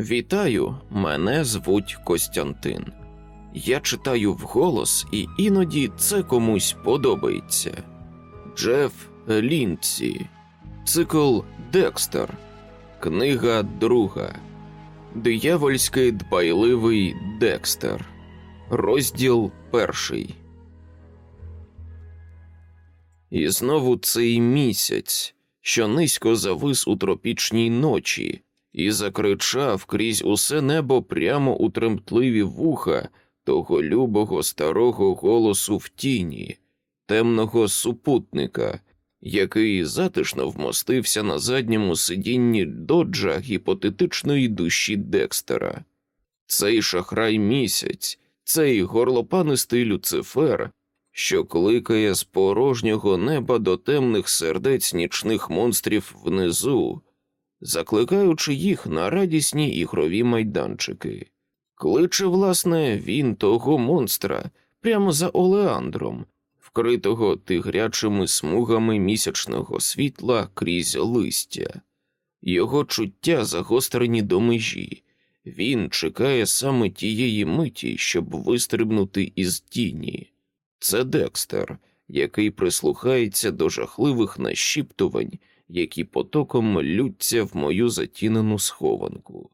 Вітаю, мене звуть Костянтин. Я читаю вголос, і іноді це комусь подобається. Джеф Лінці, цикл Декстер, книга друга. Диявольський дбайливий Декстер. Розділ перший. І знову цей місяць, що низько завис у тропічній ночі, і закричав крізь усе небо прямо у тремтливі вуха того любого старого голосу в тіні, темного супутника, який затишно вмостився на задньому сидінні доджа гіпотетичної душі Декстера. Цей шахрай місяць, цей горлопанистий Люцифер, що кликає з порожнього неба до темних сердець нічних монстрів внизу, закликаючи їх на радісні ігрові майданчики. Кличе, власне, він того монстра прямо за Олеандром, вкритого тигрячими смугами місячного світла крізь листя. Його чуття загострені до межі. Він чекає саме тієї миті, щоб вистрибнути із тіні. Це Декстер, який прислухається до жахливих нашіптувань, які потоком лються в мою затінену схованку.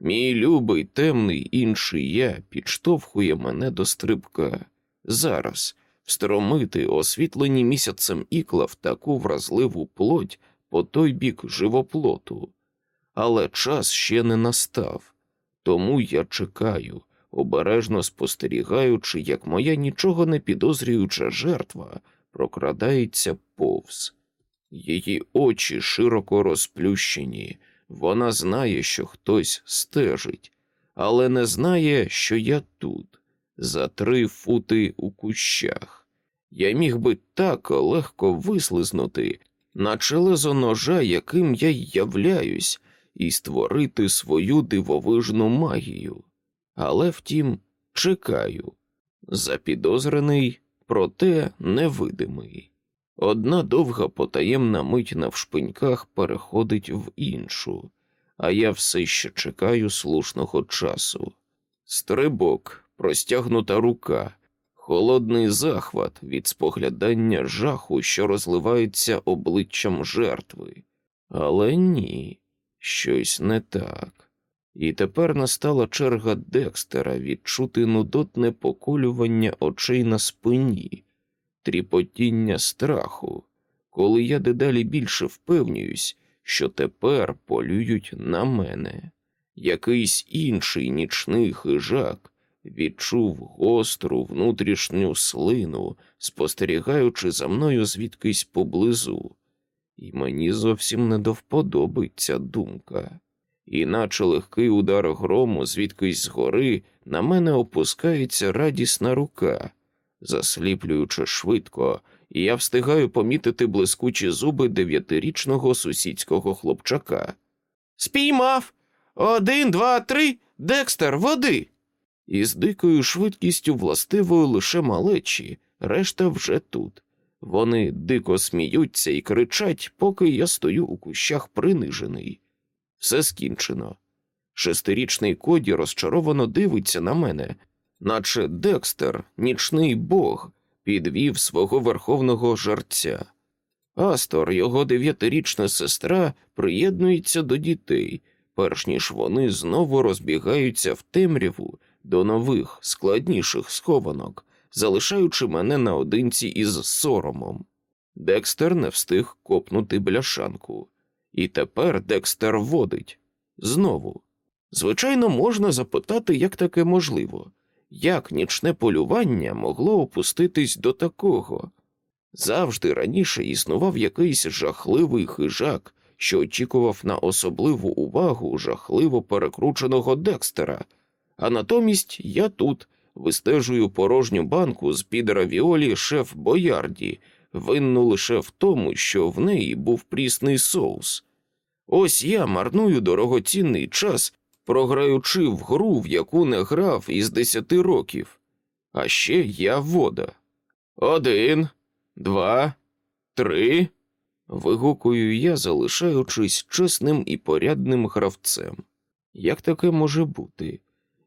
Мій любий темний інший я підштовхує мене до стрибка. Зараз встромити освітлені місяцем ікла в таку вразливу плоть по той бік живоплоту. Але час ще не настав, тому я чекаю, обережно спостерігаючи, як моя нічого не підозрююча жертва прокрадається повз. Її очі широко розплющені, вона знає, що хтось стежить, але не знає, що я тут, за три фути у кущах. Я міг би так легко вислизнути, наче лезо ножа, яким я являюсь, і створити свою дивовижну магію. Але втім, чекаю. Запідозрений, проте невидимий. Одна довга потаємна мить на вшпиньках переходить в іншу, а я все ще чекаю слушного часу. Стрибок, простягнута рука, холодний захват від споглядання жаху, що розливається обличчям жертви. Але ні, щось не так. І тепер настала черга Декстера відчути нудотне поколювання очей на спині тріпотіння страху, коли я дедалі більше впевнююсь, що тепер полюють на мене. Якийсь інший нічний хижак відчув гостру внутрішню слину, спостерігаючи за мною звідкись поблизу, і мені зовсім не до вподоби думка. Іначе легкий удар грому звідкись згори на мене опускається радісна рука, засліплюючи швидко, і я встигаю помітити блискучі зуби дев'ятирічного сусідського хлопчака. Спіймав! Один, два, три, Декстер, води. І з дикою швидкістю властивою лише малечі, решта вже тут. Вони дико сміються і кричать, поки я стою у кущах принижений. Все скінчено. Шестирічний коді розчаровано дивиться на мене, наче Декстер, нічний бог, підвів свого верховного жарця. Астор, його дев'ятирічна сестра, приєднується до дітей, перш ніж вони знову розбігаються в темряву до нових, складніших схованок, залишаючи мене наодинці із соромом. Декстер не встиг копнути бляшанку, і тепер Декстер водить знову. Звичайно, можна запитати, як таке можливо як нічне полювання могло опуститись до такого. Завжди раніше існував якийсь жахливий хижак, що очікував на особливу увагу жахливо перекрученого Декстера, а натомість я тут вистежую порожню банку з під равіолі шеф Боярді, винну лише в тому, що в неї був прісний соус. Ось я марную дорогоцінний час програючи в гру, в яку не грав із десяти років. А ще я вода. Один, два, три. Вигукую я, залишаючись чесним і порядним гравцем. Як таке може бути?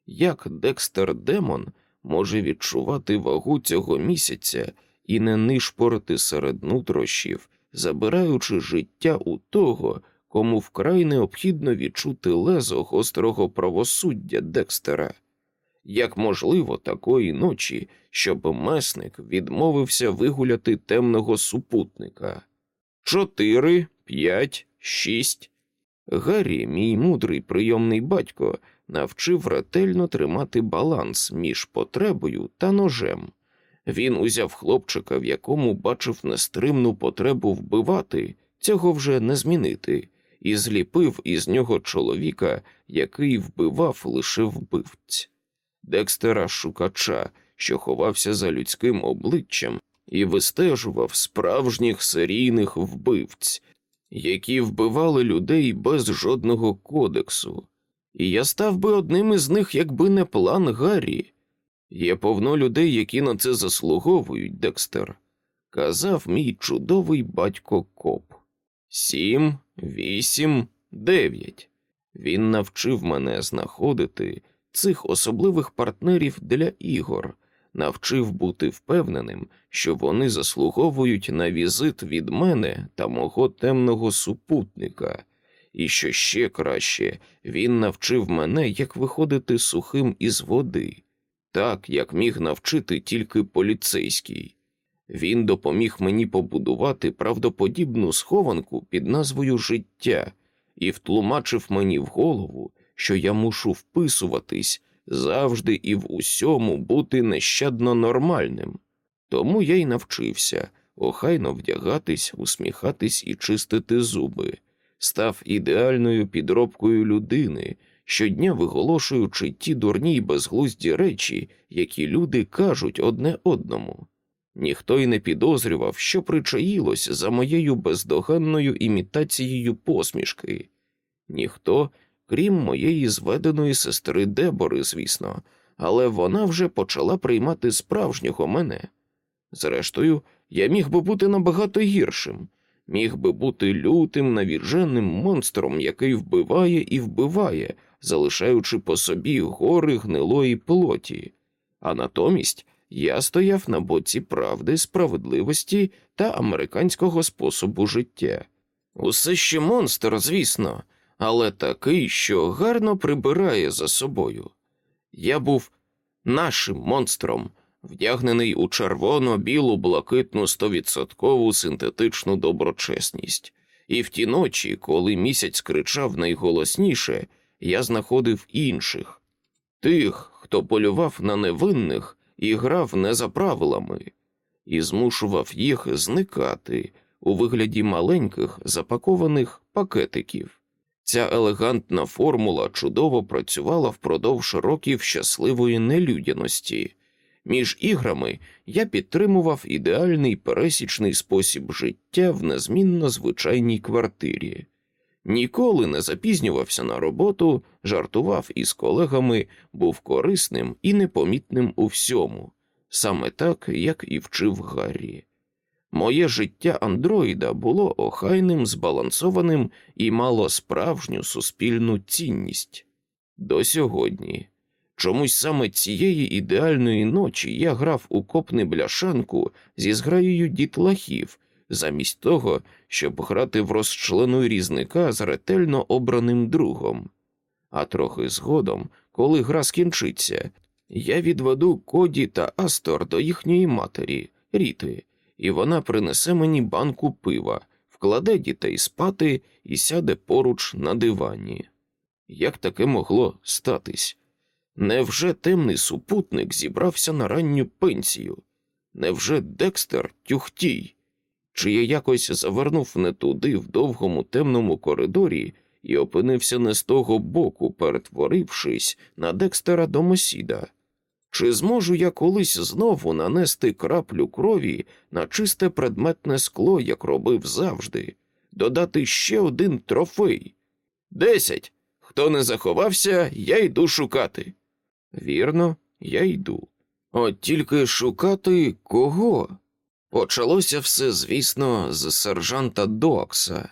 Як Декстер Демон може відчувати вагу цього місяця і не нишпорити серед нутрощів, забираючи життя у того, кому вкрай необхідно відчути лезо гострого правосуддя Декстера? Як можливо такої ночі, щоб месник відмовився вигуляти темного супутника? Чотири, п'ять, шість. Гаррі, мій мудрий прийомний батько, навчив ретельно тримати баланс між потребою та ножем. Він узяв хлопчика, в якому бачив нестримну потребу вбивати, цього вже не змінити, і зліпив із нього чоловіка, який вбивав лише вбивць. Декстера шукача, що ховався за людським обличчям, і вистежував справжніх серійних вбивць, які вбивали людей без жодного кодексу. І я став би одним із них, якби не план Гаррі. Є повно людей, які на це заслуговують, Декстер, казав мій чудовий батько коп. Сім, вісім, дев'ять. Він навчив мене знаходити цих особливих партнерів для ігор, навчив бути впевненим, що вони заслуговують на візит від мене та мого темного супутника, і що ще краще, він навчив мене, як виходити сухим із води, так як міг навчити тільки поліцейський. Він допоміг мені побудувати правдоподібну схованку під назвою життя і втлумачив мені в голову, що я мушу вписуватись завжди і в усьому бути нещадно нормальним. Тому я й навчився охайно вдягатись, усміхатись і чистити зуби, став ідеальною підробкою людини, щодня виголошуючи ті дурні й безглузді речі, які люди кажуть одне одному. Ніхто й не підозрював, що причаїлось за моєю бездоганною імітацією посмішки, ніхто крім моєї зведеної сестри Дебори, звісно, але вона вже почала приймати справжнього мене. Зрештою, я міг би бути набагато гіршим, міг би бути лютим, навіженим монстром, який вбиває і вбиває, залишаючи по собі гори гнилої плоті, а натомість я стояв на боці правди, справедливості та американського способу життя. Усе ще монстр, звісно, але такий, що гарно прибирає за собою. Я був нашим монстром, вдягнений у червоно, білу, блакитну стовідсоткову синтетичну доброчесність, і в ті ночі, коли місяць кричав найголосніше, я знаходив інших тих, хто полював на невинних і грав не за правилами, і змушував їх зникати у вигляді маленьких запакованих пакетиків. Ця елегантна формула чудово працювала впродовж років щасливої нелюдяності. Між іграми я підтримував ідеальний пересічний спосіб життя в незмінно звичайній квартирі. Ніколи не запізнювався на роботу, жартував із колегами, був корисним і непомітним у всьому, саме так, як і вчив Гаррі. Моє життя андроїда було охайним, збалансованим і мало справжню суспільну цінність. До сьогодні. Чомусь саме цієї ідеальної ночі я грав у копни бляшанку зі зграєю дітлахів, замість того, щоб грати в розчлену різника з ретельно обраним другом. А трохи згодом, коли гра скінчиться, я відведу Коді та Астор до їхньої матері, Ріти і вона принесе мені банку пива, вкладе дітей спати і сяде поруч на дивані. Як таке могло статись? Невже темний супутник зібрався на ранню пенсію? Невже Декстер тюхтій? Чи я якось завернув не туди в довгому темному коридорі і опинився не з того боку, перетворившись на Декстера домосіда? Чи зможу я колись знову нанести краплю крові на чисте предметне скло, як робив завжди, додати ще один трофей? Десять. Хто не заховався, я йду шукати. Вірно, я йду. От тільки шукати кого? Почалося все, звісно, з сержанта Докса.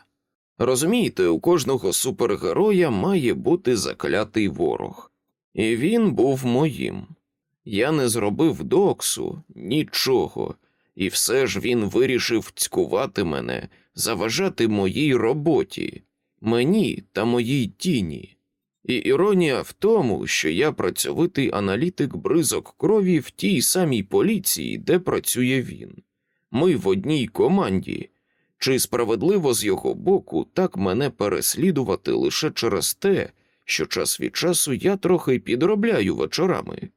Розумієте, у кожного супергероя має бути заклятий ворог, і він був моїм. Я не зробив доксу нічого, і все ж він вирішив цькувати мене, заважати моїй роботі, мені та моїй тіні. І іронія в тому, що я працьовитий аналітик бризок крові в тій самій поліції, де працює він. Ми в одній команді. Чи справедливо з його боку так мене переслідувати лише через те, що час від часу я трохи підробляю вечорами?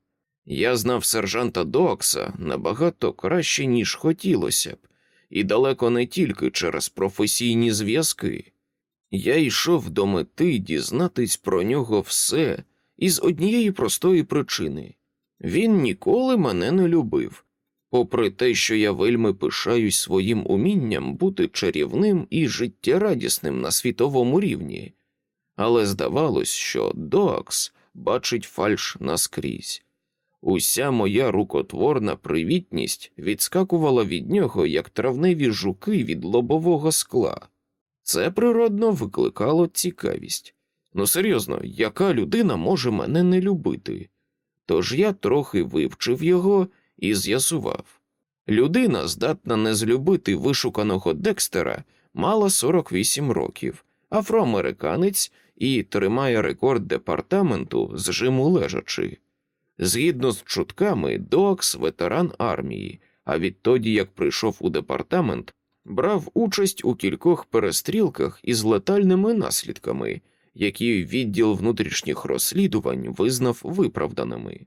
Я знав сержанта Докса набагато краще, ніж хотілося б, і далеко не тільки через професійні зв'язки. Я йшов до мети дізнатись про нього все із однієї простої причини він ніколи мене не любив, попри те, що я вельми пишаюсь своїм умінням бути чарівним і життєрадісним на світовому рівні, але здавалось, що Докс бачить фальш наскрізь. Уся моя рукотворна привітність відскакувала від нього, як травневі жуки від лобового скла. Це природно викликало цікавість. Ну серйозно, яка людина може мене не любити? Тож я трохи вивчив його і з'ясував. Людина, здатна не злюбити вишуканого Декстера, мала 48 років, афроамериканець і тримає рекорд департаменту з жиму лежачи. Згідно з чутками, Докс ветеран армії, а відтоді, як прийшов у департамент, брав участь у кількох перестрілках із летальними наслідками, які відділ внутрішніх розслідувань визнав виправданими.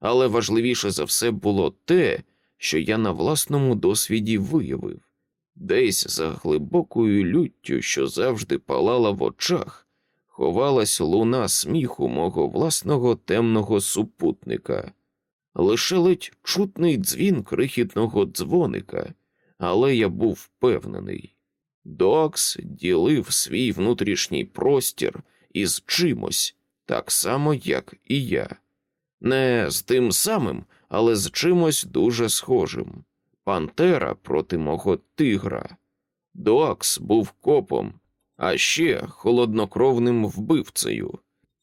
Але важливіше за все було те, що я на власному досвіді виявив десь за глибокою люттю, що завжди палала в очах, ховалась луна сміху мого власного темного супутника, лише ледь чутний дзвін крихітного дзвоника, але я був впевнений. Докс ділив свій внутрішній простір із чимось, так само, як і я. Не з тим самим, але з чимось дуже схожим. Пантера проти мого тигра. Докс був копом, а ще холоднокровним вбивцею.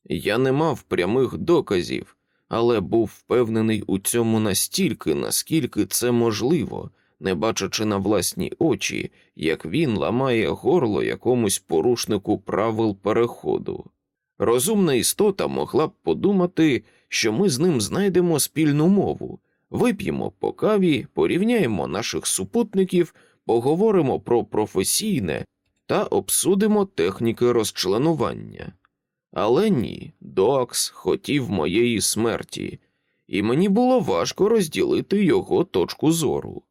Я не мав прямих доказів, але був впевнений у цьому настільки, наскільки це можливо, не бачачи на власні очі, як він ламає горло якомусь порушнику правил переходу. Розумна істота могла б подумати, що ми з ним знайдемо спільну мову, вип'ємо по каві, порівняємо наших супутників, поговоримо про професійне та обсудимо техніки розчленування. Але ні, Докс хотів моєї смерті, і мені було важко розділити його точку зору.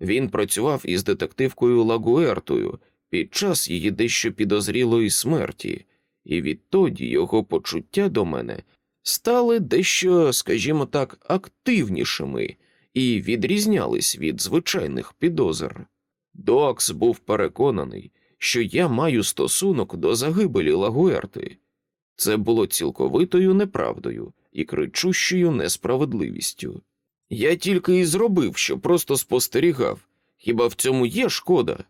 Він працював із детективкою Лагуертою під час її дещо підозрілої смерті, і відтоді його почуття до мене стали дещо, скажімо так, активнішими і відрізнялись від звичайних підозр. Докс був переконаний, що я маю стосунок до загибелі Лагуерти. Це було цілковитою неправдою і кричущою несправедливістю. Я тільки і зробив, що просто спостерігав, хіба в цьому є шкода?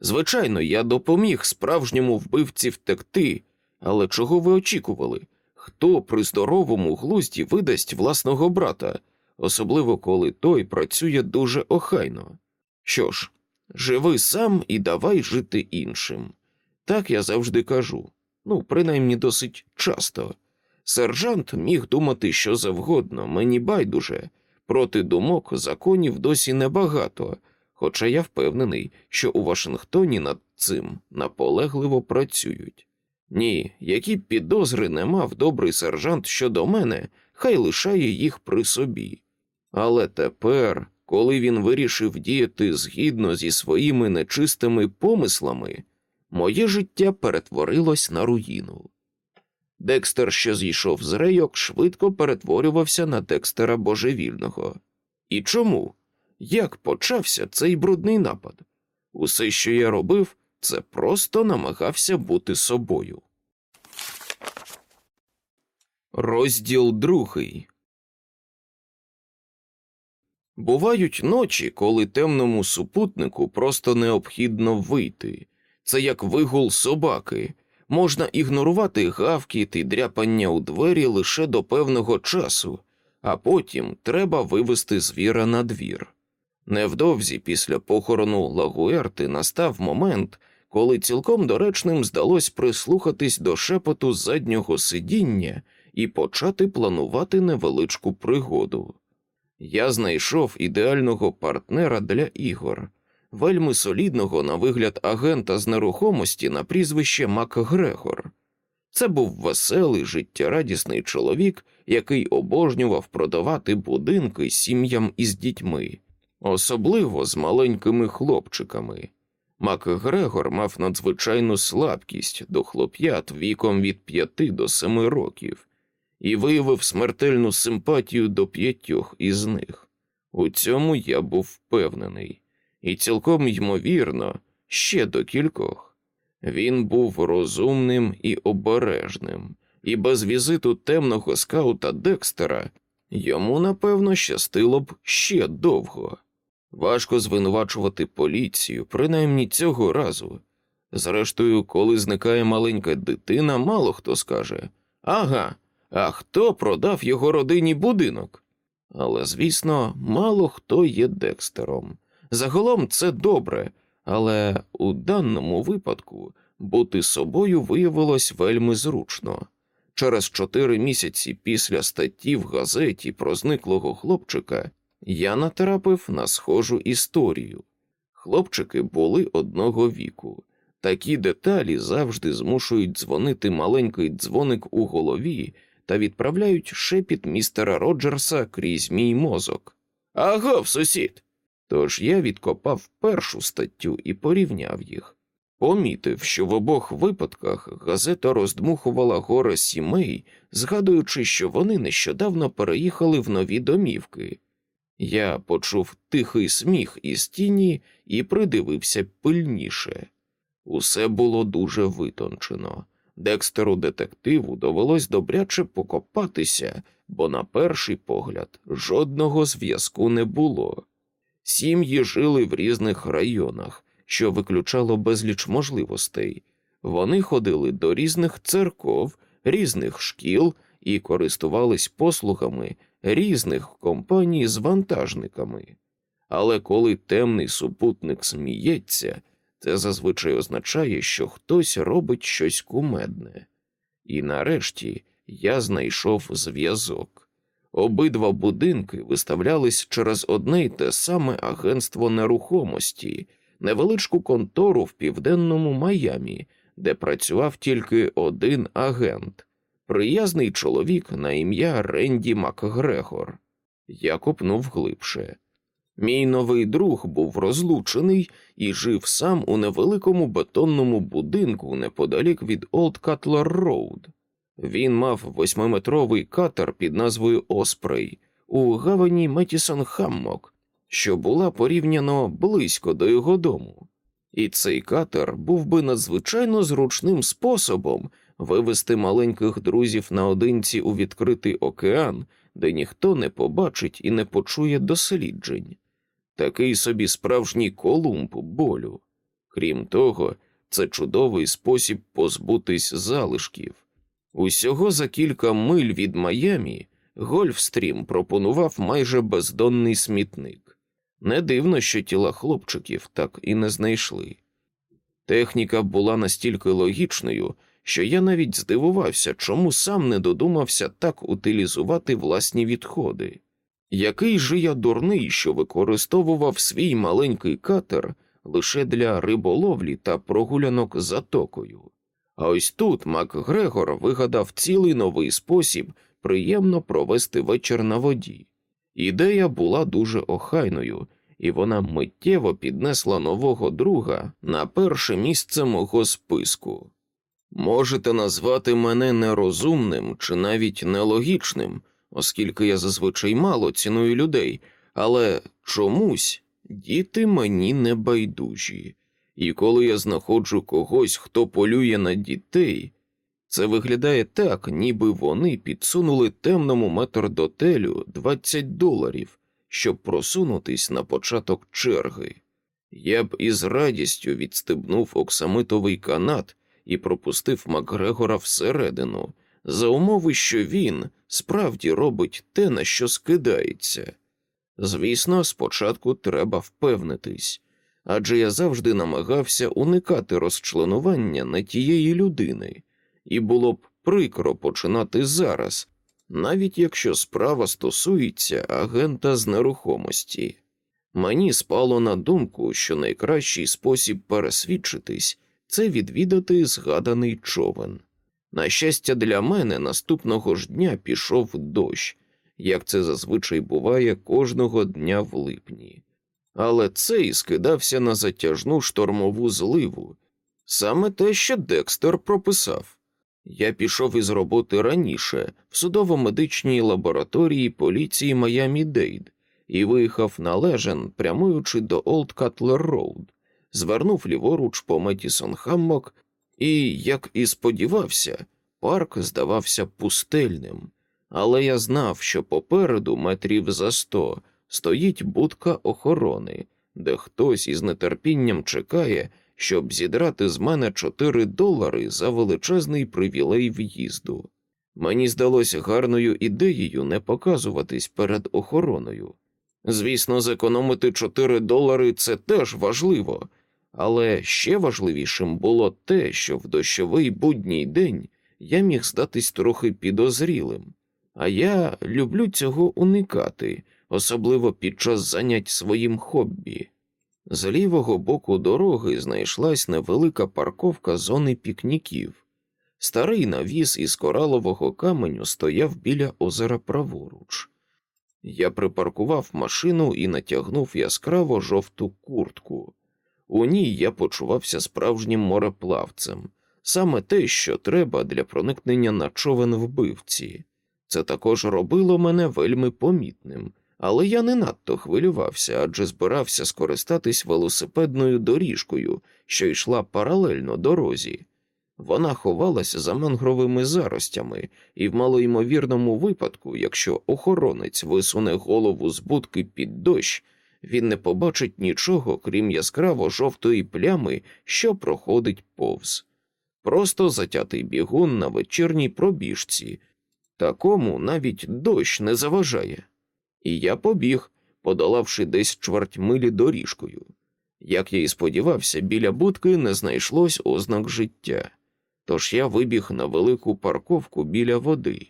Звичайно, я допоміг справжньому вбивці втекти, але чого ви очікували? Хто при здоровому глузді видасть власного брата, особливо коли той працює дуже охайно? Що ж, живи сам і давай жити іншим. Так я завжди кажу, ну, принаймні досить часто. Сержант міг думати що завгодно, мені байдуже. Проти думок законів досі небагато, хоча я впевнений, що у Вашингтоні над цим наполегливо працюють. Ні, які підозри не мав добрий сержант щодо мене, хай лишає їх при собі. Але тепер, коли він вирішив діяти згідно зі своїми нечистими помислами, моє життя перетворилось на руїну. Декстер, що зійшов з рейок, швидко перетворювався на Декстера божевільного. І чому? Як почався цей брудний напад? Усе, що я робив, це просто намагався бути собою. Розділ другий. Бувають ночі, коли темному супутнику просто необхідно вийти, Це як вигул собаки. Можна ігнорувати гавкіт і дряпання у двері лише до певного часу, а потім треба вивести звіра на двір. Невдовзі після похорону Лагуерти настав момент, коли цілком доречним здалось прислухатись до шепоту заднього сидіння і почати планувати невеличку пригоду. Я знайшов ідеального партнера для ігор, вельми солідного на вигляд агента з нерухомості на прізвище МакГрегор. Це був веселий, життєрадісний чоловік, який обожнював продавати будинки сім'ям із дітьми, особливо з маленькими хлопчиками. МакГрегор мав надзвичайну слабкість до хлоп'ят віком від п'яти до семи років і виявив смертельну симпатію до п'ятьох із них. У цьому я був впевнений, і цілком ймовірно, ще до кількох. Він був розумним і обережним, і без візиту темного скаута Декстера йому, напевно, щастило б ще довго. Важко звинувачувати поліцію, принаймні цього разу. Зрештою, коли зникає маленька дитина, мало хто скаже Ага, а хто продав його родині будинок? Але, звісно, мало хто є Декстером. Загалом це добре, але у даному випадку бути собою виявилось вельми зручно. Через чотири місяці після статті в газеті про зниклого хлопчика я натрапив на схожу історію. Хлопчики були одного віку. Такі деталі завжди змушують дзвонити маленький дзвоник у голові та відправляють шепіт містера Роджерса крізь мій мозок. Агов, сусід! Тож я відкопав першу статтю і порівняв їх. Помітив, що в обох випадках газета роздмухувала горе сімей, згадуючи, що вони нещодавно переїхали в нові домівки. Я почув тихий сміх із тіні і придивився пильніше. Усе було дуже витончено. Декстеру детективу довелось добряче покопатися, бо на перший погляд жодного зв'язку не було. Сім'ї жили в різних районах, що виключало безліч можливостей. Вони ходили до різних церков, різних шкіл і користувались послугами різних компаній з вантажниками. Але коли темний супутник сміється, це зазвичай означає, що хтось робить щось кумедне. І нарешті я знайшов зв'язок. Обидва будинки виставлялись через одне й те саме агентство нерухомості, невеличку контору в південному Майамі, де працював тільки один агент, приязний чоловік на ім'я Ренді Макгрегор. Я копнув глибше. Мій новий друг був розлучений і жив сам у невеликому бетонному будинку неподалік від Олд Катлер Роуд. Він мав восьмиметровий катер під назвою Оспрей у гавані Метісон Хаммок, що була порівняно близько до його дому, і цей катер був би надзвичайно зручним способом вивести маленьких друзів наодинці у відкритий океан, де ніхто не побачить і не почує досліджень. Такий собі справжній колумб болю. Крім того, це чудовий спосіб позбутись залишків. Усього за кілька миль від Майамі Гольфстрім пропонував майже бездонний смітник. Не дивно, що тіла хлопчиків так і не знайшли. Техніка була настільки логічною, що я навіть здивувався, чому сам не додумався так утилізувати власні відходи. Який же я дурний, що використовував свій маленький катер лише для риболовлі та прогулянок затокою. А ось тут МакГрегор вигадав цілий новий спосіб приємно провести вечір на воді. Ідея була дуже охайною, і вона миттєво піднесла нового друга на перше місце мого списку. Можете назвати мене нерозумним чи навіть нелогічним, оскільки я зазвичай мало ціную людей, але чомусь діти мені не байдужі, і коли я знаходжу когось, хто полює на дітей, це виглядає так, ніби вони підсунули темному метрдотелю 20 доларів, щоб просунутись на початок черги. Я б із радістю відстебнув оксамитовий канат і пропустив Макгрегора всередину, за умови, що він справді робить те, на що скидається. Звісно, спочатку треба впевнитись, адже я завжди намагався уникати розчленування на тієї людини, і було б прикро починати зараз, навіть якщо справа стосується агента з нерухомості. Мені спало на думку, що найкращий спосіб пересвідчитись це відвідати згаданий човен. На щастя, для мене наступного ж дня пішов дощ, як це зазвичай буває кожного дня в липні. Але цей скидався на затяжну штормову зливу, саме те, що Декстер прописав. Я пішов із роботи раніше в судово-медичній лабораторії поліції Майамі Дейд і виїхав на Лежен, прямуючи до Олд Катлер Роуд, звернув ліворуч по Метісон Хаммок, і, як і сподівався, парк здавався пустельним, але я знав, що попереду, метрів за сто, стоїть будка охорони, де хтось із нетерпінням чекає щоб зідрати з мене 4 долари за величезний привілей в'їзду. Мені здалося гарною ідеєю не показуватись перед охороною. Звісно, зекономити 4 долари це теж важливо, але ще важливішим було те, що в дощовий будній день я міг здатись трохи підозрілим, а я люблю цього уникати, особливо під час занять своїм хобі. З лівого боку дороги знайшлась невелика парковка зони пікніків. Старий навіс із коралового каменю стояв біля озера праворуч. Я припаркував машину і натягнув яскраво жовту куртку. У ній я почувався справжнім мореплавцем, саме те, що треба для проникнення на човен вбивці. Це також робило мене вельми помітним але я не надто хвилювався, адже збирався скористатись велосипедною доріжкою, що йшла паралельно дорозі. Вона ховалася за мангровими заростями, і в малоймовірному випадку, якщо охоронець висуне голову з будки під дощ, він не побачить нічого, крім яскраво жовтої плями, що проходить повз. Просто затятий бігун на вечірній пробіжці, такому навіть дощ не заважає і я побіг, подолавши десь чверть милі доріжкою. Як я і сподівався, біля будки не знайшлось ознак життя, тож я вибіг на велику парковку біля води.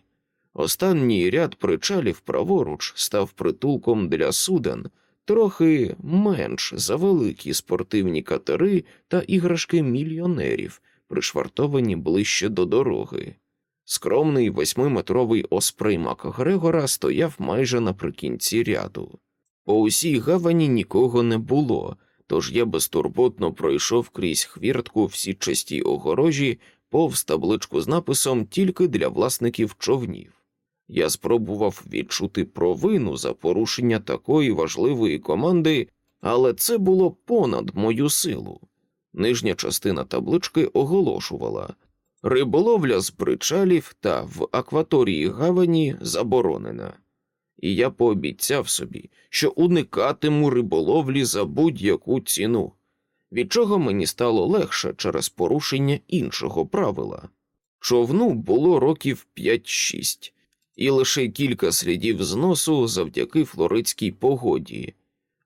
Останній ряд причалів праворуч став притулком для суден, трохи менш за великі спортивні катери та іграшки мільйонерів, пришвартовані ближче до дороги. Скромний восьмиметровий оспрей Макгрегора стояв майже наприкінці ряду. По усій гавані нікого не було, тож я безтурботно пройшов крізь хвіртку всі часті огорожі, повз табличку з написом тільки для власників човнів. Я спробував відчути провину за порушення такої важливої команди, але це було понад мою силу. Нижня частина таблички оголошувала. Риболовля з причалів та в акваторії гавані заборонена, і я пообіцяв собі, що уникатиму риболовлі за будь-яку ціну, від чого мені стало легше через порушення іншого правила. Човну було років 5-6, і лише кілька слідів зносу завдяки флоридській погоді.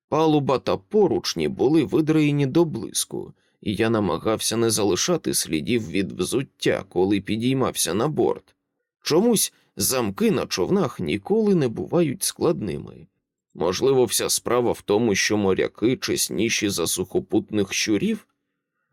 Палуба та поручні були видраєні до блиску і я намагався не залишати слідів від взуття, коли підіймався на борт. Чомусь замки на човнах ніколи не бувають складними. Можливо, вся справа в тому, що моряки чесніші за сухопутних щурів.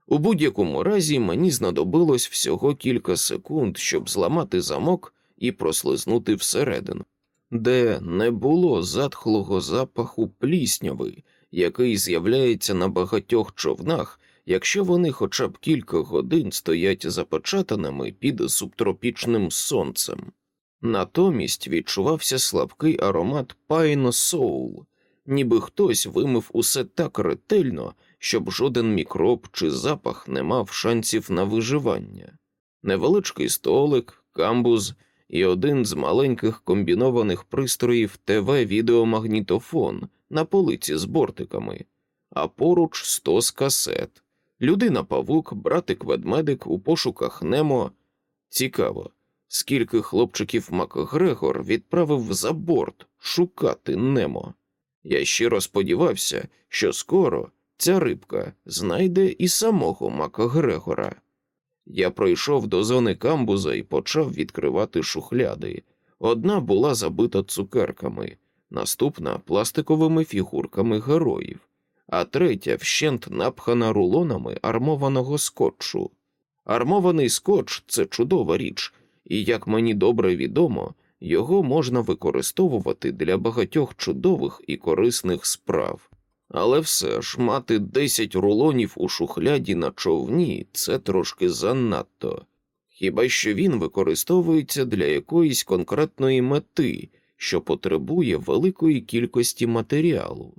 У будь-якому разі мені знадобилось всього кілька секунд, щоб зламати замок і прослизнути всередину, де не було затхлого запаху плісняви, який з'являється на багатьох човнах якщо вони хоча б кілька годин стоять запечатаними під субтропічним сонцем. Натомість відчувався слабкий аромат Пайно Соул, ніби хтось вимив усе так ретельно, щоб жоден мікроб чи запах не мав шансів на виживання. Невеличкий столик, камбуз і один з маленьких комбінованих пристроїв ТВ-відеомагнітофон на полиці з бортиками а поруч стос касет. Людина павук, братик ведмедик у пошуках Немо. Цікаво, скільки хлопчиків Макгрегор відправив за борт шукати Немо. Я щиро сподівався, що скоро ця рибка знайде і самого Макгрегора. Я пройшов до зони камбуза і почав відкривати шухляди. Одна була забита цукерками, наступна пластиковими фігурками героїв, а третя вщент напхана рулонами армованого скотчу. Армований скотч це чудова річ, і, як мені добре відомо, його можна використовувати для багатьох чудових і корисних справ. Але все ж мати 10 рулонів у шухляді на човні це трошки занадто. Хіба що він використовується для якоїсь конкретної мети, що потребує великої кількості матеріалу,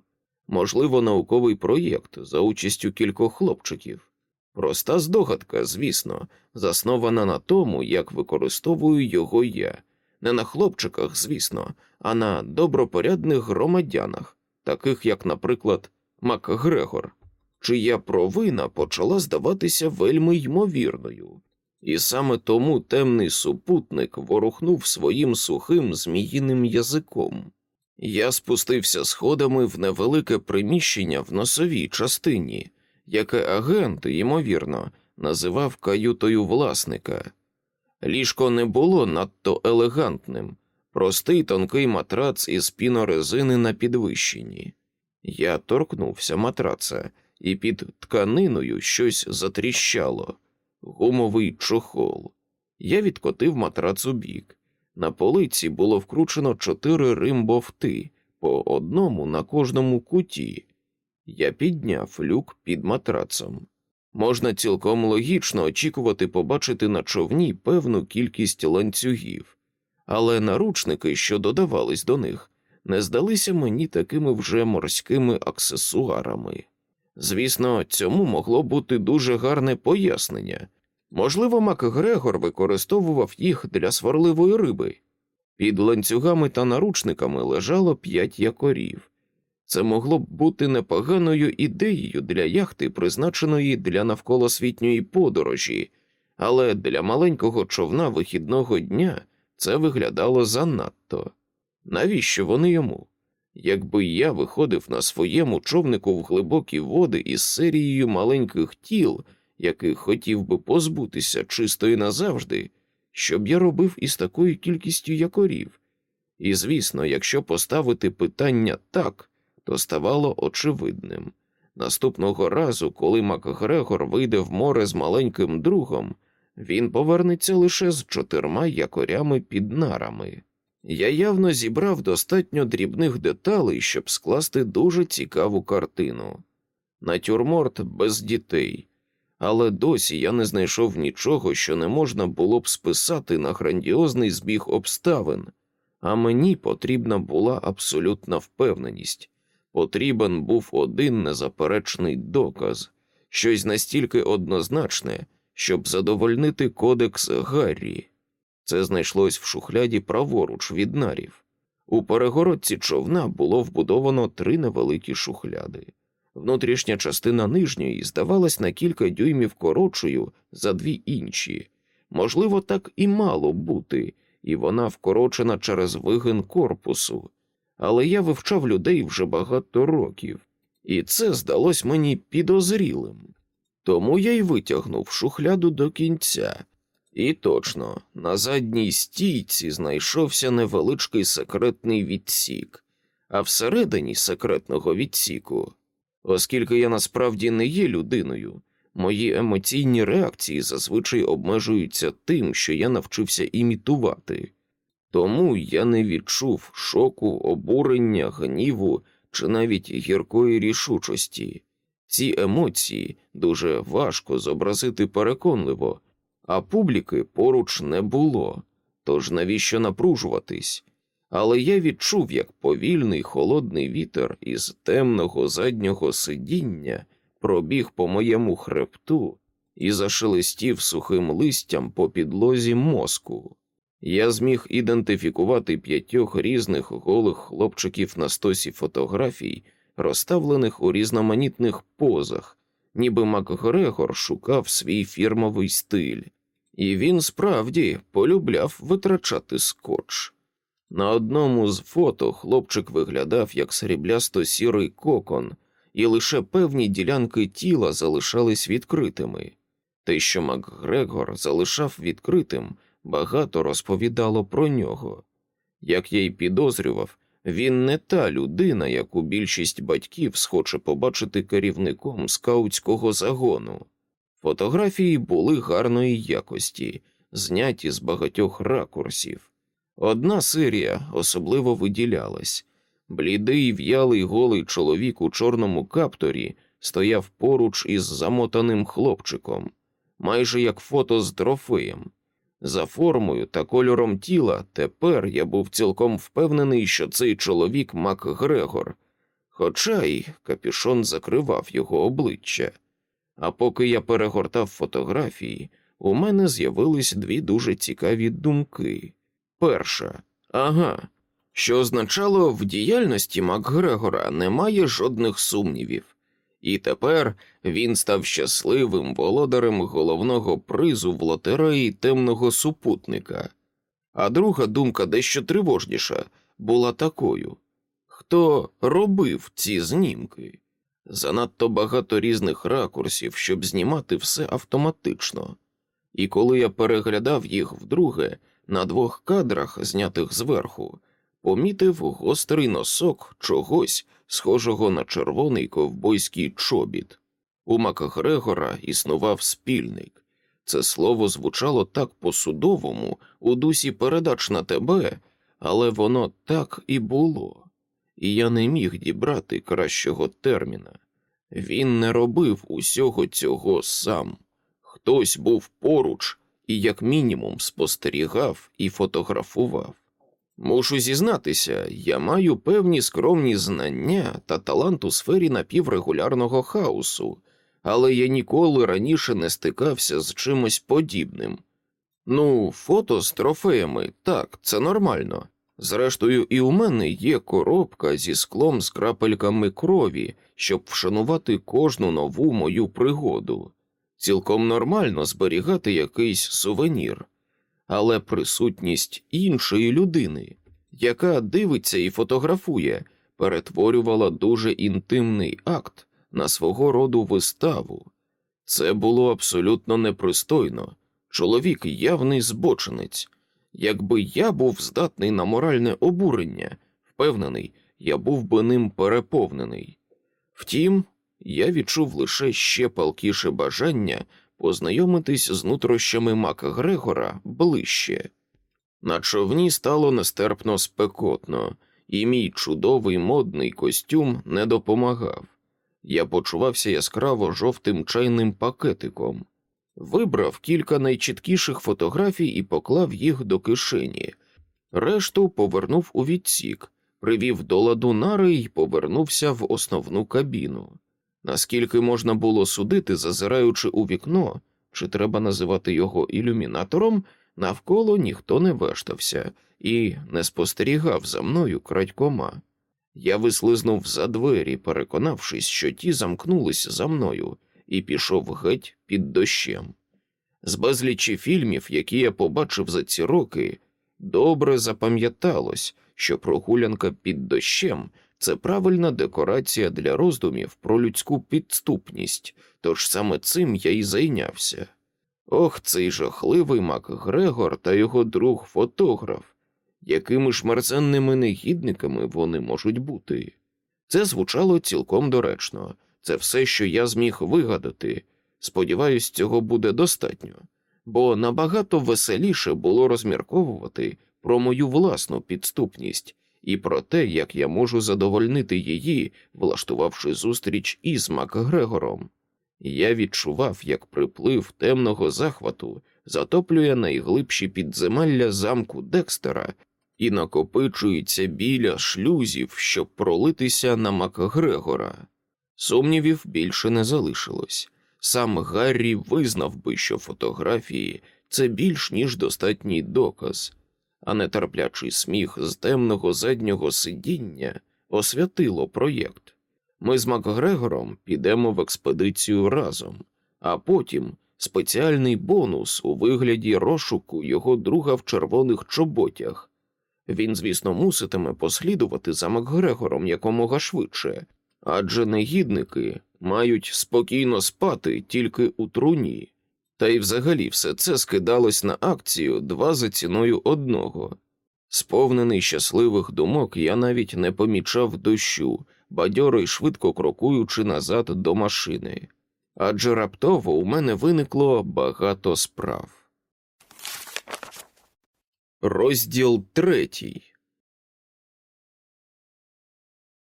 можливо, науковий проєкт за участю кількох хлопчиків. Проста здогадка, звісно, заснована на тому, як використовую його я, не на хлопчиках, звісно, а на добропорядних громадянах, таких як, наприклад, Макгрегор, чия провина почала здаватися вельми ймовірною. І саме тому темний супутник ворухнув своїм сухим зміїним язиком. Я спустився сходами в невелике приміщення в носовій частині, яке агент, ймовірно, називав каютою власника. Ліжко не було надто елегантним, простий тонкий матрац із пінорезини на підвищенні. Я торкнувся матраца, і під тканиною щось затріщало гумовий чохол. Я відкотив матрац у бік. На полиці було вкручено чотири римбовти, по одному на кожному куті. Я підняв люк під матрацом. Можна цілком логічно очікувати побачити на човні певну кількість ланцюгів, але наручники, що додавались до них, не здалися мені такими вже морськими аксесуарами. Звісно, цьому могло бути дуже гарне пояснення. Можливо, Макгрегор використовував їх для сварливої риби. Під ланцюгами та наручниками лежало п'ять якорів. Це могло б бути непоганою ідеєю для яхти, призначеної для навколосвітньої подорожі, але для маленького човна вихідного дня це виглядало занадто. Навіщо вони йому? Якби я виходив на своєму човнику в глибокі води із серією маленьких тіл, яких хотів би позбутися чисто і назавжди, що б я робив із такою кількістю якорів? І звісно, якщо поставити питання так, то ставало очевидним. Наступного разу, коли Макгрегор вийде в море з маленьким другом, він повернеться лише з чотирма якорями під нарами. Я явно зібрав достатньо дрібних деталей, щоб скласти дуже цікаву картину. Натюрморт без дітей, але досі я не знайшов нічого, що не можна було б списати на грандіозний збіг обставин, а мені потрібна була абсолютна впевненість. Потрібен був один незаперечний доказ, щось настільки однозначне, щоб задовольнити кодекс Гаррі. Це знайшлось в шухляді праворуч від нарів. У перегородці човна було вбудовано три невеликі шухляди. Внутрішня частина нижньої здавалась на кілька дюймів коротшою за дві інші. Можливо, так і мало бути, і вона вкорочена через вигин корпусу. Але я вивчав людей вже багато років, і це здалось мені підозрілим. Тому я й витягнув шухляду до кінця. І точно, на задній стійці знайшовся невеличкий секретний відсік, а всередині секретного відсіку, оскільки я насправді не є людиною, мої емоційні реакції зазвичай обмежуються тим, що я навчився імітувати, тому я не відчув шоку, обурення, гніву чи навіть гіркої рішучості. Ці емоції дуже важко зобразити переконливо а публіки поруч не було, тож навіщо напружуватись? Але я відчув, як повільний холодний вітер із темного заднього сидіння пробіг по моєму хребту і зашелестів сухим листям по підлозі мозку. Я зміг ідентифікувати п'ятьох різних голих хлопчиків на стосі фотографій розставлених у різноманітних позах, ніби Макгрегор шукав свій фірмовий стиль, і він справді полюбляв витрачати скотч. На одному з фото хлопчик виглядав як сріблясто сірий кокон, і лише певні ділянки тіла залишались відкритими. Те, що Макгрегор залишав відкритим, багато розповідало про нього. Як я й підозрював, він не та людина, яку більшість батьків схоче побачити керівником скаутського загону. Фотографії були гарної якості, зняті з багатьох ракурсів. Одна серія особливо виділялась. Блідий в'ялий голий чоловік у чорному капторі стояв поруч із замотаним хлопчиком, майже як фото з трофеєм. За формою та кольором тіла тепер я був цілком впевнений, що цей чоловік Мак Грегор, хоча й капюшон закривав його обличчя. А поки я перегортав фотографії, у мене з'явились дві дуже цікаві думки. Перша, ага, що означало, в діяльності Макгрегора немає жодних сумнівів, і тепер він став щасливим володарем головного призу в лотереї темного супутника. А друга думка дещо тривожніша була такою хто робив ці знімки? Занадто багато різних ракурсів, щоб знімати все автоматично, і коли я переглядав їх вдруге на двох кадрах, знятих зверху, помітив гострий носок чогось, схожого на червоний ковбойський чобіт. У Макгрегора існував спільник. Це слово звучало так по-судовому, у дусі передач на тебе, але воно так і було, і я не міг дібрати кращого терміна. Він не робив усього цього сам. Хтось був поруч і, як мінімум, спостерігав і фотографував. Мушу зізнатися, я маю певні скромні знання та талант у сфері напіврегулярного хаосу, але я ніколи раніше не стикався з чимось подібним. Ну, фото з трофеями, так, це нормально. Зрештою, і у мене є коробка зі склом з крапельками крові, щоб вшанувати кожну нову мою пригоду. Цілком нормально зберігати якийсь сувенір, але присутність іншої людини, яка дивиться і фотографує, перетворювала дуже інтимний акт на свого роду виставу. Це було абсолютно непристойно. Чоловік явний збочинець. Якби я був здатний на моральне обурення, впевнений, я був би ним переповнений. Втім, я відчув лише ще палкіше бажання познайомитись з нутрощами Мака Грегора ближче. На човні стало нестерпно спекотно, і мій чудовий модний костюм не допомагав. Я почувався яскраво жовтим чайним пакетиком, вибрав кілька найчіткіших фотографій і поклав їх до кишені, решту повернув у відсік, привів до ладу нари й повернувся в основну кабіну. Наскільки можна було судити, зазираючи у вікно, чи треба називати його ілюмінатором, навколо ніхто не вештався і не спостерігав за мною крадькома. Я вислизнув за двері, переконавшись, що ті замкнулись за мною, і пішов геть під дощем. З безлічі фільмів, які я побачив за ці роки, добре запам'яталось, що прогулянка під дощем це правильна декорація для роздумів про людську підступність, тож саме цим я і зайнявся. Ох, цей жахливий Мак Грегор та його друг фотограф, якими ж мерзенними негідниками вони можуть бути. Це звучало цілком доречно, це все, що я зміг вигадати. Сподіваюсь, цього буде достатньо, бо набагато веселіше було розмірковувати про мою власну підступність і про те, як я можу задовольнити її, влаштувавши зустріч із Макгрегором. Я відчував, як приплив темного захвату затоплює найглибші підземелля замку Декстера і накопичується біля шлюзів, щоб пролитися на Макгрегора. Сумнівів більше не залишилось. Сам Гаррі визнав би, що фотографії це більш ніж достатній доказ, а нетерплячий сміх з темного заднього сидіння освятило проєкт. Ми з Макгрегором підемо в експедицію разом, а потім спеціальний бонус у вигляді розшуку його друга в червоних чоботях. Він, звісно, муситиме послідувати за Макгрегором якомога швидше, адже негідники мають спокійно спати тільки у труні. Та й взагалі все це скидалось на акцію два за ціною одного. Сповнений щасливих думок, я навіть не помічав дощу, бадьоро й швидко крокуючи назад до машини. Адже раптово у мене виникло багато справ. Розділ третій.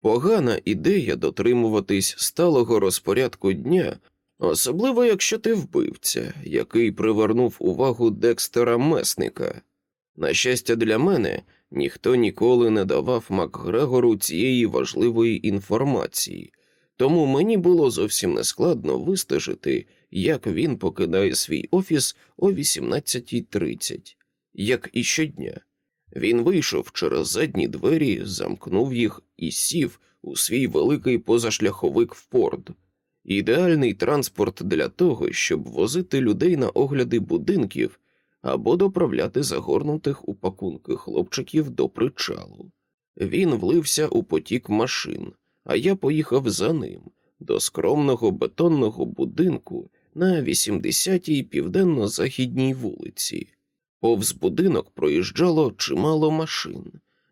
Погана ідея дотримуватись сталого розпорядку дня, особливо якщо ти вбивця, який привернув увагу Декстера Месника. На щастя, для мене ніхто ніколи не давав Макгрегору цієї важливої інформації, тому мені було зовсім нескладно вистежити, як він покидає свій офіс о 18.30, як і щодня. Він вийшов через задні двері, замкнув їх і сів у свій великий позашляховик в порт. Ідеальний транспорт для того, щоб возити людей на огляди будинків або доправляти загорнутих у пакунки хлопчиків до причалу. Він влився у потік машин, а я поїхав за ним до скромного бетонного будинку на 80-й південно-західній вулиці. Повз будинок проїжджало чимало машин.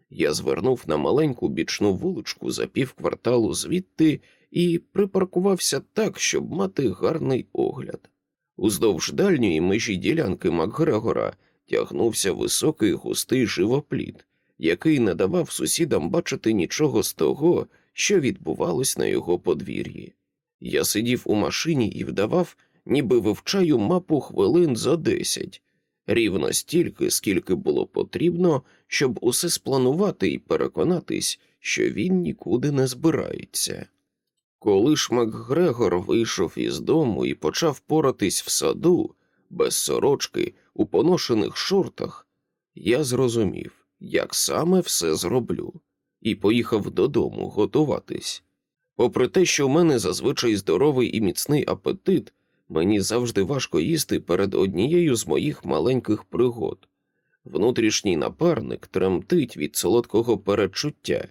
Я звернув на маленьку бічну вуличку за півкварталу звідти і припаркувався так, щоб мати гарний огляд. Уздовж дальньої межі ділянки Макгрегора тягнувся високий густий живопліт, який не давав сусідам бачити нічого з того, що відбувалось на його подвір'ї. Я сидів у машині і вдавав, ніби вивчаю мапу хвилин за десять, рівно стільки, скільки було потрібно, щоб усе спланувати і переконатись, що він нікуди не збирається. Коли ж Макгрегор вийшов із дому і почав поратись в саду, без сорочки, у поношених шортах, я зрозумів, як саме все зроблю, і поїхав додому готуватись. Попри те, що в мене зазвичай здоровий і міцний апетит, мені завжди важко їсти перед однією з моїх маленьких пригод. Внутрішній напарник тремтить від солодкого передчуття.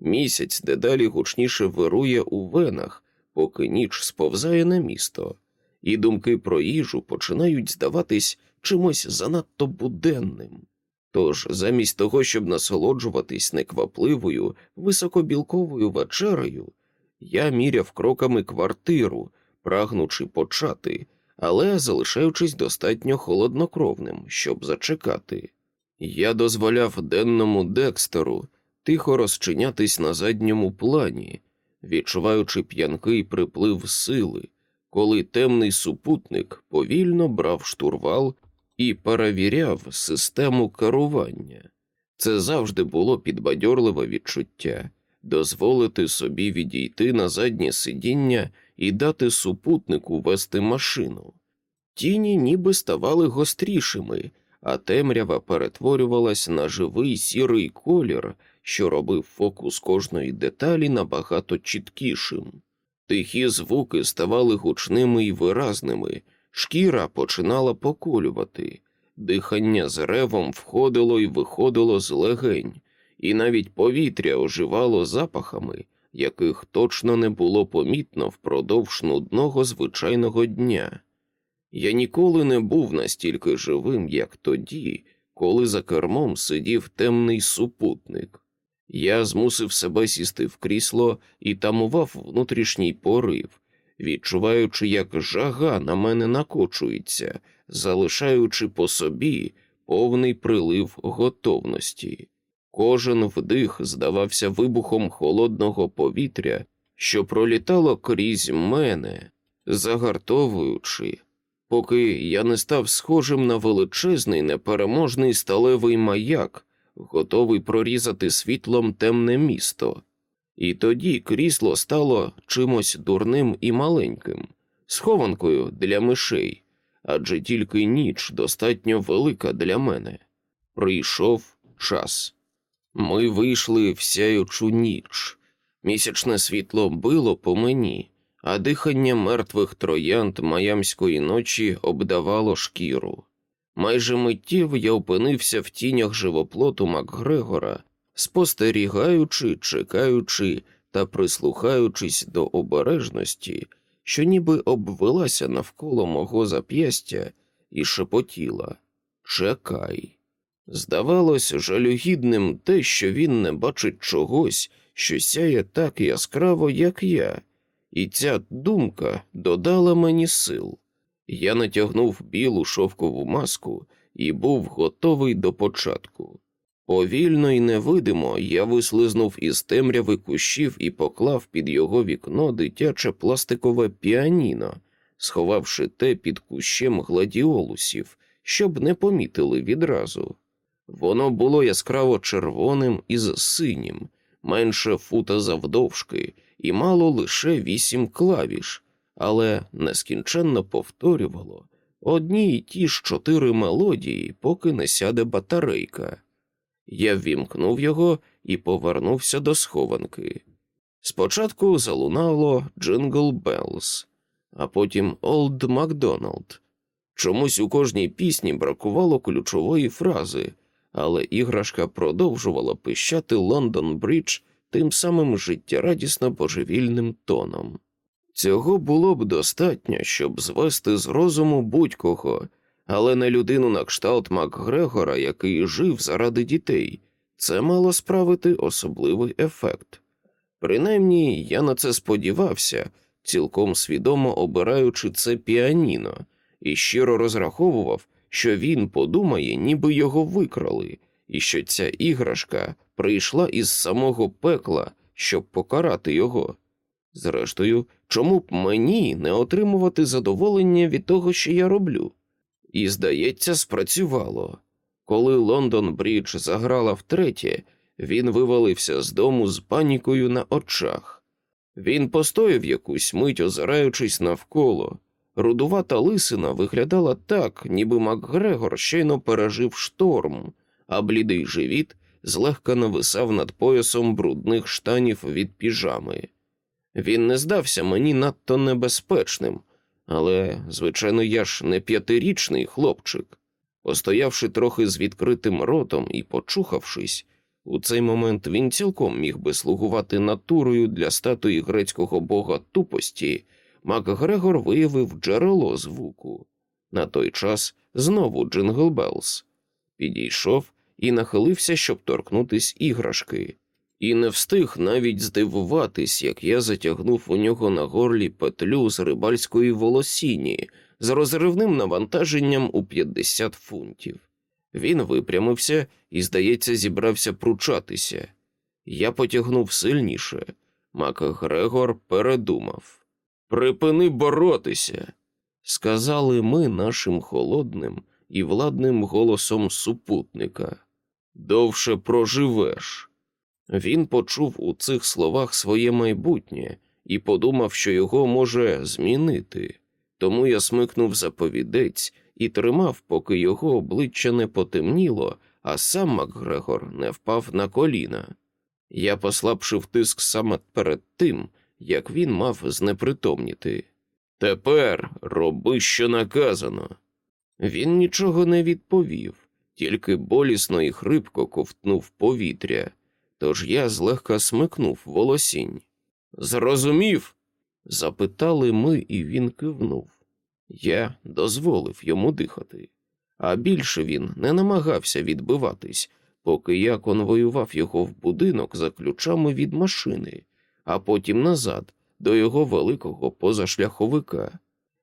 Місяць дедалі гучніше вирує у венах, поки ніч сповзає на місто, і думки про їжу починають здаватись чимось занадто буденним. Тож, замість того, щоб насолоджуватись неквапливою, високобілковою вечерею, я міряв кроками квартиру, прагнучи почати, але залишаючись достатньо холоднокровним, щоб зачекати. Я дозволяв денному Декстеру тихо розчинятись на задньому плані, відчуваючи п'янкий приплив сили, коли темний супутник повільно брав штурвал і перевіряв систему керування. Це завжди було підбадьорливе відчуття дозволити собі відійти на заднє сидіння і дати супутнику вести машину. Тіні ніби ставали гострішими, а темрява перетворювалась на живий сірий колір, що робив фокус кожної деталі набагато чіткішим. Тихі звуки ставали гучними і виразними, шкіра починала поколювати, дихання з ревом входило і виходило з легень, і навіть повітря оживало запахами, яких точно не було помітно впродовж нудного звичайного дня. Я ніколи не був настільки живим, як тоді, коли за кермом сидів темний супутник. Я змусив себе сісти в крісло і тамував внутрішній порив, відчуваючи, як жага на мене накочується, залишаючи по собі повний прилив готовності. Кожен вдих здавався вибухом холодного повітря, що пролітало крізь мене, загартовуючи, поки я не став схожим на величезний непереможний сталевий маяк, готовий прорізати світлом темне місто. І тоді крісло стало чимось дурним і маленьким, схованкою для мишей, адже тільки ніч достатньо велика для мене. Прийшов час. Ми вийшли в сяючу ніч. Місячне світло било по мені, а дихання мертвих троянд маямської ночі обдавало шкіру. Майже миттєво я опинився в тінях живоплоту Макгрегора, спостерігаючи, чекаючи та прислухаючись до обережності, що ніби обвелася навколо мого зап'ястя і шепотіла Чекай. Здавалось, жалюгідним те, що він не бачить чогось, що сяє так яскраво, як я, і ця думка додала мені сил. Я натягнув білу шовкову маску і був готовий до початку. Повільно і невидимо я вислизнув із темряви кущів і поклав під його вікно дитяче пластикове піаніно, сховавши те під кущем гладіолусів, щоб не помітили відразу. Воно було яскраво червоним із синім, менше фута завдовжки, і мало лише вісім клавіш, але нескінченно повторювало одні й ті ж чотири мелодії, поки не сяде батарейка. Я ввімкнув його і повернувся до схованки. Спочатку залунало Jingle Bells, а потім Old MacDonald. Чомусь у кожній пісні бракувало ключової фрази, але іграшка продовжувала пищати London Bridge тим самим життєрадісно божевільним тоном. Цього було б достатньо, щоб звести з розуму будь-кого, але не людину на кшталт Макгрегора, який жив заради дітей, це мало справити особливий ефект. Принаймні я на це сподівався, цілком свідомо обираючи це піаніно, і щиро розраховував, що він подумає, ніби його викрали, і що ця іграшка прийшла із самого пекла, щоб покарати його. Зрештою, чому б мені не отримувати задоволення від того, що я роблю? І, здається, спрацювало. Коли Лондон Брідж заграла втретє, він вивалився з дому з панікою на очах. Він постояв якусь мить, озираючись навколо. Рудувата лисина виглядала так, ніби Макгрегор щойно пережив шторм, а блідий живіт злегка нависав над поясом брудних штанів від піжами. Він не здався мені надто небезпечним, але, звичайно, я ж не п'ятирічний хлопчик. Постоявши трохи з відкритим ротом і почухавшись, у цей момент він цілком міг би слугувати натурою для статуї грецького бога тупості. Макгрегор виявив джерело звуку. На той час знову Jingle Bells. Підійшов і нахилився, щоб торкнутись іграшки, і не встиг навіть здивуватись, як я затягнув у нього на горлі петлю з рибальської волосіні з розривним навантаженням у 50 фунтів. Він випрямився і, здається, зібрався пручатися. Я потягнув сильніше. Макгрегор передумав. Припини боротися, сказали ми нашим холодним і владним голосом супутника. Довше проживеш. Він почув у цих словах своє майбутнє і подумав, що його може змінити. Тому я смикнув заповідець і тримав, поки його обличчя не потемніло, а сам Макгрегор не впав на коліна. Я послабшив тиск саме перед тим, як він мав знепритомніти. Тепер роби, що наказано. Він нічого не відповів, тільки болісно і хрипко ковтнув повітря, тож я злегка смикнув волосінь. Зрозумів? запитали ми, і він кивнув. Я дозволив йому дихати, а більше він не намагався відбиватись, поки я конвоював його в будинок за ключами від машини, а потім назад до його великого позашляховика.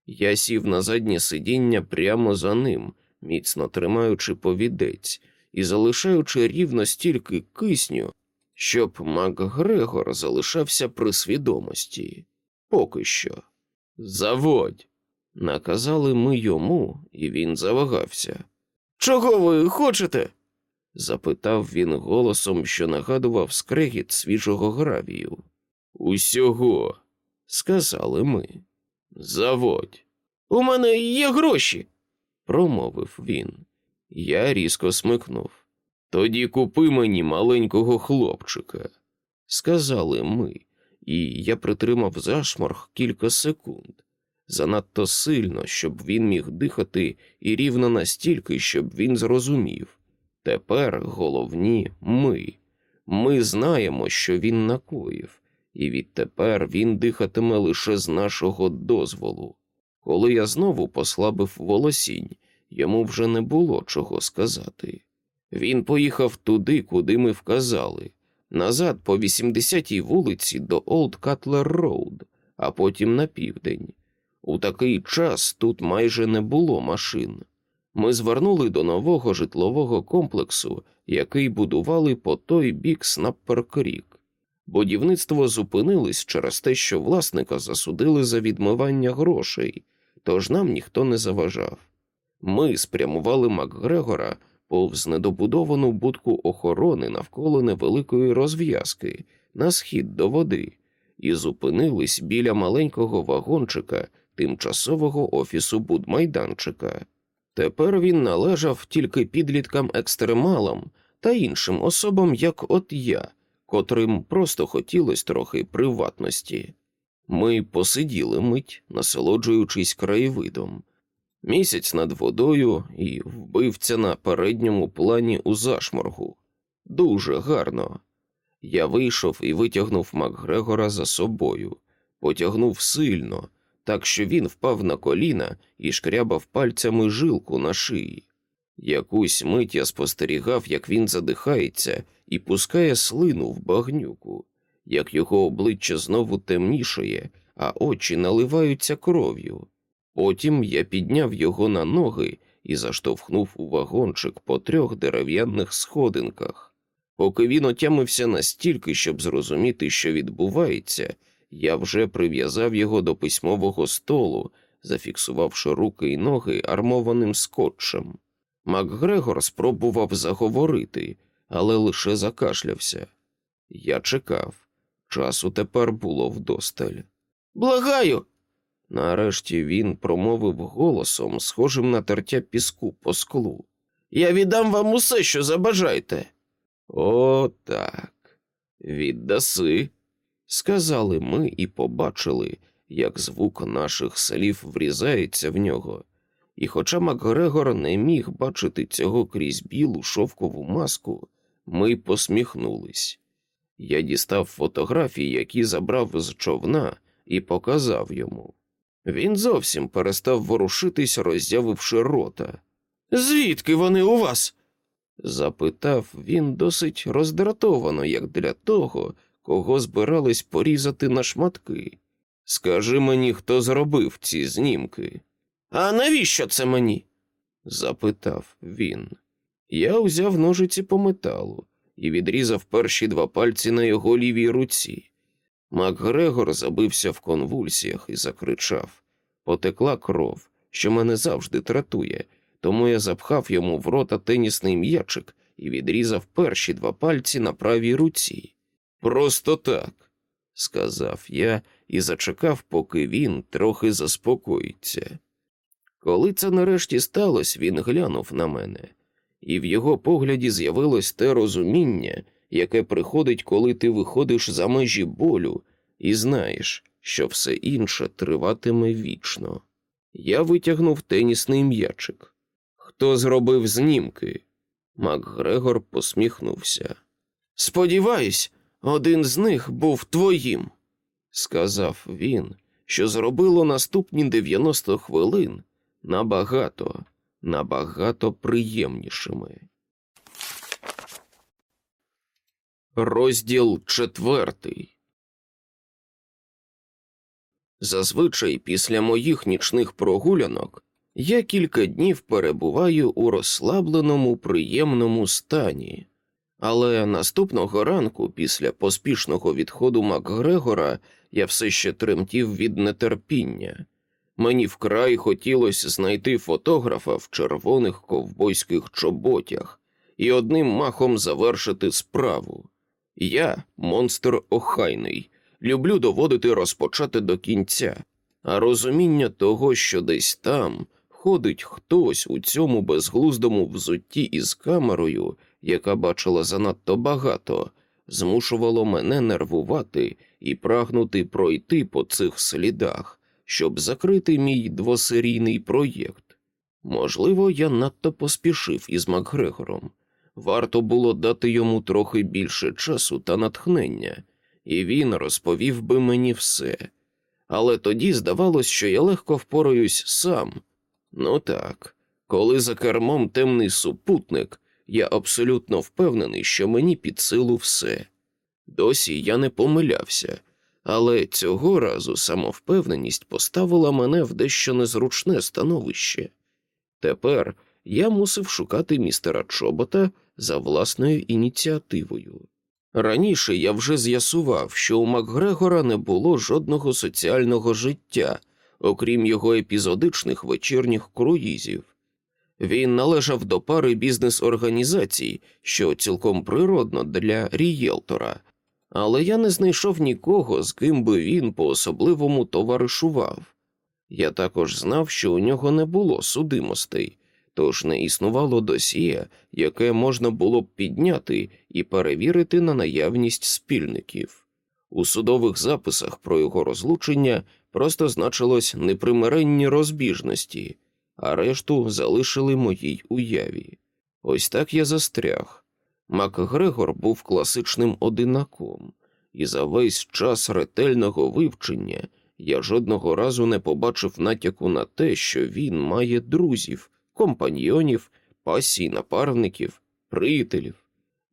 Я сів на заднє сидіння прямо за ним, міцно тримаючи повідець і залишаючи рівно стільки кисню, щоб Макгрегор залишався при свідомості. Поки що. Заводь. Наказали ми йому, і він завагався. Чого ви хочете? запитав він голосом, що нагадував скрегіт свіжого гравію. Усього, сказали ми. Заводь. У мене є гроші, промовив він. Я різко смикнув. Тоді купи мені маленького хлопчика, сказали ми, і я притримав зашморг кілька секунд. Занадто сильно, щоб він міг дихати, і рівно настільки, щоб він зрозумів. Тепер головні ми. Ми знаємо, що він накоїв, і відтепер він дихатиме лише з нашого дозволу. Коли я знову послабив волосінь, йому вже не було чого сказати. Він поїхав туди, куди ми вказали, назад по 80-й вулиці до Олд Катлер Роуд, а потім на південь. У такий час тут майже не було машин. Ми звернули до нового житлового комплексу, який будували по той бік Снаппер-Крік. Будівництво зупинилось через те, що власника засудили за відмивання грошей, тож нам ніхто не заважав. Ми спрямували Макгрегора повз недобудовану будку охорони навколо невеликої розв'язки на схід до води і зупинились біля маленького вагончика тимчасового офісу будмайданчика. Тепер він належав тільки підліткам екстремалам та іншим особам, як от я, котрим просто хотілося трохи приватності. Ми посиділи мить, насолоджуючись краєвидом. Місяць над водою і вбивця на передньому плані у зашморгу. Дуже гарно. Я вийшов і витягнув Макгрегора за собою, потягнув сильно, так що він впав на коліна і шкрябав пальцями жилку на шиї. Якусь мить я спостерігав, як він задихається і пускає слину в багнюку, як його обличчя знову темнішає, а очі наливаються кров'ю. Потім я підняв його на ноги і заштовхнув у вагончик по трьох дерев'яних сходинках. Поки він отямився настільки, щоб зрозуміти, що відбувається, я вже прив'язав його до письмового столу, зафіксувавши руки й ноги армованим скотчем. Макгрегор спробував заговорити, але лише закашлявся. Я чекав. Часу тепер було вдосталь. Благаю. Нарешті він промовив голосом, схожим на тертя піску по склу. Я віддам вам усе, що забажаєте. О, так. Віддаси, сказали ми і побачили, як звук наших слів врізається в нього. І хоча Макгрегор не міг бачити цього крізь білу шовкову маску, ми посміхнулись. Я дістав фотографії, які забрав з човна, і показав йому. Він зовсім перестав ворушитись, роззявивши рота. Звідки вони у вас? запитав він досить роздратовано, як для того, кого збирались порізати на шматки. Скажи мені, хто зробив ці знімки. А навіщо це мені? запитав він. Я узяв ножиці по металу і відрізав перші два пальці на його лівій руці. Макгрегор забився в конвульсіях і закричав. Потекла кров, що мене завжди тратує, тому я запхав йому в рота тенісний м'ячик і відрізав перші два пальці на правій руці. Просто так, сказав я і зачекав, поки він трохи заспокоїться. Коли це нарешті сталося, він глянув на мене, і в його погляді з'явилось те розуміння, яке приходить, коли ти виходиш за межі болю і знаєш, що все інше триватиме вічно. Я витягнув тенісний м'ячик. Хто зробив знімки? Макгрегор посміхнувся. Сподіваюсь, один з них був твоїм, сказав він, що зробило наступні 90 хвилин набагато, набагато приємнішими. Розділ четвертий. Зазвичай після моїх нічних прогулянок я кілька днів перебуваю у розслабленому, приємному стані, але наступного ранку, після поспішного відходу Макгрегора, я все ще тремтів від нетерпіння. Мені вкрай хотілося знайти фотографа в червоних ковбойських чоботях і одним махом завершити справу. Я, монстр охайний, люблю доводити розпочати до кінця, а розуміння того, що десь там ходить хтось у цьому безглуздому взутті із камерою, яка бачила занадто багато, змушувало мене нервувати і прагнути пройти по цих слідах, щоб закрити мій двосерійний проєкт. Можливо, я надто поспішив із Макгрегором. Варто було дати йому трохи більше часу та натхнення, і він розповів би мені все. Але тоді здавалось, що я легко впораюсь сам. Ну так, коли за кермом темний супутник, я абсолютно впевнений, що мені під силу все. Досі я не помилявся, але цього разу самовпевненість поставила мене в дещо незручне становище. Тепер я мусив шукати містера Чобота за власною ініціативою. Раніше я вже з'ясував, що у Макгрегора не було жодного соціального життя, окрім його епізодичних вечірніх круїзів. Він належав до пари бізнес-організацій, що цілком природно для рієлтора, але я не знайшов нікого, з ким би він по особливому товаришував. Я також знав, що у нього не було судимостей, тож не існувало досія, яке можна було б підняти і перевірити на наявність спільників. У судових записах про його розлучення просто значилось непримиренні розбіжності, а решту залишили моїй уяві. Ось так я застряг. Макгрегор був класичним одинаком, і за весь час ретельного вивчення я жодного разу не побачив натяку на те, що він має друзів, компаньйонів, пасій напарників, приятелів,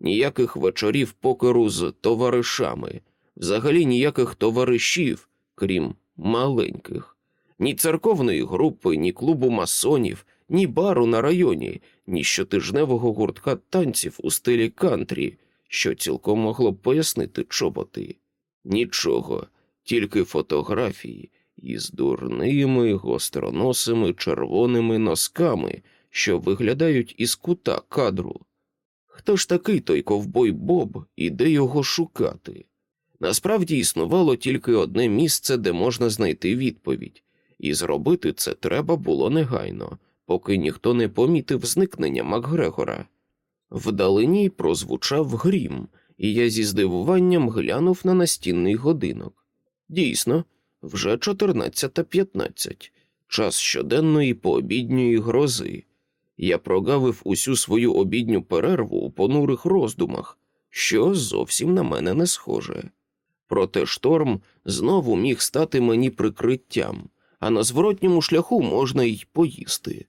ніяких вечорів покеру з товаришами, взагалі ніяких товаришів, крім маленьких, ні церковної групи, ні клубу масонів, ні бару на районі, ні щотижневого гуртка танців у стилі кантрі, що цілком могло б пояснити чоботи. Нічого, тільки фотографії із дурними гостроносими червоними носками, що виглядають із кута кадру. Хто ж такий той ковбой Боб і де його шукати? Насправді існувало тільки одне місце, де можна знайти відповідь, і зробити це треба було негайно, поки ніхто не помітив зникнення Макгрегора. Вдалині прозвучав грім, і я зі здивуванням глянув на настінний годинок. Дійсно, вже 14.15, час щоденної пообідньої грози. Я прогавив усю свою обідню перерву у понурих роздумах, що зовсім на мене не схоже. Проте шторм знову міг стати мені прикриттям, а на зворотньому шляху можна й поїсти.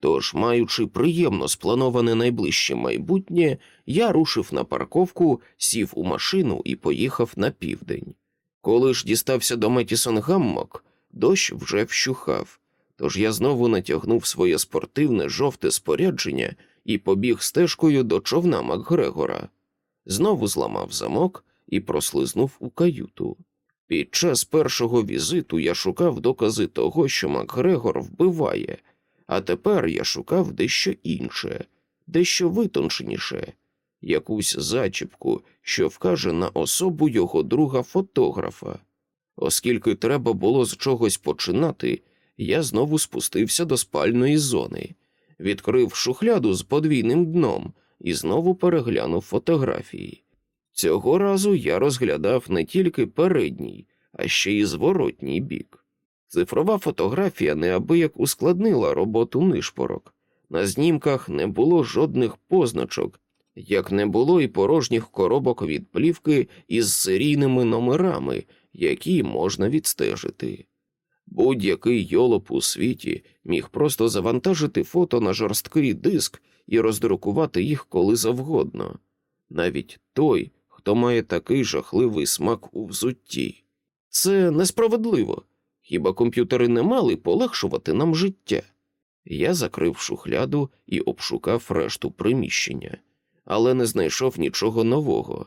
Тож, маючи приємно сплановане найближче майбутнє, я рушив на парковку, сів у машину і поїхав на південь. Коли ж дістався до Метісон Гаммок, дощ вже вщухав, тож я знову натягнув своє спортивне жовте спорядження і побіг стежкою до човна Макгрегора. Знову зламав замок і прослизнув у каюту. Під час першого візиту я шукав докази того, що Макгрегор вбиває, а тепер я шукав дещо інше, дещо витонченіше, якусь зачіпку, що вкаже на особу його друга фотографа. Оскільки треба було з чогось починати, я знову спустився до спальної зони, відкрив шухляду з подвійним дном і знову переглянув фотографії. Цього разу я розглядав не тільки передній, а ще й зворотній бік. Цифрова фотографія неабияк ускладнила роботу нишпорок. На знімках не було жодних позначок, як не було і порожніх коробок від плівки із серійними номерами, які можна відстежити. Будь-який йолоп у світі міг просто завантажити фото на жорсткий диск і роздрукувати їх коли завгодно, навіть той, хто має такий жахливий смак у взутті. Це несправедливо. Хіба комп'ютери не мали полегшувати нам життя? Я закрив шухляду і обшукав решту приміщення, але не знайшов нічого нового.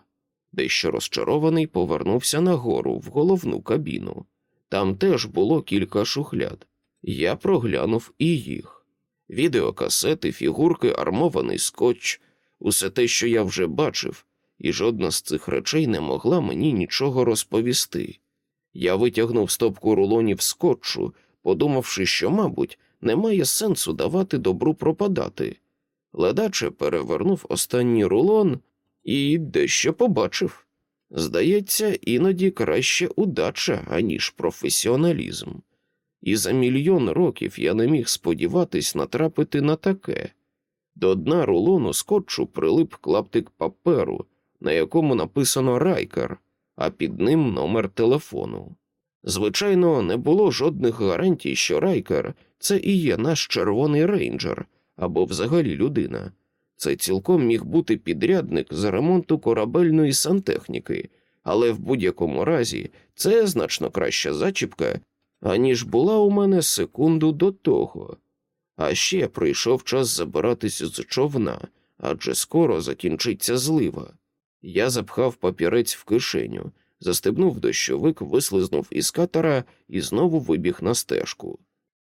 Дещо розчарований повернувся нагору в головну кабіну. Там теж було кілька шухляд. Я проглянув і їх. Відеокасети, фігурки, армований скотч, усе те, що я вже бачив, і жодна з цих речей не могла мені нічого розповісти. Я витягнув стопку рулонів скотчу, подумавши, що, мабуть, немає сенсу давати добру пропадати. Ледаче перевернув останній рулон, і дещо побачив. Здається, іноді краще удача, аніж професіоналізм. І за мільйон років я не міг сподіватись натрапити на таке. До дна рулону скотчу прилип клаптик паперу, на якому написано Райкер, а під ним номер телефону. Звичайно, не було жодних гарантій, що Райкер це і є наш червоний рейнджер або взагалі людина. Це цілком міг бути підрядник з ремонту корабельної сантехніки, але в будь-якому разі це значно краща зачіпка, аніж була у мене секунду до того. А ще прийшов час забиратися з човна, адже скоро закінчиться злива. Я запхав папірець в кишеню, застебнув дощовик, вислизнув із катера і знову вибіг на стежку.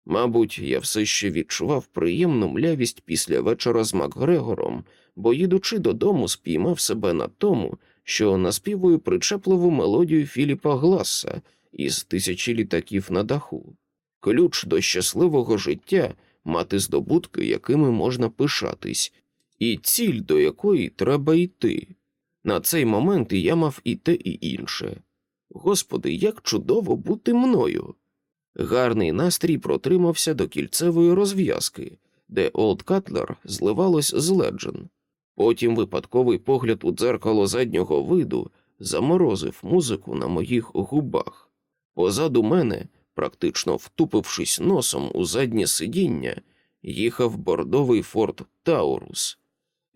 Мабуть, я все ще відчував приємну млявість після вечора з Макгрегором, бо, їдучи додому, спіймав себе на тому, що наспівую причепливу мелодію Філіпа Гласа із тисячі літаків на даху. Ключ до щасливого життя мати здобутки, якими можна пишатись, і ціль, до якої треба йти. На цей момент я мав і те, і інше. Господи, як чудово бути мною! Гарний настрій протримався до кільцевої розв'язки, де Олд Катлер зливалось з Леджен. Потім випадковий погляд у дзеркало заднього виду заморозив музику на моїх губах. Позаду мене, практично втупившись носом у заднє сидіння, їхав бордовий форд Таурус.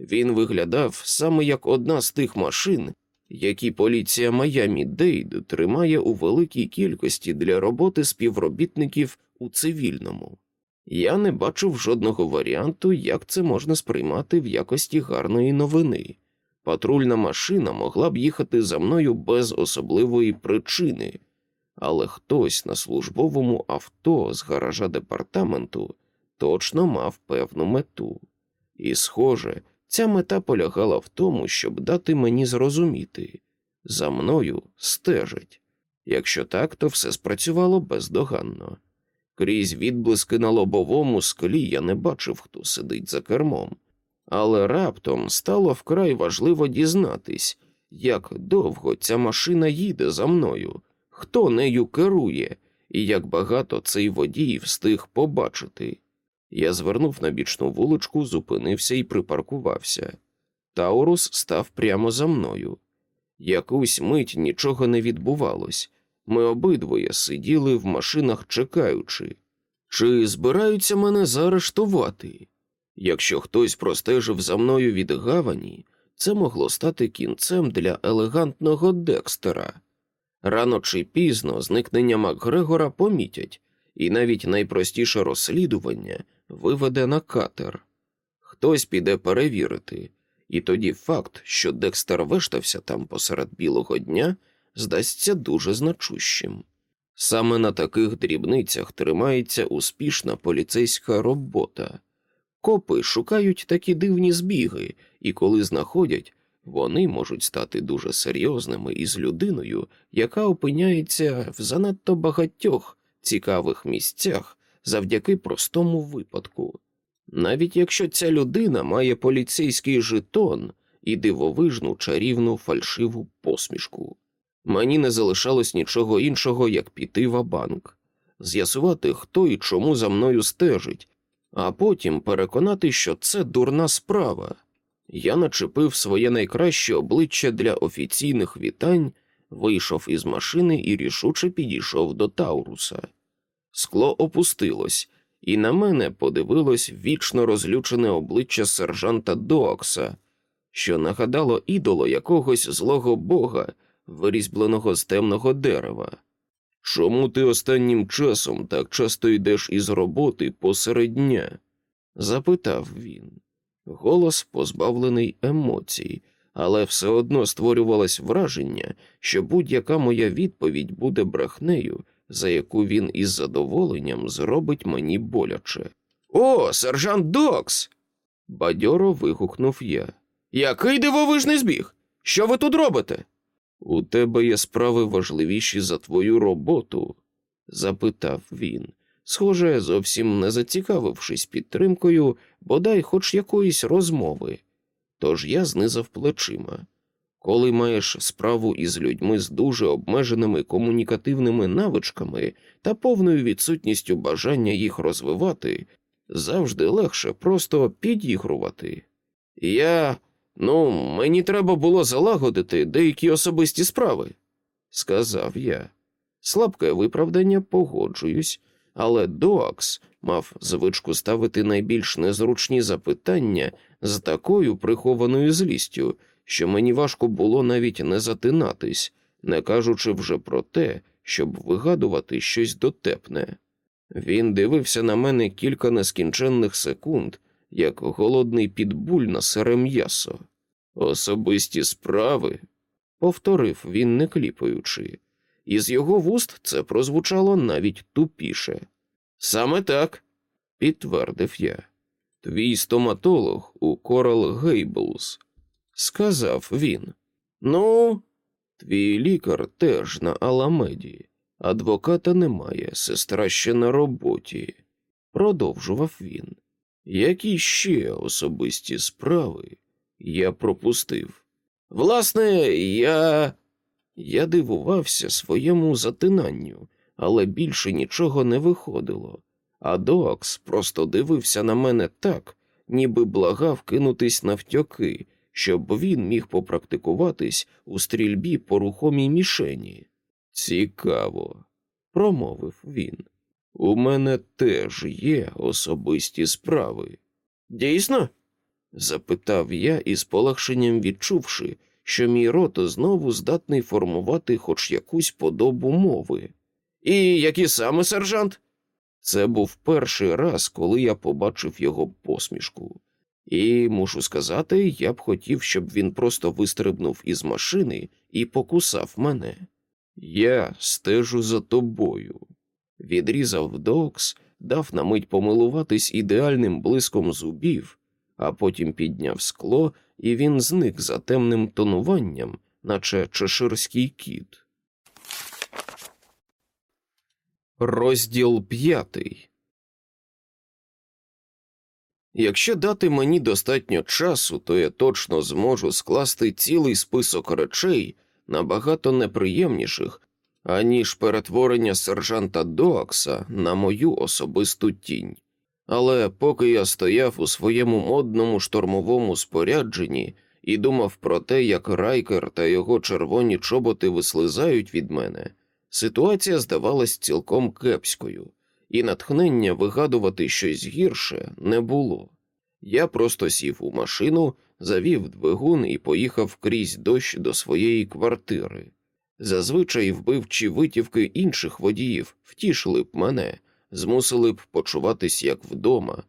Він виглядав саме як одна з тих машин, які поліція Майамі Дейд тримає у великій кількості для роботи співробітників у цивільному. Я не бачив жодного варіанту, як це можна сприймати в якості гарної новини. Патрульна машина могла б їхати за мною без особливої причини, але хтось на службовому авто з гаража департаменту точно мав певну мету. І, схоже, ця мета полягала в тому, щоб дати мені зрозуміти за мною стежать. Якщо так, то все спрацювало бездоганно. Крізь відблиски на лобовому склі я не бачив, хто сидить за кермом, але раптом стало вкрай важливо дізнатись, як довго ця машина їде за мною, хто нею керує, і як багато цей водій встиг побачити. Я звернув на бічну вуличку, зупинився і припаркувався. Таурус став прямо за мною. Якусь мить нічого не відбувалось. Ми обидвоє сиділи в машинах, чекаючи, чи збираються мене заарештувати. Якщо хтось простежив за мною від гавані, це могло стати кінцем для елегантного Декстера. Рано чи пізно зникнення Макгрегора помітять, і навіть найпростіше розслідування виведе на катер. Хтось піде перевірити, і тоді факт, що Декстер вештався там посеред білого дня, здасться дуже значущим. Саме на таких дрібницях тримається успішна поліцейська робота. Копи шукають такі дивні збіги, і коли знаходять, вони можуть стати дуже серйозними із людиною, яка опиняється в занадто багатьох цікавих місцях завдяки простому випадку. Навіть якщо ця людина має поліцейський жетон і дивовижну чарівну фальшиву посмішку. Мені не залишалось нічого іншого, як піти в банк, з'ясувати, хто і чому за мною стежить, а потім переконати, що це дурна справа. Я начепив своє найкраще обличчя для офіційних вітань, вийшов із машини і рішуче підійшов до Тауруса. Скло опустилось, і на мене подивилось вічно розлючене обличчя сержанта Доакса, що нагадало ідоло якогось злого бога, вирізбленого з темного дерева. Чому ти останнім часом так часто йдеш із роботи посеред дня? запитав він. Голос позбавлений емоцій, але все одно створювалось враження, що будь-яка моя відповідь буде брехнею, за яку він із задоволенням зробить мені боляче. О, сержант Докс. бадьоро вигукнув я. Який дивовижний збіг? Що ви тут робите? У тебе є справи важливіші за твою роботу? запитав він, схоже, зовсім не зацікавившись підтримкою, бодай хоч якоїсь розмови. Тож я знизав плечима. Коли маєш справу із людьми з дуже обмеженими комунікативними навичками та повною відсутністю бажання їх розвивати, завжди легше просто підігрувати. Я, ну, мені треба було залагодити деякі особисті справи, сказав я. Слабке виправдання погоджуюсь, але Доакс мав звичку ставити найбільш незручні запитання з такою прихованою злістю, що мені важко було навіть не затинатись, не кажучи вже про те, щоб вигадувати щось дотепне. Він дивився на мене кілька нескінченних секунд, як голодний підбуль на сире м'ясо. Особисті справи, повторив він, не кліпаючи, і з його вуст це прозвучало навіть тупіше. Саме так, підтвердив я. Твій стоматолог у Корал Гейблс, сказав він. Ну, твій лікар теж на Аламеді. Адвоката немає, сестра ще на роботі, продовжував він. Які ще особисті справи я пропустив? Власне, я. Я дивувався своєму затинанню, але більше нічого не виходило, а Доакс просто дивився на мене так, ніби благав кинутись навтьоки, щоб він міг попрактикуватись у стрільбі по рухомій мішені. Цікаво, промовив він. У мене теж є особисті справи. Дійсно? запитав я із полегшенням відчувши, що мій рот знову здатний формувати хоч якусь подобу мови. І які саме сержант? Це був перший раз, коли я побачив його посмішку. І мушу сказати, я б хотів, щоб він просто вистрибнув із машини і покусав мене. Я стежу за тобою. Відрізав Докс, дав на мить помилуватись ідеальним блиском зубів, а потім підняв скло, і він зник за темним тонуванням, наче чеширський кіт. Розділ п'ятий. Якщо дати мені достатньо часу, то я точно зможу скласти цілий список речей набагато неприємніших, аніж перетворення сержанта Доакса на мою особисту тінь. Але поки я стояв у своєму модному штормовому спорядженні і думав про те, як райкер та його червоні чоботи вислизають від мене, ситуація здавалась цілком кепською, і натхнення вигадувати щось гірше не було. Я просто сів у машину, завів двигун і поїхав крізь дощ до своєї квартири. Зазвичай вбивчі витівки інших водіїв втішили б мене, змусили б почуватись як вдома,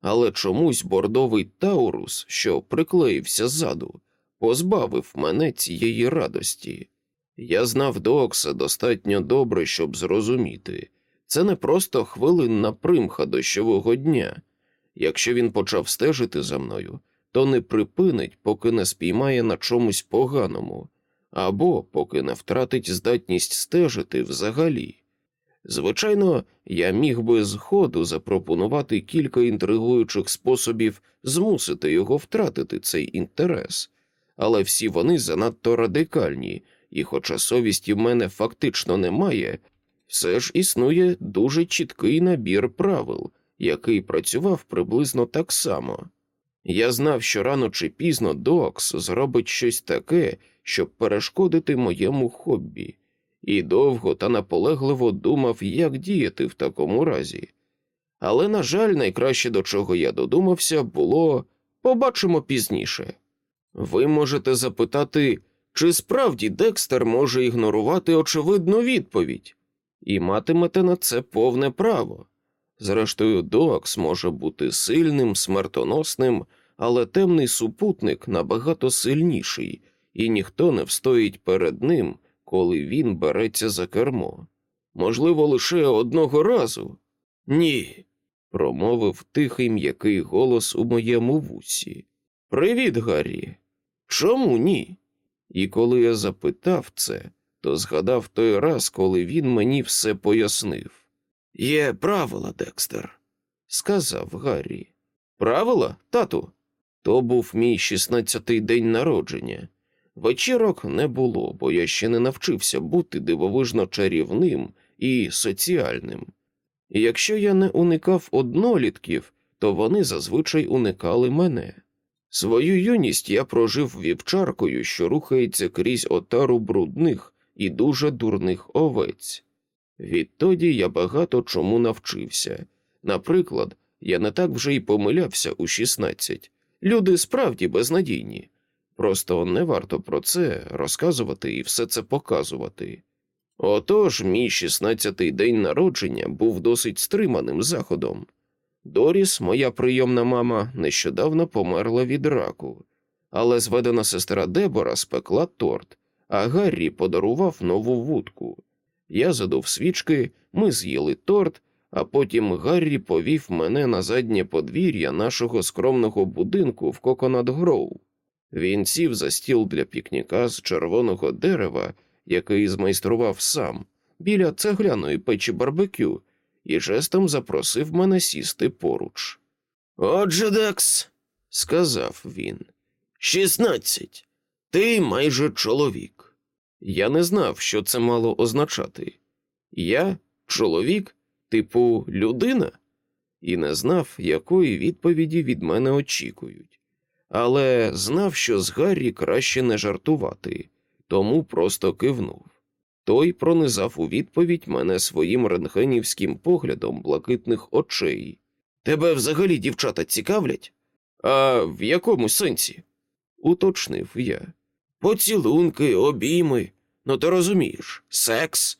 але чомусь бордовий таурус, що приклеївся ззаду, позбавив мене цієї радості. Я знав Докса достатньо добре, щоб зрозуміти це не просто хвилинна примха дощового дня. Якщо він почав стежити за мною, то не припинить, поки не спіймає на чомусь поганому, або поки не втратить здатність стежити взагалі. Звичайно, я міг би з ходу запропонувати кілька інтригуючих способів змусити його втратити цей інтерес, але всі вони занадто радикальні, і, хоча совісті в мене фактично немає, все ж існує дуже чіткий набір правил, який працював приблизно так само. Я знав, що рано чи пізно Докс зробить щось таке, щоб перешкодити моєму хобі, і довго та наполегливо думав, як діяти в такому разі. Але, на жаль, найкраще до чого я додумався, було побачимо пізніше. Ви можете запитати, чи справді Декстер може ігнорувати очевидну відповідь, і матимете на це повне право. Зрештою, Доакс може бути сильним, смертоносним, але темний супутник набагато сильніший, і ніхто не встоїть перед ним, коли він береться за кермо. Можливо, лише одного разу? Ні, промовив тихий м'який голос у моєму вусі. Привіт, Гаррі. Чому ні? І коли я запитав це, то згадав той раз, коли він мені все пояснив. Є правила, Декстер, сказав Гаррі. Правила, тату? То був мій 16-й день народження. Вечірок не було, бо я ще не навчився бути дивовижно чарівним і соціальним. І якщо я не уникав однолітків, то вони зазвичай уникали мене. Свою юність я прожив вівчаркою, що рухається крізь отару брудних і дуже дурних овець. Відтоді я багато чому навчився. Наприклад, я не так вже й помилявся у 16. Люди справді безнадійні. Просто не варто про це розказувати і все це показувати. Отож, мій 16-й день народження був досить стриманим заходом. Доріс, моя прийомна мама, нещодавно померла від раку, але зведена сестра Дебора спекла торт, а Гаррі подарував нову вудку. Я задув свічки, ми з'їли торт, а потім Гаррі повів мене на заднє подвір'я нашого скромного будинку в Коконат Гроу. Він сів за стіл для пікніка з червоного дерева, який змайстрував сам, біля цегляної печі барбекю, і жестом запросив мене сісти поруч. Отже, Декс, сказав він, шістнадцять. Ти майже чоловік. Я не знав, що це мало означати. Я чоловік, типу людина, і не знав, якої відповіді від мене очікують. Але знав, що з Гаррі краще не жартувати, тому просто кивнув. Той пронизав у відповідь мене своїм рентгенівським поглядом блакитних очей. Тебе взагалі дівчата цікавлять? А в якому сенсі? уточнив я. Поцілунки, обійми. Ну ти розумієш, секс.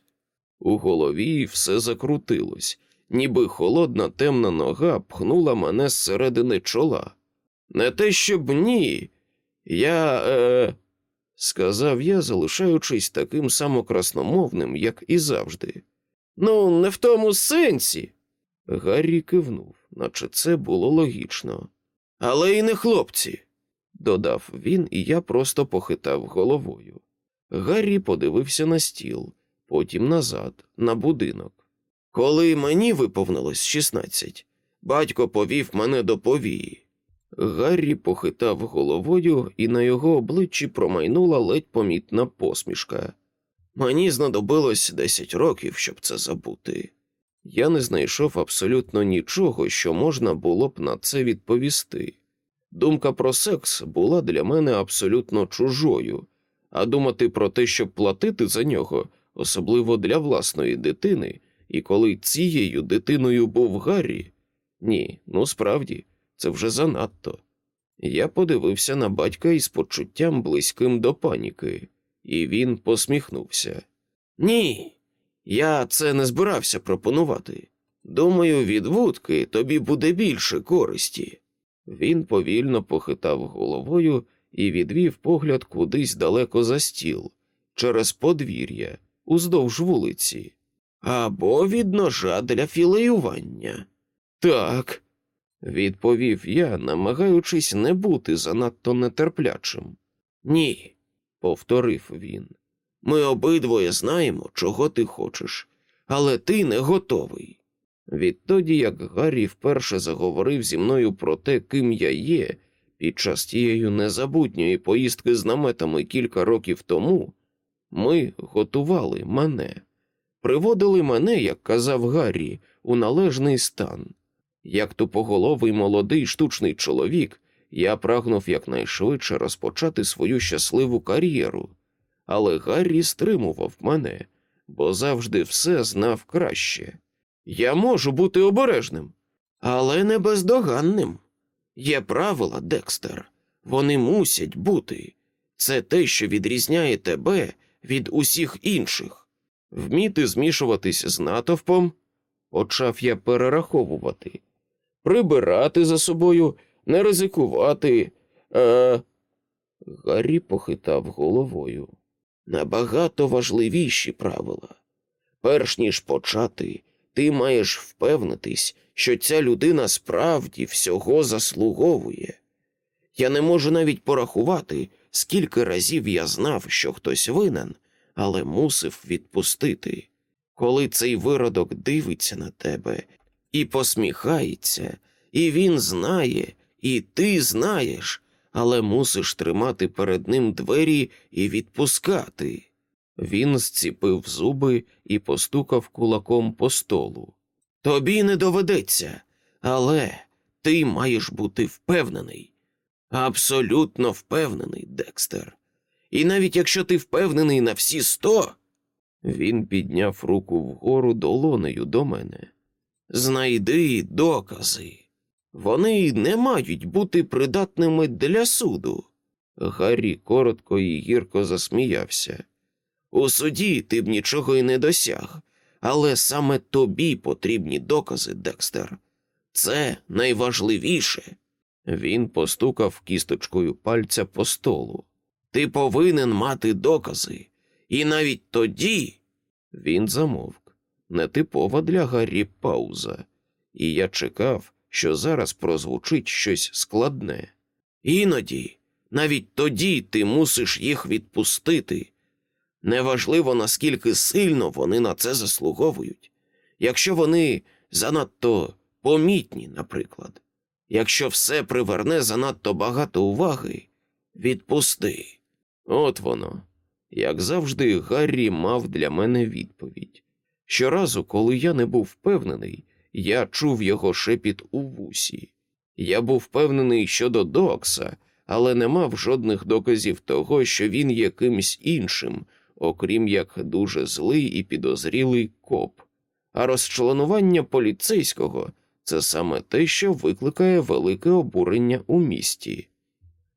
У голові все закрутилось, ніби холодна темна нога пхнула мене зсередини чола. Не те, щоб ні. Я. е сказав я, залишаючись таким само красномовним, як і завжди. Ну, не в тому сенсі. Гаррі кивнув, наче це було логічно. Але й не хлопці, додав він, і я просто похитав головою. Гаррі подивився на стіл, потім назад, на будинок. Коли мені виповнилось 16, батько повів мене до повії. Гаррі похитав головою, і на його обличчі промайнула ледь помітна посмішка. Мені знадобилось десять років, щоб це забути. Я не знайшов абсолютно нічого, що можна було б на це відповісти. Думка про секс була для мене абсолютно чужою, а думати про те, щоб платити за нього, особливо для власної дитини, і коли цією дитиною був Гаррі, ні, ну справді це вже занадто. Я подивився на батька із почуттям близьким до паніки, і він посміхнувся. Ні, я це не збирався пропонувати. Думаю, від вудки тобі буде більше користі. Він повільно похитав головою і відвів погляд кудись далеко за стіл, через подвір'я, уздовж вулиці, або від ножа для філеювання. Так, відповів я, намагаючись не бути занадто нетерплячим. Ні, повторив він. Ми обидвоє знаємо, чого ти хочеш, але ти не готовий. Відтоді, як Гаррі вперше заговорив зі мною про те, ким я є, під час тієї незабутньої поїздки з наметами кілька років тому, ми готували мене, приводили мене, як казав Гаррі, у належний стан. Як тупоголовий молодий штучний чоловік, я прагнув якнайшвидше розпочати свою щасливу кар'єру, але Гаррі стримував мене, бо завжди все знав краще. Я можу бути обережним, але не бездоганним. Є правила, Декстер, вони мусять бути. Це те, що відрізняє тебе від усіх інших. Вміти змішуватись з натовпом, почав я перераховувати прибирати за собою, не ризикувати. Е... Гаррі похитав головою. Набагато важливіші правила. Перш ніж почати, ти маєш впевнитись, що ця людина справді всього заслуговує. Я не можу навіть порахувати, скільки разів я знав, що хтось винен, але мусив відпустити. Коли цей виродок дивиться на тебе і посміхається, і він знає І ти знаєш, але мусиш тримати перед ним двері і відпускати. Він зціпив зуби і постукав кулаком по столу. Тобі не доведеться, але ти маєш бути впевнений. Абсолютно впевнений, Декстер. І навіть якщо ти впевнений на всі сто. Він підняв руку вгору долонею до мене. Знайди докази. Вони не мають бути придатними для суду. Гаррі коротко і гірко засміявся. У суді ти б нічого й не досяг, але саме тобі потрібні докази, Декстер. Це найважливіше. Він постукав кісточкою пальця по столу. Ти повинен мати докази, і навіть тоді він замовк. Нетипова для Гаррі пауза, і я чекав, що зараз прозвучить щось складне. Іноді, навіть тоді ти мусиш їх відпустити. Неважливо, наскільки сильно вони на це заслуговують. Якщо вони занадто помітні, наприклад, якщо все приверне занадто багато уваги, відпусти. От воно. Як завжди, Гаррі мав для мене відповідь. Щоразу, коли я не був впевнений, я чув його шепіт у вусі. Я був впевнений щодо Докса, але не мав жодних доказів того, що він є кимсь іншим, окрім як дуже злий і підозрілий коп. А розчленування поліцейського це саме те, що викликає велике обурення у місті.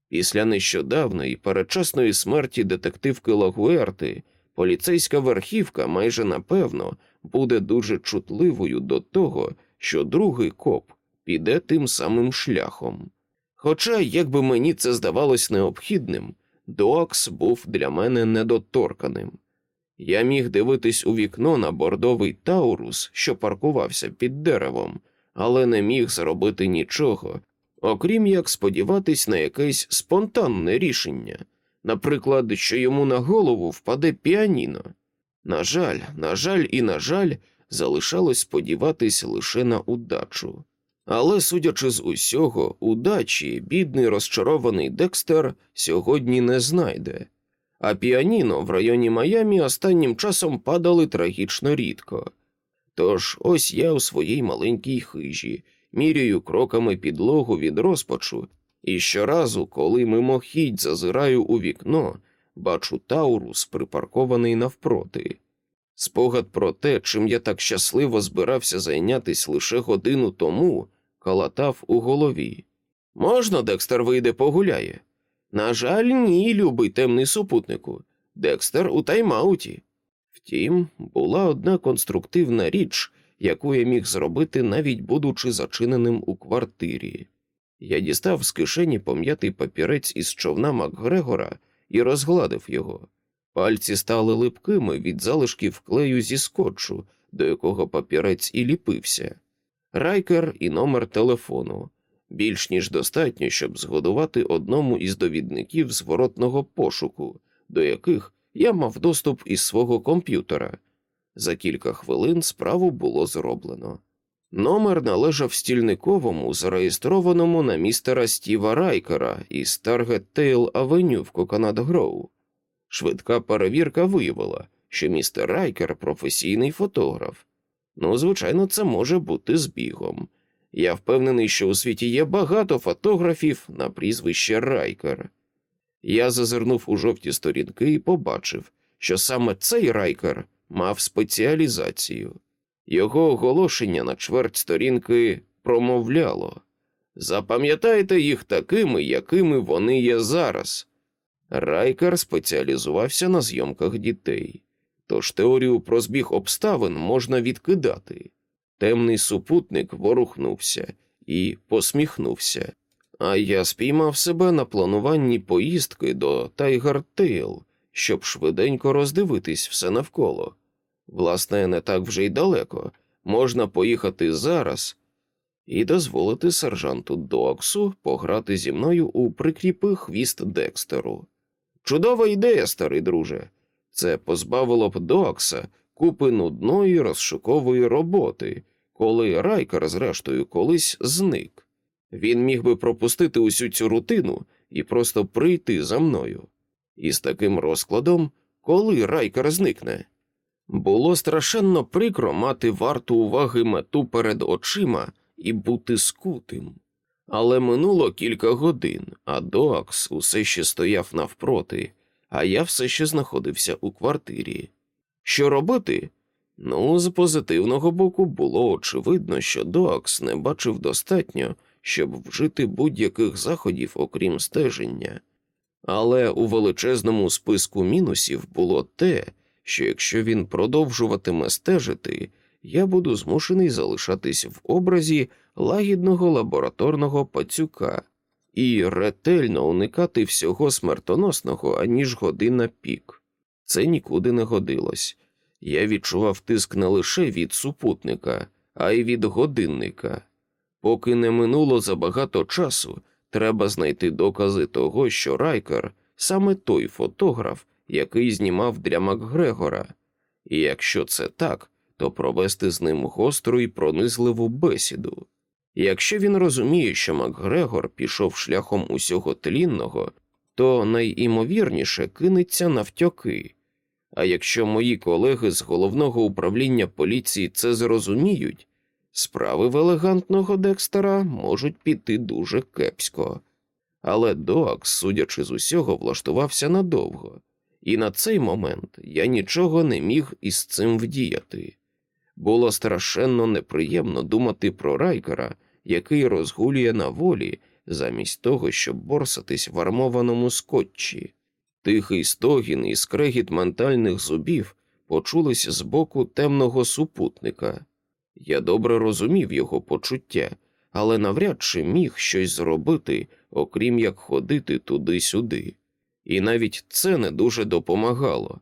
Після нещодавної передчасної смерті детективки Лагуерти поліцейська верхівка майже напевно буде дуже чутливою до того, що другий коп піде тим самим шляхом. Хоча, якби мені це здавалось необхідним, Доакс був для мене недоторканим. Я міг дивитись у вікно на бордовий таурус, що паркувався під деревом, але не міг зробити нічого, окрім як сподіватись на якесь спонтанне рішення, наприклад, що йому на голову впаде піаніно. На жаль, на жаль, і на жаль, залишалось сподіватись лише на удачу. Але, судячи з усього, удачі бідний розчарований Декстер сьогодні не знайде, а піаніно в районі Майамі останнім часом падали трагічно рідко. Тож ось я у своїй маленькій хижі міряю кроками підлогу від розпачу, і щоразу, коли мимохідь зазираю у вікно, бачу Таурус, припаркований навпроти. Спогад про те, чим я так щасливо збирався зайнятися лише годину тому, калатав у голові. Можна, Декстер вийде погуляє? На жаль, ні, любий темний супутнику. Декстер у тайм-ауті». Втім, була одна конструктивна річ, яку я міг зробити, навіть будучи зачиненим у квартирі. Я дістав з кишені пом'ятий папірець із човна Макгрегора і розгладив його. Пальці стали липкими від залишків клею зі скотчу, до якого папірець і ліпився, райкер і номер телефону. Більш ніж достатньо, щоб згодувати одному із довідників зворотного пошуку, до яких я мав доступ із свого комп'ютера. За кілька хвилин справу було зроблено. Номер належав стільниковому, зареєстрованому на містера Стіва Райкера із Тайгартейл Авеню в Коканат Гроу. Швидка перевірка виявила, що містер Райкер професійний фотограф. Ну, звичайно, це може бути збігом. Я впевнений, що у світі є багато фотографів на прізвище Райкер. Я зазирнув у жовті сторінки і побачив, що саме цей Райкер мав спеціалізацію. Його оголошення на чверть сторінки промовляло запам'ятайте їх такими, якими вони є зараз. Райкер спеціалізувався на зйомках дітей, тож теорію про збіг обставин можна відкидати. Темний супутник ворухнувся і посміхнувся, а я спіймав себе на плануванні поїздки до Тайгартейл, щоб швиденько роздивитись все навколо. Власне, не так вже й далеко. Можна поїхати зараз і дозволити сержанту Доксу пограти зі мною у прикріпи хвіст Декстеру. Чудова ідея, старий друже. Це позбавило б Докса купи нудної розшукової роботи, коли Райкер, зрештою, колись зник. Він міг би пропустити усю цю рутину і просто прийти за мною. І з таким розкладом, коли райкер зникне. Було страшенно прикро мати варту уваги мету перед очима і бути скутим. Але минуло кілька годин, а Доакс усе ще стояв навпроти, а я все ще знаходився у квартирі. Що робити? Ну, з позитивного боку було очевидно, що Доакс не бачив достатньо, щоб вжити будь-яких заходів, окрім стеження. Але у величезному списку мінусів було те, що якщо він продовжуватиме стежити, я буду змушений залишатись в образі лагідного лабораторного пацюка і ретельно уникати всього смертоносного аніж година пік. Це нікуди не годилось. Я відчував тиск не лише від супутника, а й від годинника. Поки не минуло забагато часу, треба знайти докази того, що Райкер саме той фотограф, який знімав для Макгрегора, і якщо це так, то провести з ним гостру і пронизливу бесіду. Якщо він розуміє, що Макгрегор пішов шляхом усього тлінного, то найімовірніше кинеться навтьоки. А якщо мої колеги з головного управління поліції це зрозуміють, справи в елегантного Декстера можуть піти дуже кепсько. Але Доакс, судячи з усього, влаштувався надовго, і на цей момент я нічого не міг із цим вдіяти. Було страшенно неприємно думати про райкера, який розгулює на волі, замість того, щоб борсатись в армованому скотчі. Тихий стогін і скрегіт ментальних зубів почулись з боку темного супутника. Я добре розумів його почуття, але навряд чи міг щось зробити, окрім як ходити туди-сюди. І навіть це не дуже допомагало.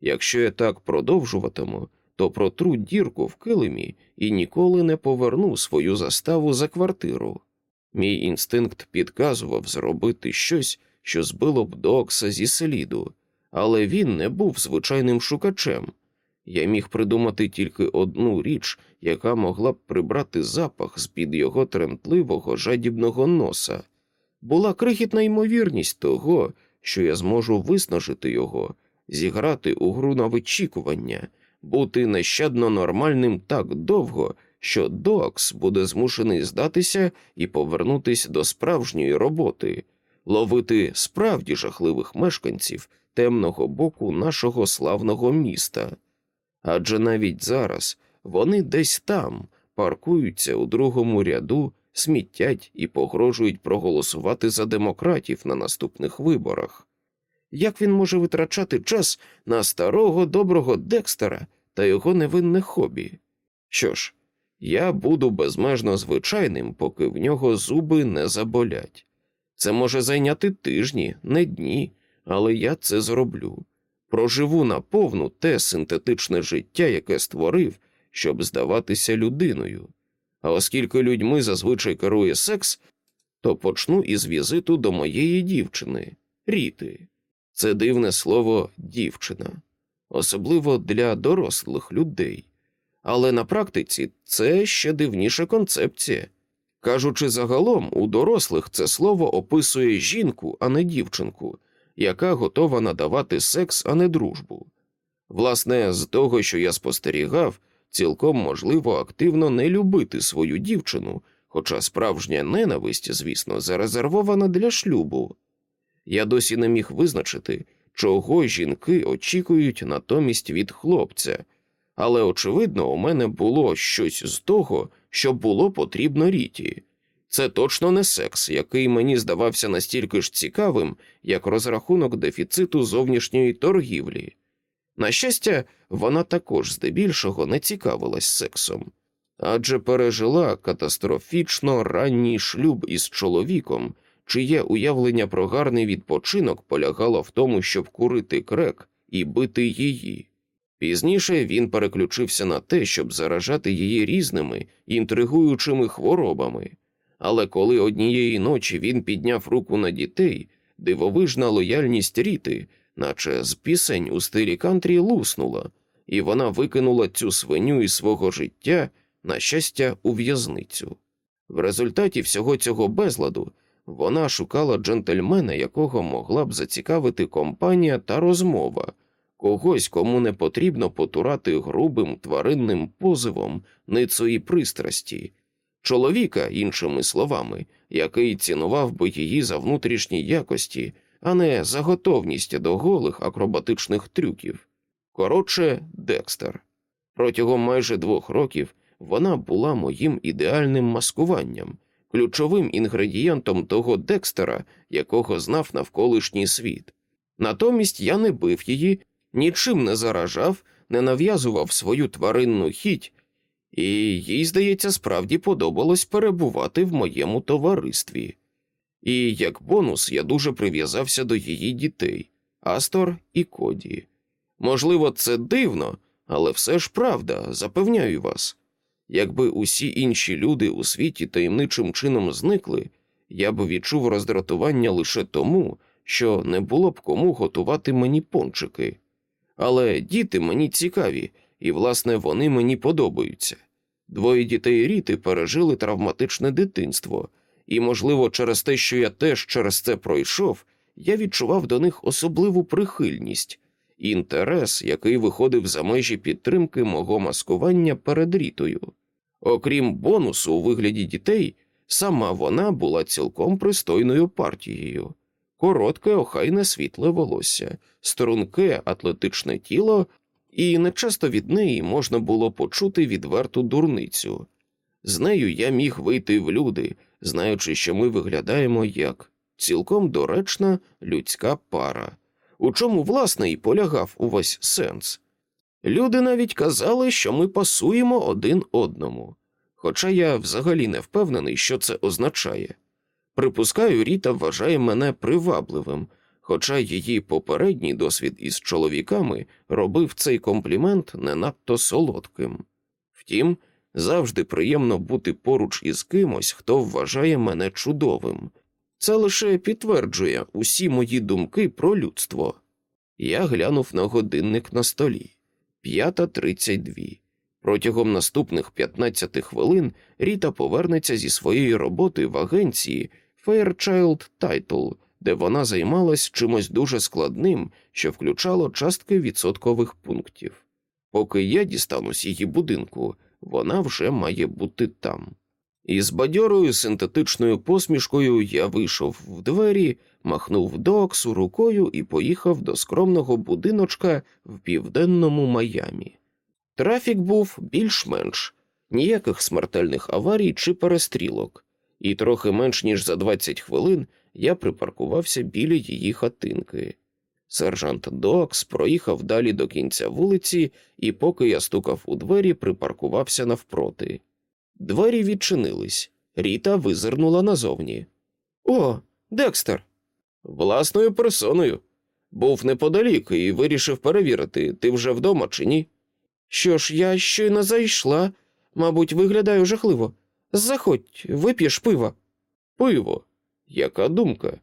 Якщо я так продовжуватиму, то протру дірку в килимі і ніколи не поверну свою заставу за квартиру. Мій інстинкт підказував зробити щось, що збило б Докса зі сліду, але він не був звичайним шукачем. Я міг придумати тільки одну річ, яка могла б прибрати запах з під його тремтливого жадібного носа. Була крихітна ймовірність того, що я зможу виснажити його, зіграти у гру на вичікування, бути нещадно нормальним так довго, що Докс буде змушений здатися і повернутися до справжньої роботи, ловити справді жахливих мешканців темного боку нашого славного міста. Адже навіть зараз вони десь там паркуються у другому ряду, сміттять і погрожують проголосувати за демократів на наступних виборах. Як він може витрачати час на старого доброго Декстера та його невинне хобі? Що ж, я буду безмежно звичайним, поки в нього зуби не заболять. Це може зайняти тижні, не дні, але я це зроблю. Проживу наповну те синтетичне життя, яке створив, щоб здаватися людиною. А оскільки людьми зазвичай керує секс, то почну із візиту до моєї дівчини, Ріти. Це дивне слово дівчина, особливо для дорослих людей. Але на практиці це ще дивніша концепція. Кажучи загалом, у дорослих це слово описує жінку, а не дівчинку, яка готова надавати секс, а не дружбу. Власне, з того, що я спостерігав, цілком можливо активно не любити свою дівчину, хоча справжня ненависть, звісно, зарезервована для шлюбу. Я досі не міг визначити, чого жінки очікують натомість від хлопця, але, очевидно, у мене було щось з того, що було потрібно ріті. Це точно не секс, який мені здавався настільки ж цікавим, як розрахунок дефіциту зовнішньої торгівлі. На щастя, вона також здебільшого не цікавилась сексом, адже пережила катастрофічно ранній шлюб із чоловіком, чиє уявлення про гарний відпочинок полягало в тому, щоб курити крек і бити її. Пізніше він переключився на те, щоб заражати її різними інтригуючими хворобами. Але коли однієї ночі він підняв руку на дітей, дивовижна лояльність Ріти, наче з пісень у стилі кантрі, луснула, і вона викинула цю свиню із свого життя, на щастя, у в'язницю. В результаті всього цього безладу вона шукала джентльмена, якого могла б зацікавити компанія та розмова, когось, кому не потрібно потурати грубим тваринним позивом ницої пристрасті, чоловіка, іншими словами, який цінував би її за внутрішні якості, а не за готовність до голих акробатичних трюків. Коротше, Декстер. Протягом майже двох років вона була моїм ідеальним маскуванням, ключовим інгредієнтом того Декстера, якого знав навколишній світ. Натомість я не бив її, нічим не заражав, не нав'язував свою тваринну хіть, і їй, здається, справді подобалось перебувати в моєму товаристві. І як бонус я дуже прив'язався до її дітей Астор і Коді. Можливо, це дивно, але все ж правда, запевняю вас. Якби усі інші люди у світі таємничим чином зникли, я б відчув роздратування лише тому, що не було б кому готувати мені пончики. Але діти мені цікаві, і, власне, вони мені подобаються. Двоє дітей Ріти пережили травматичне дитинство, і, можливо, через те, що я теж через це пройшов, я відчував до них особливу прихильність, інтерес, який виходив за межі підтримки мого маскування перед Рітою. Окрім бонусу у вигляді дітей, сама вона була цілком пристойною партією. Коротке, охайне світле волосся, струнке атлетичне тіло, і нечасто від неї можна було почути відверту дурницю. З нею я міг вийти в люди, знаючи, що ми виглядаємо як цілком доречна людська пара, у чому, власне, і полягав увесь сенс. Люди навіть казали, що ми пасуємо один одному, хоча я взагалі не впевнений, що це означає. Припускаю, Ріта вважає мене привабливим, хоча її попередній досвід із чоловіками робив цей комплімент не надто солодким. Втім, завжди приємно бути поруч із кимось, хто вважає мене чудовим. Це лише підтверджує усі мої думки про людство. Я глянув на годинник на столі п'ята тридцять дві. Протягом наступних 15 хвилин Ріта повернеться зі своєї роботи в агенції Fairchild Title, де вона займалась чимось дуже складним, що включало частки відсоткових пунктів. Поки я дістанусь її будинку, вона вже має бути там. Із бадьорою синтетичною посмішкою я вийшов в двері, махнув до Оксу рукою і поїхав до скромного будиночка в південному Майамі. Трафік був більш-менш ніяких смертельних аварій чи перестрілок, і трохи менш ніж за 20 хвилин я припаркувався біля її хатинки. Сержант Докс проїхав далі до кінця вулиці, і, поки я стукав у двері, припаркувався навпроти. Двері відчинились. Ріта визирнула назовні. О, Декстер. Власною персоною. Був неподалік і вирішив перевірити, ти вже вдома чи ні. Що ж, я щойно зайшла, мабуть, виглядаю жахливо. Заходь, вип'єш пива. Пиво. Яка думка?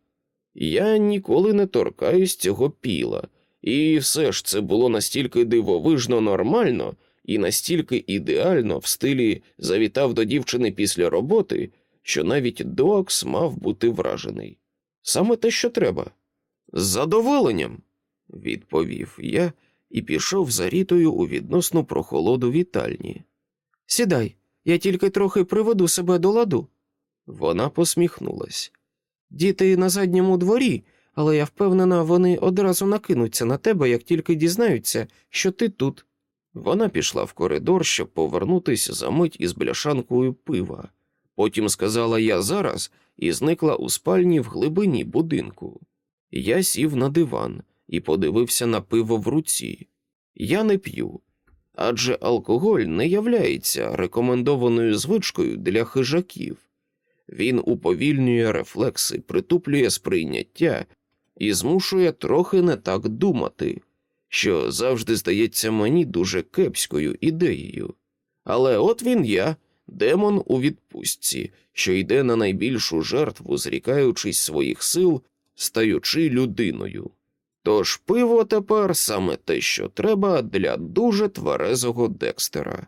Я ніколи не торкаюсь цього піла, і все ж це було настільки дивовижно нормально і настільки ідеально в стилі завітав до дівчини після роботи, що навіть Докс мав бути вражений. Саме те, що треба. З задоволенням, відповів я і пішов за рітою у відносну прохолоду вітальні. Сідай, я тільки трохи приведу себе до ладу. Вона посміхнулась. Діти на задньому дворі, але я впевнена, вони одразу накинуться на тебе, як тільки дізнаються, що ти тут. Вона пішла в коридор, щоб повернутися за мить із бляшанкою пива. Потім сказала я зараз і зникла у спальні в глибині будинку. Я сів на диван і подивився на пиво в руці. Я не п'ю, адже алкоголь не являється рекомендованою звичкою для хижаків. Він уповільнює рефлекси, притуплює сприйняття і змушує трохи не так думати, що завжди здається мені дуже кепською ідеєю. Але от він я, демон у відпустці, що йде на найбільшу жертву, зрікаючись своїх сил, стаючи людиною. Тож пиво тепер саме те, що треба для дуже тверезого Декстера.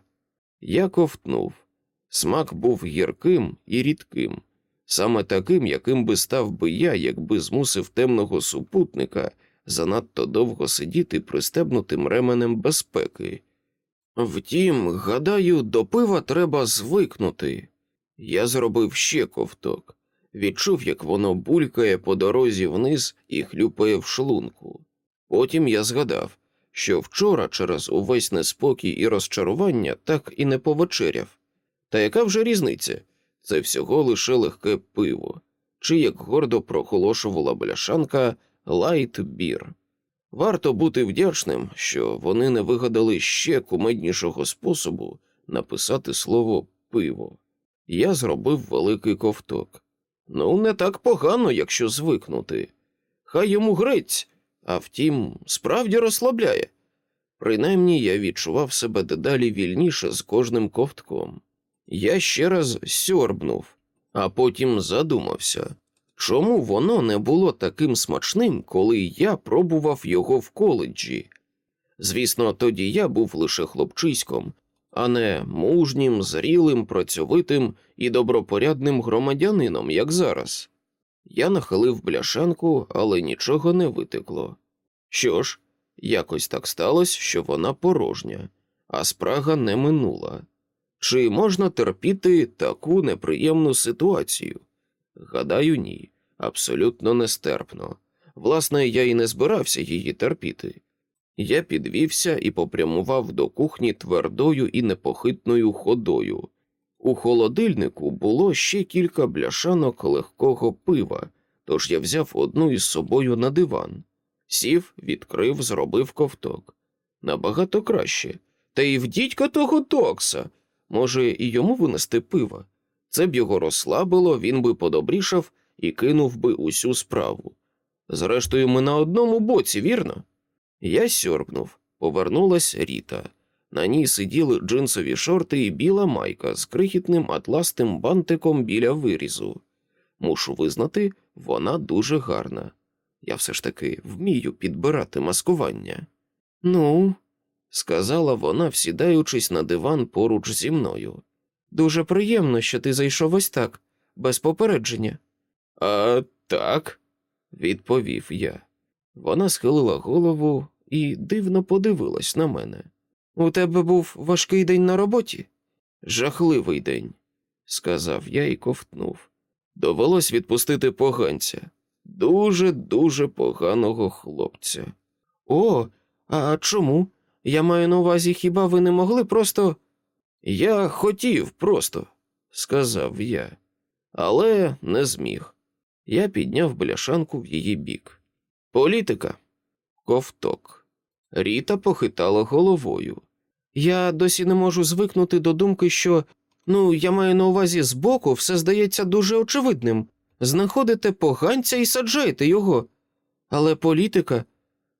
Я ковтнув. Смак був гірким і рідким, саме таким, яким би став би я, якби змусив темного супутника занадто довго сидіти пристебнутим ременем безпеки. Втім, гадаю, до пива треба звикнути. Я зробив ще ковток, відчув, як воно булькає по дорозі вниз і хлюпає в шлунку. Потім я згадав, що вчора через увесь неспокій і розчарування так і не повечеряв. Та яка вже різниця? Це всього лише легке пиво, чи як гордо проголошувала бляшанка light beer. Варто бути вдячним, що вони не вигадали ще кумеднішого способу написати слово пиво. Я зробив великий ковток. Ну, не так погано, якщо звикнути. Хай йому грець, а втім, справді розслабляє. Принаймні я відчував себе дедалі вільніше з кожним ковтком. Я ще раз сьорбнув, а потім задумався, чому воно не було таким смачним, коли я пробував його в коледжі. Звісно, тоді я був лише хлопчиськом, а не мужнім, зрілим, працьовитим і добропорядним громадянином, як зараз. Я нахилив бляшанку, але нічого не витекло. Що ж, якось так сталося, що вона порожня, а спрага не минула. Чи можна терпіти таку неприємну ситуацію? Гадаю, ні, абсолютно нестерпно. Власне, я і не збирався її терпіти. Я підвівся і попрямував до кухні твердою і непохитною ходою. У холодильнику було ще кілька бляшанок легкого пива, тож я взяв одну із собою на диван. Сів, відкрив, зробив ковток. Набагато краще. Та й в дідька того токса. Може, і йому винести пива. Це б його розслабило, він би подобрішав і кинув би усю справу. Зрештою, ми на одному боці, вірно? Я сьорбнув, повернулась Ріта. На ній сиділи джинсові шорти і біла майка з крихітним атластим бантиком біля вирізу. Мушу визнати, вона дуже гарна. Я все ж таки вмію підбирати маскування. Ну, сказала вона, всідаючись на диван поруч зі мною. Дуже приємно, що ти зайшов ось так, без попередження. А так, відповів я. Вона схилила голову і дивно подивилась на мене. У тебе був важкий день на роботі? Жахливий день, сказав я і ковтнув. Довелось відпустити поганця, дуже дуже поганого хлопця. О, а чому? Я маю на увазі, хіба ви не могли просто. Я хотів просто, сказав я, але не зміг. Я підняв бляшанку в її бік. Політика. Ковток. Ріта похитала головою. Я досі не можу звикнути до думки, що, ну, я маю на увазі збоку, все здається дуже очевидним. Знаходите поганця і саджаєте його. Але політика.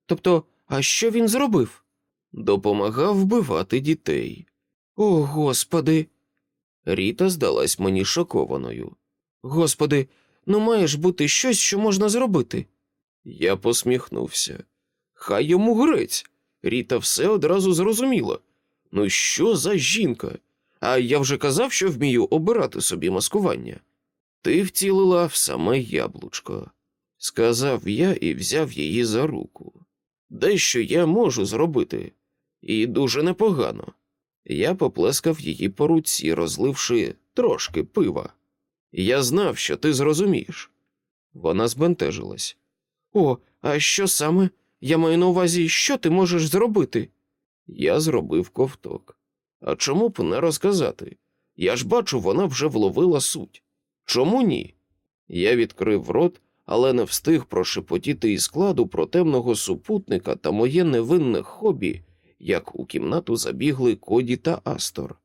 Тобто, а що він зробив? Допомагав вбивати дітей. О, господи. Ріта здалась мені шокованою. Господи, ну має ж бути щось, що можна зробити. Я посміхнувся. Хай йому грець. Ріта все одразу зрозуміла. Ну, що за жінка? А я вже казав, що вмію обирати собі маскування. Ти вцілила в саме яблучко, сказав я і взяв її за руку. Дещо я можу зробити, і дуже непогано. Я поплескав її по руці, розливши трошки пива. Я знав, що ти зрозумієш. Вона збентежилась. О, а що саме? Я маю на увазі, що ти можеш зробити? Я зробив ковток. А чому б не розказати? Я ж бачу, вона вже вловила суть. Чому ні? Я відкрив рот, але не встиг прошепотіти із складу про темного супутника та моє невинне хобі, як у кімнату забігли Коді та Астор.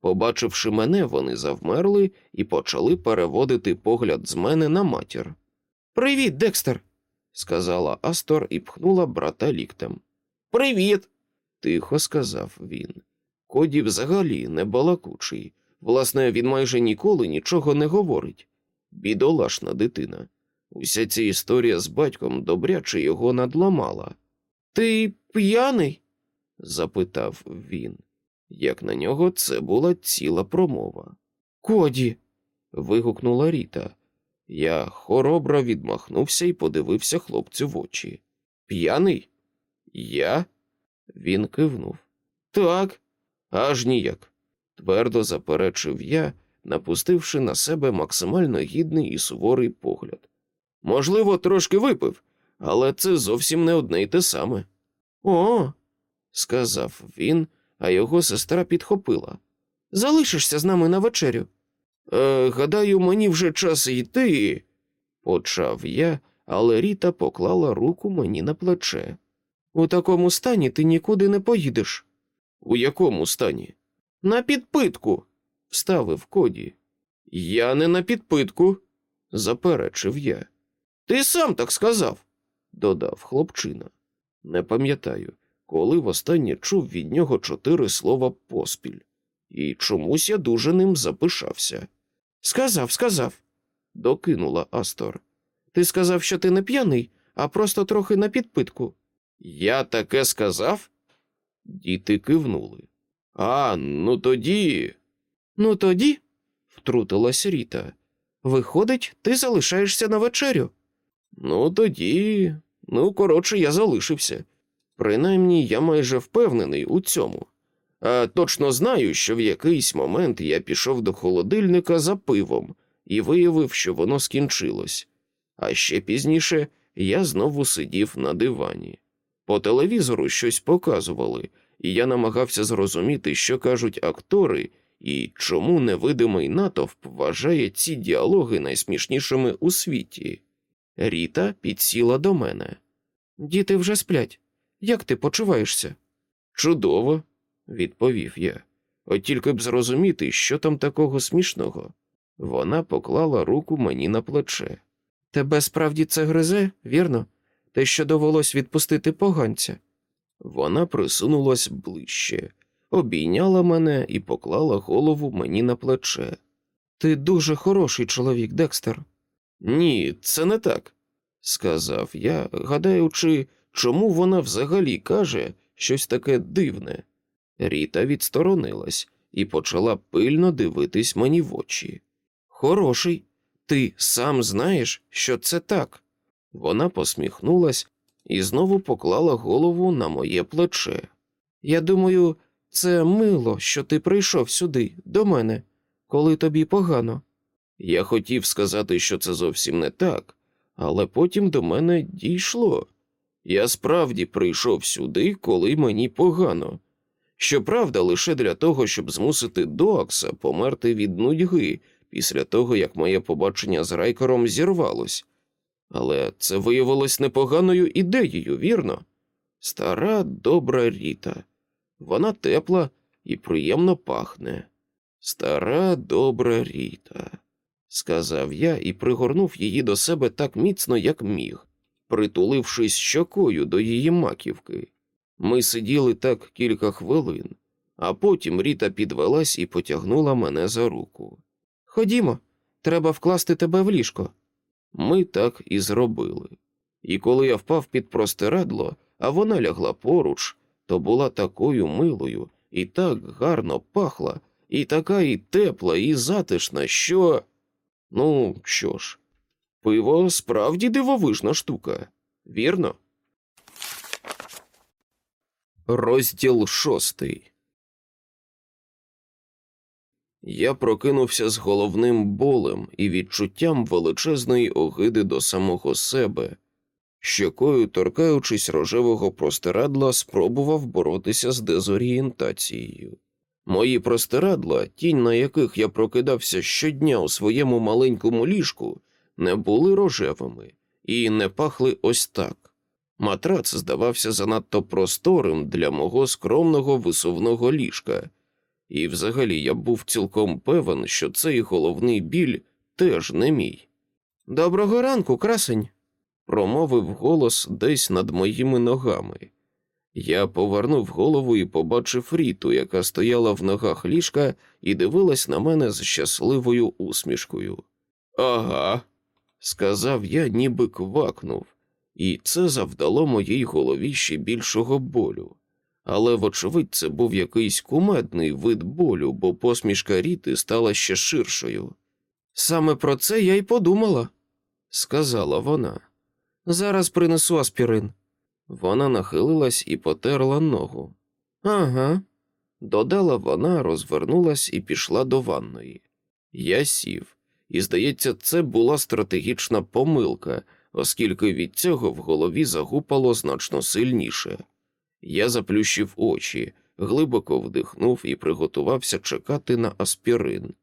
Побачивши мене, вони завмерли і почали переводити погляд з мене на матір. Привіт, Декстер, сказала Астор і пхнула брата ліктем. Привіт, тихо сказав він. Коді взагалі не балакучий. Власне, він майже ніколи нічого не говорить. Бідолашна дитина. Уся ця історія з батьком добряче його надламала. Ти п'яний? Запитав він. Як на нього, це була ціла промова. Коді. вигукнула Ріта. Я хоробро відмахнувся і подивився хлопцю в очі. П'яний? Я? Він кивнув. Так, аж ніяк, твердо заперечив я, напустивши на себе максимально гідний і суворий погляд. Можливо, трошки випив, але це зовсім не одне й те саме. О, сказав він, а його сестра підхопила. залишишся з нами на вечерю. Е, гадаю, мені вже час йти, почав я, але Ріта поклала руку мені на плече. У такому стані ти нікуди не поїдеш. У якому стані? На підпитку. вставив Коді. Я не на підпитку, заперечив я. Ти сам так сказав, додав хлопчина. Не пам'ятаю, коли востаннє чув від нього чотири слова поспіль, і чомусь я дуже ним запишався. Сказав, сказав. Докинула Астор. Ти сказав, що ти не п'яний, а просто трохи на підпитку. Я таке сказав? Діти кивнули. А, ну тоді. Ну тоді, втрутилась Ріта. Виходить, ти залишаєшся на вечерю. Ну, тоді, ну, коротше, я залишився. Принаймні, я майже впевнений у цьому. А точно знаю, що в якийсь момент я пішов до холодильника за пивом і виявив, що воно скінчилось. А ще пізніше я знову сидів на дивані. По телевізору щось показували, і я намагався зрозуміти, що кажуть актори, і чому невидимий натовп вважає ці діалоги найсмішнішими у світі. Ріта підсіла до мене. Діти вже сплять. Як ти почуваєшся? Чудово, відповів я. От тільки б зрозуміти, що там такого смішного. Вона поклала руку мені на плече. Тебе справді це гризе, вірно? Те, що довелось відпустити поганця. Вона присунулась ближче, обійняла мене і поклала голову мені на плече. Ти дуже хороший чоловік, Декстер. Ні, це не так, сказав я, гадаючи, чому вона взагалі каже щось таке дивне. Ріта відсторонилась і почала пильно дивитись мені в очі. Хороший, ти сам знаєш, що це так. Вона посміхнулась і знову поклала голову на моє плече. Я думаю, це мило, що ти прийшов сюди, до мене, коли тобі погано. Я хотів сказати, що це зовсім не так, але потім до мене дійшло. Я справді прийшов сюди, коли мені погано. Щоправда, лише для того, щоб змусити Доакса померти від нудьги після того, як моє побачення з райкером зірвалось. Але це виявилось непоганою ідеєю, вірно? Стара добра Ріта. Вона тепла і приємно пахне. Стара добра Ріта, сказав я і пригорнув її до себе так міцно, як міг, притулившись щокою до її маківки. Ми сиділи так кілька хвилин, а потім Ріта підвелась і потягнула мене за руку. Ходімо, треба вкласти тебе в ліжко. Ми так і зробили. І коли я впав під простирадло, а вона лягла поруч, то була такою милою і так гарно пахла, і така і тепла, і затишна, що. Ну, що ж, пиво справді дивовижна штука, вірно? Розділ шостий. Я прокинувся з головним болем і відчуттям величезної огиди до самого себе. Щокою, торкаючись рожевого простирадла, спробував боротися з дезорієнтацією. Мої простирадла, тінь на яких я прокидався щодня у своєму маленькому ліжку, не були рожевими і не пахли ось так. Матрац здавався занадто просторим для мого скромного висувного ліжка, і взагалі я був цілком певен, що цей головний біль теж не мій. Доброго ранку, красень, промовив голос десь над моїми ногами. Я повернув голову і побачив Ріту, яка стояла в ногах ліжка і дивилась на мене з щасливою усмішкою. Ага, сказав я, ніби квакнув, і це завдало моїй голові ще більшого болю. Але, вочевидь, це був якийсь кумедний вид болю, бо посмішка Ріти стала ще ширшою. Саме про це я й подумала, сказала вона. Зараз принесу аспірин. Вона нахилилась і потерла ногу. Ага, Додала вона, розвернулась і пішла до ванної. Я сів, і, здається, це була стратегічна помилка, оскільки від цього в голові загупало значно сильніше. Я заплющив очі, глибоко вдихнув і приготувався чекати на аспірин.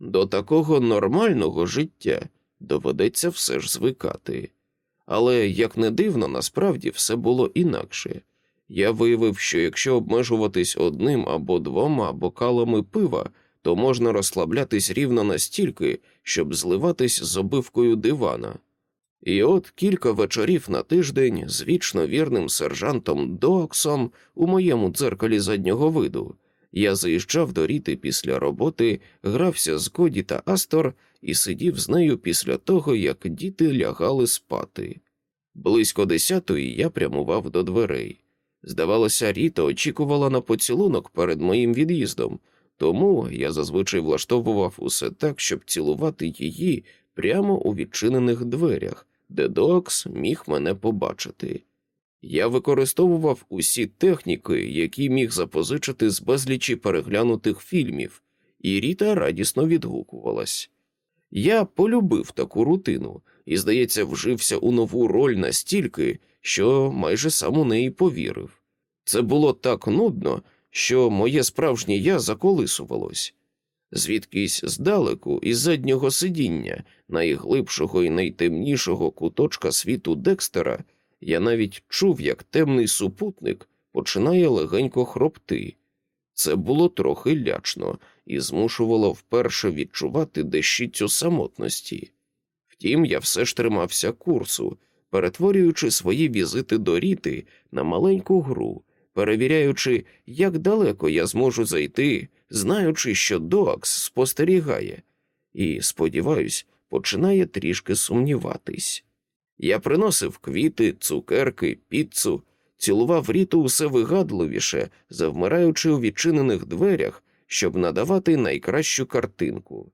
До такого нормального життя доведеться все ж звикати. Але, як не дивно, насправді все було інакше. Я виявив, що якщо обмежуватись одним або двома бокалами пива, то можна розслаблятись рівно настільки, щоб зливатись з обивкою дивана. І от кілька вечорів на тиждень з вічно вірним сержантом Доксом у моєму дзеркалі заднього виду я заїжджав до Ріти після роботи, грався з Коді та Астор і сидів з нею після того, як діти лягали спати. Близько десятої я прямував до дверей. Здавалося, Ріта очікувала на поцілунок перед моїм від'їздом, тому я зазвичай влаштовував усе так, щоб цілувати її прямо у відчинених дверях, де Докс міг мене побачити. Я використовував усі техніки, які міг запозичити з безлічі переглянутих фільмів, і Ріта радісно відгукувалась. Я полюбив таку рутину і, здається, вжився у нову роль настільки, що майже сам у неї повірив. Це було так нудно, що моє справжнє я заколисувалось. Звідкись здалеку, із заднього сидіння, найглибшого і найтемнішого куточка світу Декстера, я навіть чув, як темний супутник починає легенько хропти. Це було трохи лячно і змушувало вперше відчувати дещицю самотності. Втім, я все ж тримався курсу, перетворюючи свої візити до Ріти на маленьку гру, перевіряючи, як далеко я зможу зайти, знаючи, що Доакс спостерігає, і, сподіваюсь, починає трішки сумніватись. Я приносив квіти, цукерки, піцу, цілував Ріту усе вигадливіше, завмираючи у відчинених дверях, щоб надавати найкращу картинку.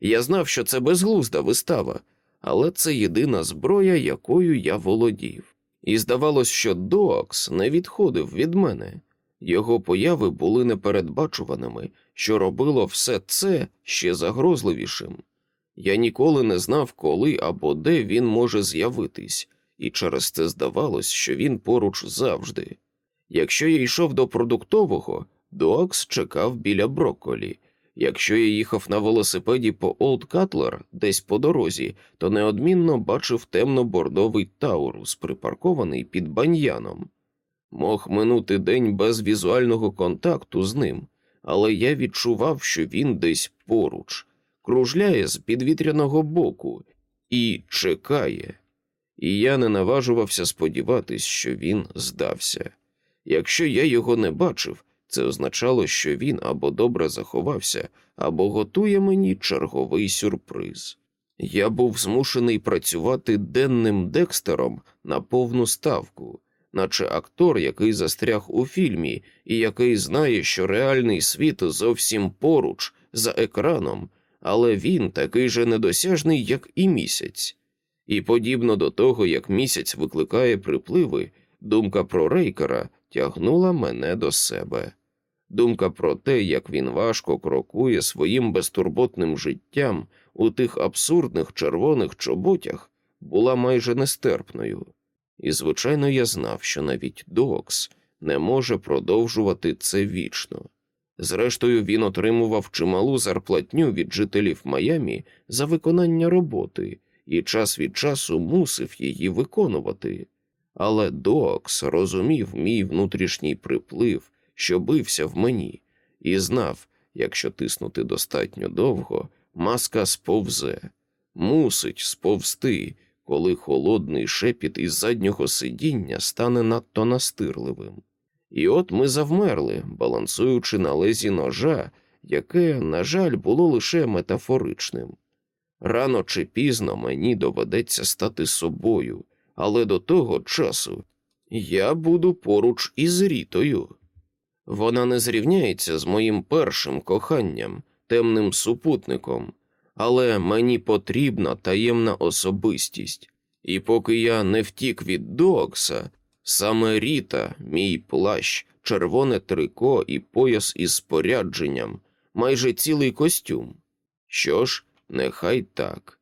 Я знав, що це безглузда вистава, але це єдина зброя, якою я володів. І здавалось, що Доакс не відходив від мене. Його появи були непередбачуваними, що робило все це ще загрозливішим. Я ніколи не знав, коли або де він може з'явитись, і через це здавалось, що він поруч завжди. Якщо я йшов до продуктового, Доакс чекав біля брокколі. Якщо я їхав на велосипеді по Олд Катлер десь по дорозі, то неодмінно бачив темно-бордовий таурус, припаркований під баньяном. Мог минути день без візуального контакту з ним, але я відчував, що він десь поруч, кружляє з підвітряного боку і чекає. І я не наважувався сподіватись, що він здався. Якщо я його не бачив, це означало, що він або добре заховався, або готує мені черговий сюрприз. Я був змушений працювати денним декстером на повну ставку, наче актор, який застряг у фільмі, і який знає, що реальний світ зовсім поруч, за екраном, але він такий же недосяжний, як і місяць. І подібно до того, як місяць викликає припливи, думка про рейкера тягнула мене до себе. Думка про те, як він важко крокує своїм безтурботним життям у тих абсурдних червоних чоботях, була майже нестерпною. І, звичайно, я знав, що навіть Докс не може продовжувати це вічно. Зрештою, він отримував чималу зарплатню від жителів Майамі за виконання роботи і час від часу мусив її виконувати. Але Докс розумів мій внутрішній приплив що бився в мені, і знав, якщо тиснути достатньо довго, маска сповзе, мусить сповзти, коли холодний шепіт із заднього сидіння стане надто настирливим. І от ми завмерли, балансуючи на лезі ножа, яке, на жаль, було лише метафоричним. Рано чи пізно мені доведеться стати собою, але до того часу я буду поруч із Рітою. Вона не зрівняється з моїм першим коханням, темним супутником, але мені потрібна таємна особистість, і поки я не втік від Докса, саме Ріта, мій плащ, червоне трико і пояс із спорядженням, майже цілий костюм. Що ж, нехай так.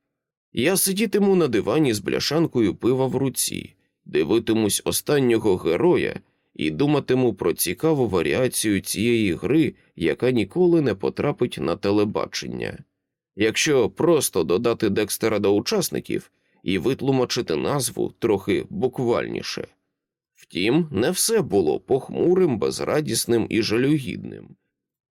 Я сидітиму на дивані з бляшанкою пива в руці, дивитимусь останнього героя і думатиму про цікаву варіацію цієї гри, яка ніколи не потрапить на телебачення. Якщо просто додати Декстера до учасників і витлумачити назву трохи буквальніше. Втім, не все було похмурим, безрадісним і жалюгідним.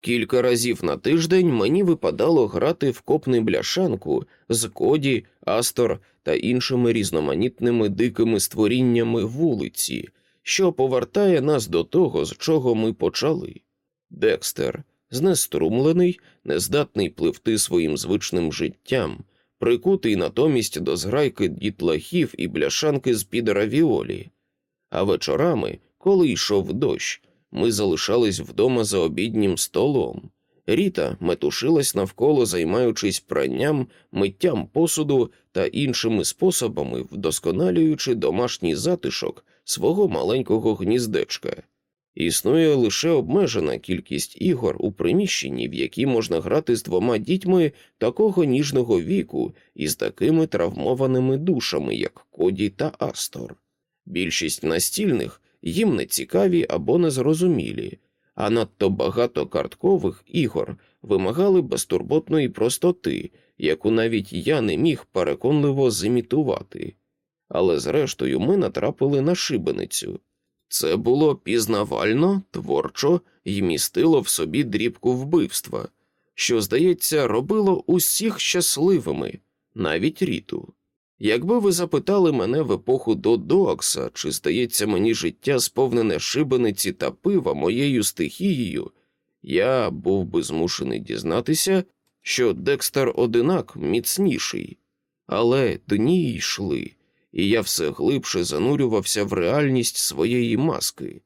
Кілька разів на тиждень мені випадало грати в копни бляшанку з Коді, Астор та іншими різноманітними дикими створіннями вулиці, що повертає нас до того, з чого ми почали. Декстер, знеструмлений, нездатний пливти своїм звичним життям, прикутий натомість до зграйки дітлахів і бляшанки з під равіолі. А вечорами, коли йшов дощ, ми залишались вдома за обіднім столом. Ріта метушилась навколо, займаючись пранням, миттям посуду та іншими способами, вдосконалюючи домашній затишок свого маленького гніздечка. Існує лише обмежена кількість ігор у приміщенні, в які можна грати з двома дітьми такого ніжного віку і з такими травмованими душами, як Коді та Астор. Більшість настільних їм не цікаві або незрозумілі, а надто багато карткових ігор вимагали безтурботної простоти, яку навіть я не міг переконливо зімітувати. Але зрештою ми натрапили на шибеницю. Це було пізнавально, творчо і містило в собі дрібку вбивства, що, здається, робило усіх щасливими, навіть ріту. Якби ви запитали мене в епоху до Докса, чи здається мені життя сповнене шибениці та пива моєю стихією, я був би змушений дізнатися, що Декстер одинак міцніший, але дні йшли, і я все глибше занурювався в реальність своєї маски,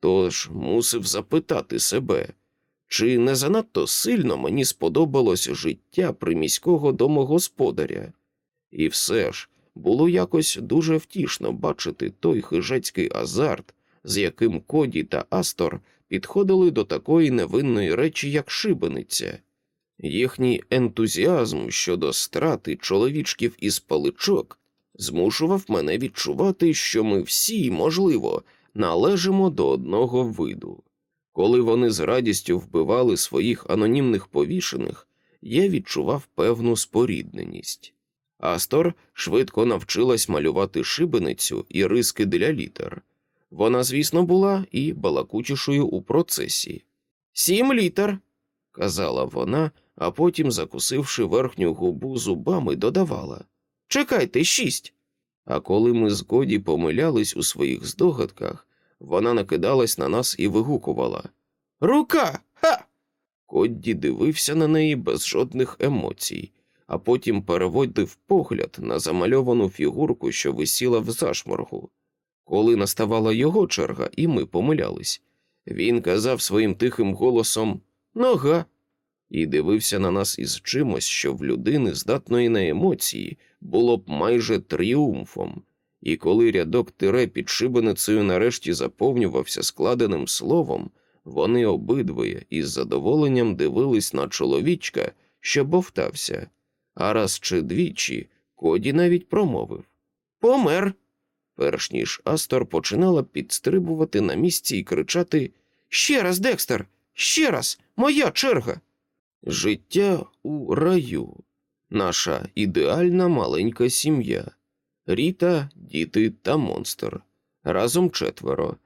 тож мусив запитати себе, чи не занадто сильно мені сподобалось життя приміського домогосподаря. І все ж було якось дуже втішно бачити той хижацький азарт, з яким Коді та Астор підходили до такої невинної речі, як шибениця. Їхній ентузіазм щодо страти чоловічків із паличок змушував мене відчувати, що ми всі, можливо, належимо до одного виду. Коли вони з радістю вбивали своїх анонімних повішених, я відчував певну спорідненість. Астор швидко навчилась малювати шибеницю і риски для літер. Вона, звісно, була і балакучішою у процесі. Сім літер, казала вона, а потім, закусивши верхню губу зубами, додавала Чекайте, шість. А коли ми з Годі помилялись у своїх здогадках, вона накидалась на нас і вигукувала Рука! Ха! Кодді дивився на неї без жодних емоцій а потім переводив погляд на замальовану фігурку, що висіла в зашморгу. Коли наставала його черга, і ми помилялись, він казав своїм тихим голосом Нога. і дивився на нас із чимось, що в людини, здатної на емоції, було б майже тріумфом. І коли рядок тире під шибеницею нарешті заповнювався складеним словом, вони обидвоє із задоволенням дивились на чоловічка, що бовтався а раз чи двічі Коді навіть промовив Помер. Перш ніж Астор починала підстрибувати на місці і кричати Ще раз, Декстер, ще раз, моя черга. Життя у раю, наша ідеальна маленька сім'я, Ріта, діти та монстр. Разом четверо.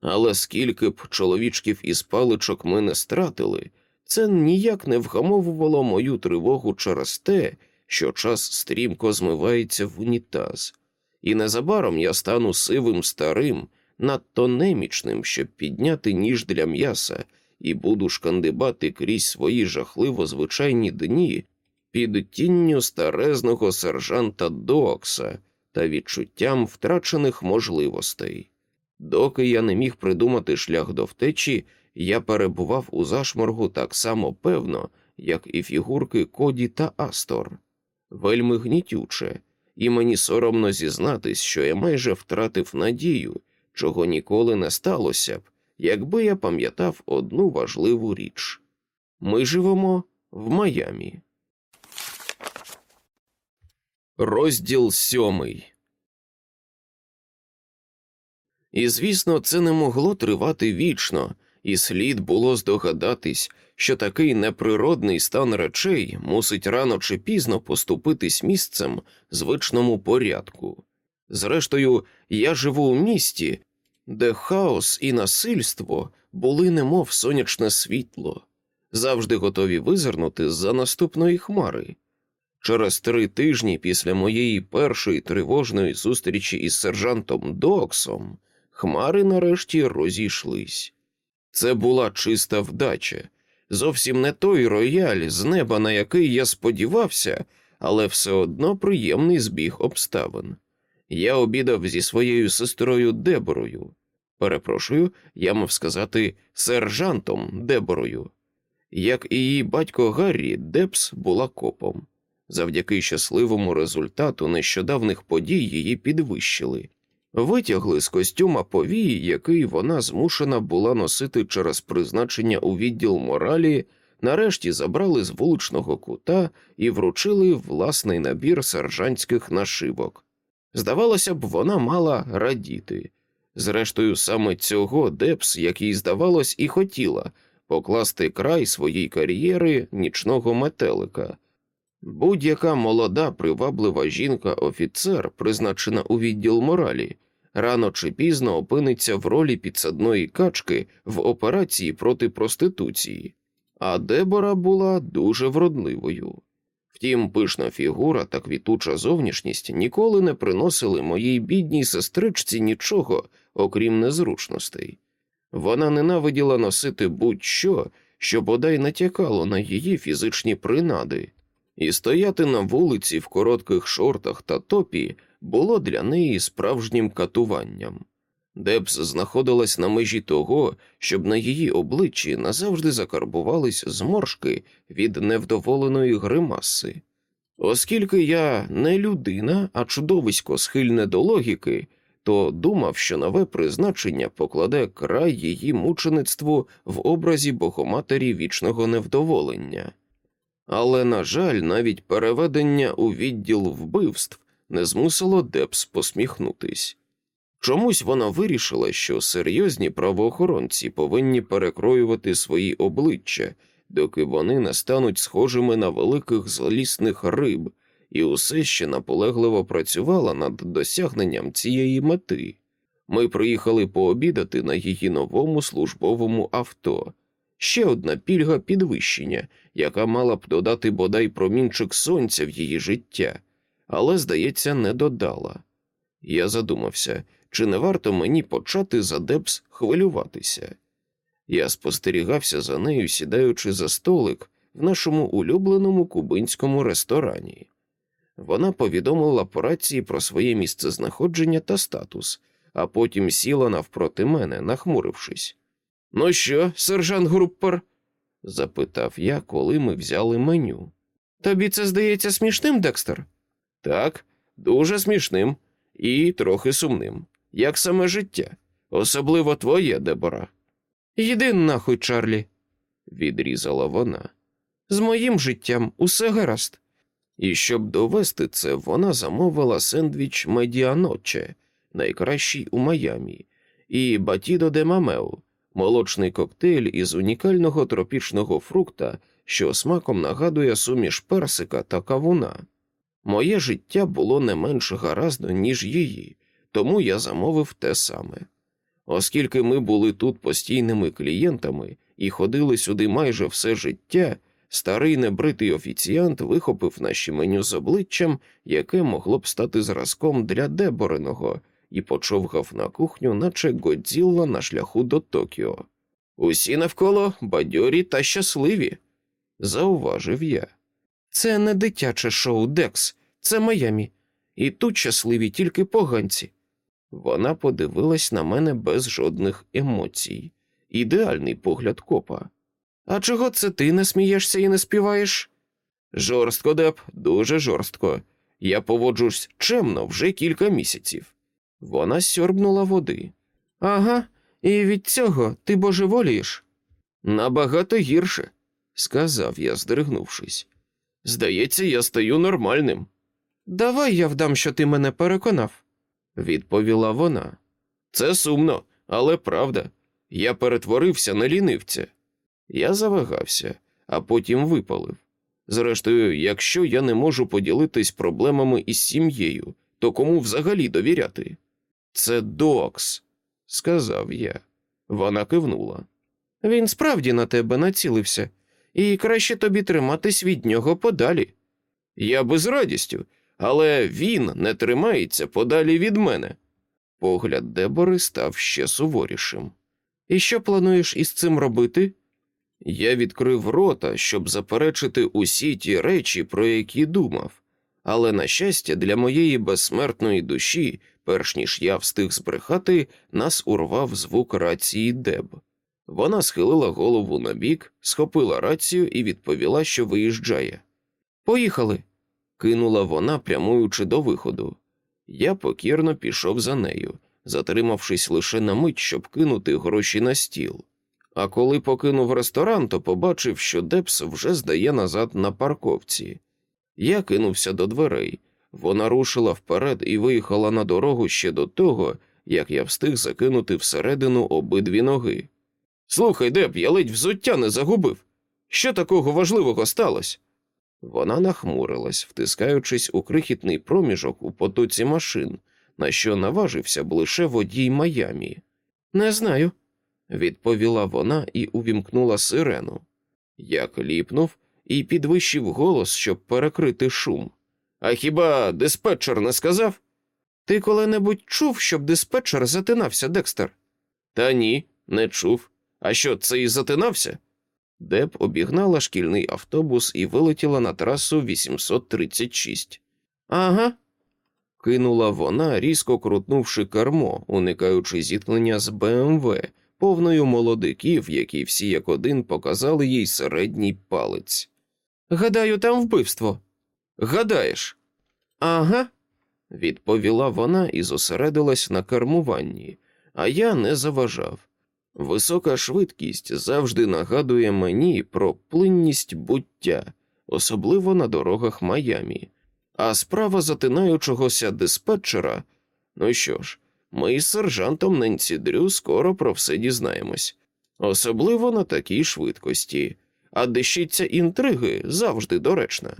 Але скільки б чоловічків із паличок ми не стратили, це ніяк не вгамовувало мою тривогу через те, що час стрімко змивається в унітаз, і незабаром я стану сивим старим, надто немічним, щоб підняти ніж для м'яса, і буду шкандибати крізь свої жахливо звичайні дні під тінню старезного сержанта Докса та відчуттям втрачених можливостей. Доки я не міг придумати шлях до втечі, я перебував у зашморгу так само певно, як і фігурки Коді та Астор, вельми гнітюче, і мені соромно зізнатись, що я майже втратив надію, чого ніколи не сталося б, якби я пам'ятав одну важливу річ. Ми живемо в Майамі. Розділ сьомий. І, звісно, це не могло тривати вічно, і слід було здогадатись, що такий неприродний стан речей мусить рано чи пізно поступитись місцем звичному порядку. Зрештою, я живу у місті, де хаос і насильство були немов сонячне світло, завжди готові визирнути з-за наступної хмари. Через три тижні після моєї першої тривожної зустрічі із сержантом Доксом хмари нарешті розійшлись. Це була чиста вдача, зовсім не той рояль, з неба на який я сподівався, але все одно приємний збіг обставин. Я обідав зі своєю сестрою Деборою. Перепрошую, я мав сказати сержантом Деборою. Як і її батько Гаррі, Депс була копом. Завдяки щасливому результату нещодавних подій її підвищили, витягли з костюма повії, який вона змушена була носити через призначення у відділ моралі, нарешті забрали з вуличного кута і вручили власний набір сержантських нашивок. Здавалося б, вона мала радіти. Зрештою, саме цього Депс, як їй здавалось, і хотіла покласти край своїй кар'єри нічного метелика. Будь-яка молода, приваблива жінка-офіцер, призначена у відділ моралі, рано чи пізно опиниться в ролі підсадної качки в операції проти проституції, а Дебора була дуже вродливою. Втім, пишна фігура та квітуча зовнішність ніколи не приносили моїй бідній сестричці нічого, окрім незручностей. Вона ненавиділа носити будь-що, що бодай натякало на її фізичні принади, і стояти на вулиці в коротких шортах та топі було для неї справжнім катуванням. Депс знаходилась на межі того, щоб на її обличчі назавжди закарбувались зморшки від невдоволеної гримаси. Оскільки я не людина, а чудовисько схильне до логіки, то думав, що нове призначення покладе край її мучеництву в образі богоматері вічного невдоволення. Але, на жаль, навіть переведення у відділ вбивств не змусило Депс посміхнутись. Чомусь вона вирішила, що серйозні правоохоронці повинні перекроювати свої обличчя, доки вони не стануть схожими на великих злісних риб, і усе ще наполегливо працювала над досягненням цієї мети. Ми приїхали пообідати на її новому службовому авто. Ще одна пільга підвищення, яка мала б додати бодай промінчик сонця в її життя, але, здається, не додала. Я задумався, чи не варто мені почати за Депс хвилюватися. Я спостерігався за нею, сідаючи за столик в нашому улюбленому кубинському ресторані. Вона повідомила по рації про своє місцезнаходження та статус, а потім сіла навпроти мене, нахмурившись. Ну що, сержант Группер? запитав я, коли ми взяли меню. Тобі це здається смішним, Декстер? Так, дуже смішним і трохи сумним, як саме життя, особливо твоє, Дебора. Йди нахуй, Чарлі, відрізала вона. З моїм життям усе гаразд. І щоб довести це, вона замовила сендвіч Медіаноче, найкращий у Майамі, і Батідо де Мамеу, молочний коктейль із унікального тропічного фрукта, що смаком нагадує суміш персика та кавуна. Моє життя було не менш гаразд, ніж її, тому я замовив те саме. Оскільки ми були тут постійними клієнтами і ходили сюди майже все життя, старий небритий офіціант вихопив наші меню з обличчям, яке могло б стати зразком для Дебореного, і почовгав на кухню, наче Годзілла на шляху до Токіо. Усі навколо бадьорі та щасливі, зауважив я. Це не дитяче шоу Декс, це Майамі, і тут щасливі тільки поганці. Вона подивилась на мене без жодних емоцій, ідеальний погляд копа. А чого це ти не смієшся і не співаєш? Жорстко, Деп, дуже жорстко. Я поводжусь чемно вже кілька місяців. Вона сьорбнула води. Ага, і від цього ти божеволієш. Набагато гірше, сказав я, здригнувшись. Здається, я стаю нормальним. Давай я вдам, що ти мене переконав, відповіла вона. Це сумно, але правда. Я перетворився на лінивця. Я завагався, а потім випалив. Зрештою, якщо я не можу поділитись проблемами із сім'єю, то кому взагалі довіряти? Це Докс, сказав я. Вона кивнула. Він справді на тебе націлився, і краще тобі триматись від нього подалі. Я би з радістю, але він не тримається подалі від мене. Погляд Дебори став ще суворішим. І що плануєш із цим робити? Я відкрив рота, щоб заперечити усі ті речі, про які думав, але, на щастя, для моєї безсмертної душі, перш ніж я встиг збрехати, нас урвав звук рації Деб. Вона схилила голову на бік, схопила рацію і відповіла, що виїжджає. Поїхали, кинула вона, прямуючи до виходу. Я покірно пішов за нею, затримавшись лише на мить, щоб кинути гроші на стіл. А коли покинув ресторан, то побачив, що Деб вже здає назад на парковці. Я кинувся до дверей. Вона рушила вперед і виїхала на дорогу ще до того, як я встиг закинути всередину обидві ноги. Слухай, Деб, я ледь взуття не загубив. Що такого важливого сталося? Вона нахмурилась, втискаючись у крихітний проміжок у потоці машин, на що наважився б лише водій Майамі. Не знаю, відповіла вона і увімкнула сирену. Я кліпнув і підвищив голос, щоб перекрити шум. А хіба диспетчер не сказав? Ти коли-небудь чув, щоб диспетчер затинався, Декстер? Та ні, не чув. А що, це і затинався? Деб обігнала шкільний автобус і вилетіла на трасу 836. Ага, кинула вона, різко крутнувши кермо, уникаючи зіткнення з БМВ, повною молодиків, які всі як один показали їй середній палець. Гадаю, там вбивство. Гадаєш? Ага, відповіла вона і зосередилась на кермуванні, а я не заважав. Висока швидкість завжди нагадує мені про плинність буття, особливо на дорогах Майамі, а справа затинаючогося диспетчера. Ну що ж, ми із сержантом Ненсі Дрю скоро про все дізнаємось, особливо на такій швидкості, а дещиця інтриги завжди доречна.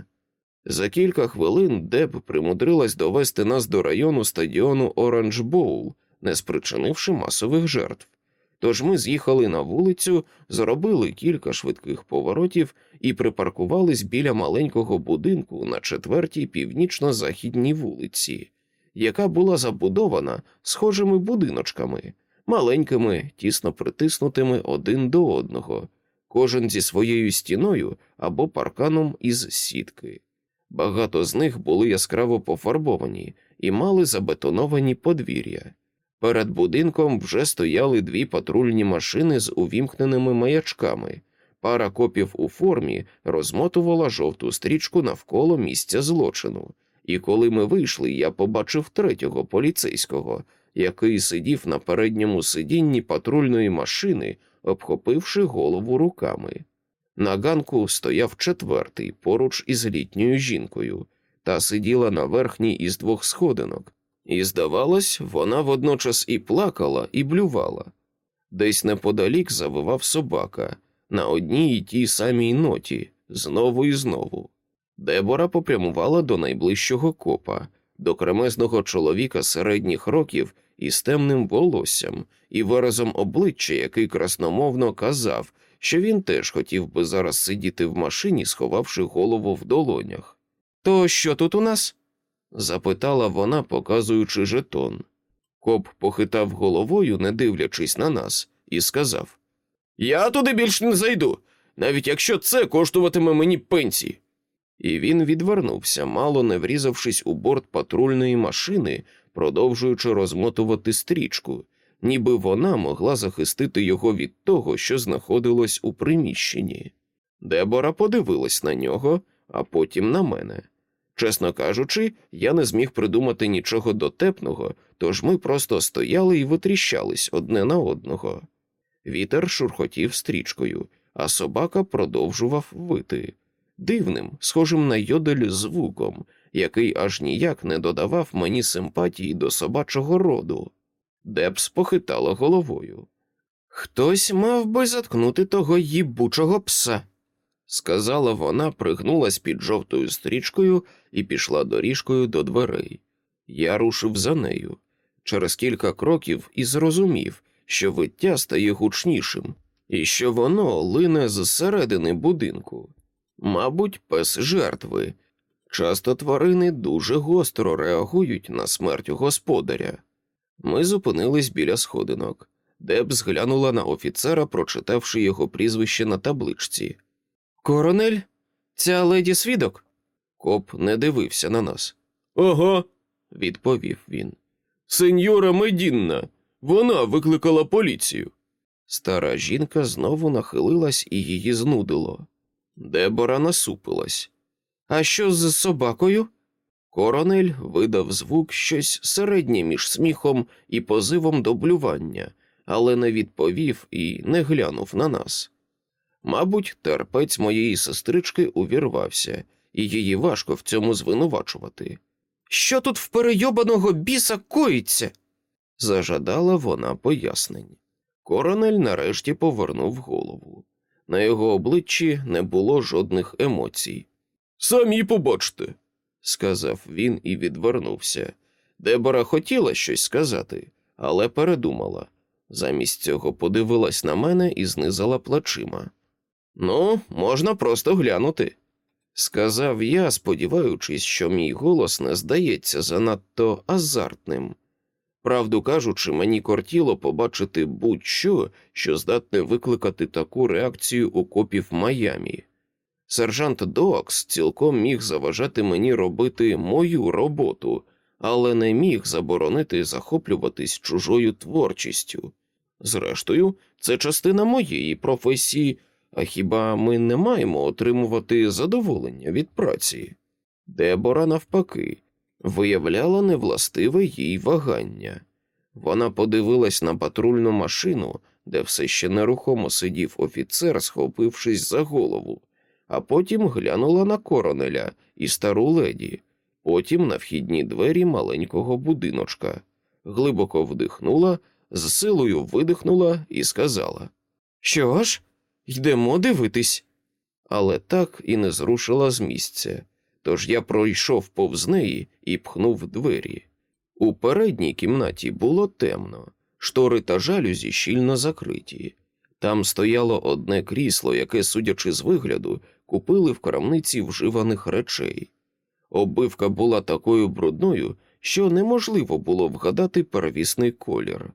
За кілька хвилин Деб примудрилась довести нас до району стадіону Оранж Боул, не спричинивши масових жертв. Тож ми з'їхали на вулицю, зробили кілька швидких поворотів і припаркувались біля маленького будинку на четвертій північно-західній вулиці, яка була забудована схожими будиночками, маленькими, тісно притиснутими один до одного, кожен зі своєю стіною або парканом із сітки. Багато з них були яскраво пофарбовані і мали забетоновані подвір'я. Перед будинком вже стояли дві патрульні машини з увімкненими маячками. Пара копів у формі розмотувала жовту стрічку навколо місця злочину, і коли ми вийшли, я побачив третього поліцейського, який сидів на передньому сидінні патрульної машини, обхопивши голову руками. На ганку стояв четвертий поруч із літньою жінкою, та сиділа на верхній із двох сходинок. І, здавалось, вона водночас і плакала, і блювала. Десь неподалік завивав собака на одній і тій самій ноті, знову і знову. Дебора попрямувала до найближчого копа, до кремезного чоловіка середніх років із темним волоссям і виразом обличчя, який красномовно казав, що він теж хотів би зараз сидіти в машині, сховавши голову в долонях. То що тут у нас? запитала вона, показуючи жетон. Коп похитав головою, не дивлячись на нас, і сказав: Я туди більш не зайду, навіть якщо це коштуватиме мені пенсії. І він відвернувся, мало не врізавшись у борт патрульної машини, продовжуючи розмотувати стрічку, ніби вона могла захистити його від того, що знаходилось у приміщенні. Дебора подивилась на нього, а потім на мене. Чесно кажучи, я не зміг придумати нічого дотепного, тож ми просто стояли і витріщались одне на одного. Вітер шурхотів стрічкою, а собака продовжував вити дивним, схожим на йодель звуком, який аж ніяк не додавав мені симпатії до собачого роду. Депс похитала головою. Хтось мав би заткнути того їбучого пса, сказала вона, пригнулась під жовтою стрічкою і пішла доріжкою до дверей. Я рушив за нею. Через кілька кроків і зрозумів, що виття стає гучнішим, і що воно лине з середини будинку. Мабуть, пес жертви. Часто тварини дуже гостро реагують на смерть господаря. Ми зупинились біля сходинок. Деб зглянула на офіцера, прочитавши його прізвище на табличці. Коронель? Ця леді свідок? Коп не дивився на нас. Ага, відповів він. Сеньора Медінна, вона викликала поліцію. Стара жінка знову нахилилась і її знудило. Дебора насупилась. А що з собакою? Коронель видав звук щось середнє між сміхом і позивом до блювання, але не відповів і не глянув на нас. Мабуть, терпець моєї сестрички увірвався, і її важко в цьому звинувачувати. Що тут в перейобаного біса коїться? зажадала вона пояснень. Коронель нарешті повернув голову. На його обличчі не було жодних емоцій. Самі побачте, сказав він і відвернувся. Дебора хотіла щось сказати, але передумала. Замість цього подивилась на мене і знизала плечима. Ну, можна просто глянути, сказав я, сподіваючись, що мій голос не здається занадто азартним. Правду кажучи, мені кортіло побачити будь-що, що здатне викликати таку реакцію у копів Майамі. Сержант Доакс цілком міг заважати мені робити мою роботу, але не міг заборонити захоплюватись чужою творчістю. Зрештою, це частина моєї професії, а хіба ми не маємо отримувати задоволення від праці? Дебора, навпаки, виявляла невластиве їй вагання. Вона подивилась на патрульну машину, де все ще нерухомо сидів офіцер, схопившись за голову, а потім глянула на коронеля і стару леді, потім на вхідні двері маленького будиночка, глибоко вдихнула, з силою видихнула і сказала: Що ж, йдемо дивитись. Але так і не зрушила з місця тож я пройшов повз неї і пхнув двері. У передній кімнаті було темно, штори та жалюзі щільно закриті. Там стояло одне крісло, яке, судячи з вигляду, купили в крамниці вживаних речей. Оббивка була такою брудною, що неможливо було вгадати первісний колір.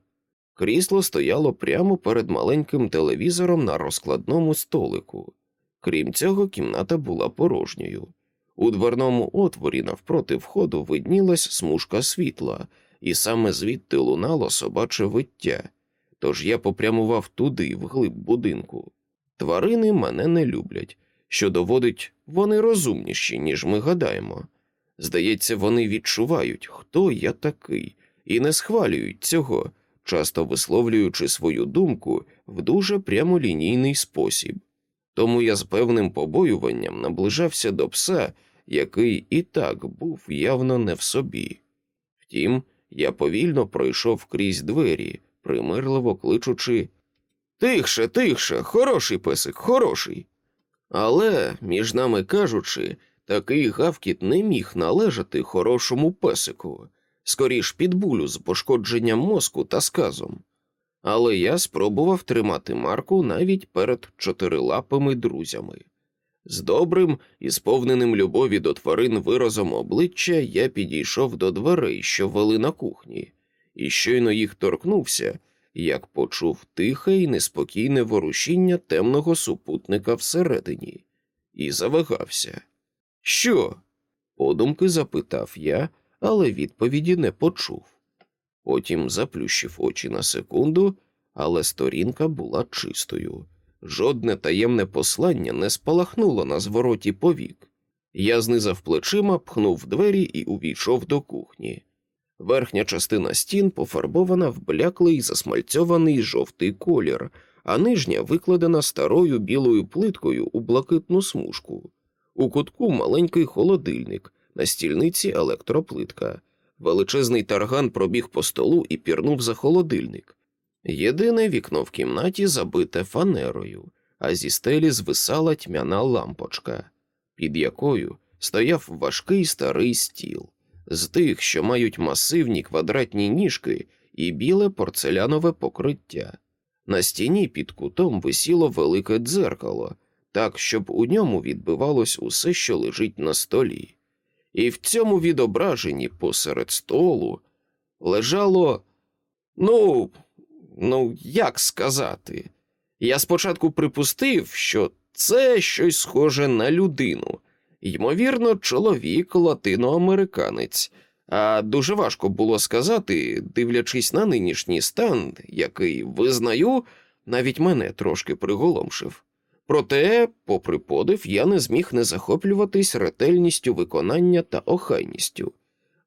Крісло стояло прямо перед маленьким телевізором на розкладному столику. Крім цього, кімната була порожньою. У дверному отворі навпроти входу виднілась смужка світла, і саме звідти лунало собаче виття, тож я попрямував туди, вглиб будинку. Тварини мене не люблять, що доводить, вони розумніші, ніж ми гадаємо. Здається, вони відчувають, хто я такий, і не схвалюють цього, часто висловлюючи свою думку в дуже прямолінійний спосіб. Тому я з певним побоюванням наближався до пса який і так був явно не в собі. Втім, я повільно пройшов крізь двері, примирливо кличучи Тихше, тихше, хороший песик, хороший. Але, між нами кажучи, такий гавкіт не міг належати хорошому песику, скоріш підбулю з пошкодженням мозку та сказом. Але я спробував тримати марку навіть перед чотирилапими друзями. З добрим і сповненим любові до тварин виразом обличчя я підійшов до дверей, що вели на кухні, і щойно їх торкнувся, як почув тихе і неспокійне ворушіння темного супутника всередині, і завагався. Що? подумки запитав я, але відповіді не почув. Потім заплющив очі на секунду, але сторінка була чистою. Жодне таємне послання не спалахнуло на звороті повік. Я знизав плечима, пхнув двері і увійшов до кухні. Верхня частина стін пофарбована в бляклий засмальцьований жовтий колір, а нижня викладена старою білою плиткою у блакитну смужку. У кутку маленький холодильник, на стільниці електроплитка. Величезний тарган пробіг по столу і пірнув за холодильник. Єдине вікно в кімнаті забите фанерою, а зі стелі звисала тьмяна лампочка, під якою стояв важкий старий стіл, з тих, що мають масивні квадратні ніжки і біле порцелянове покриття. На стіні під кутом висіло велике дзеркало, так, щоб у ньому відбивалось усе, що лежить на столі. І в цьому відображенні посеред столу лежало, ну, ну, як сказати, я спочатку припустив, що це щось схоже на людину, ймовірно, чоловік латиноамериканець, а дуже важко було сказати, дивлячись на нинішній стан, який визнаю, навіть мене трошки приголомшив. Проте, попри подив, я не зміг не захоплюватись ретельністю виконання та охайністю.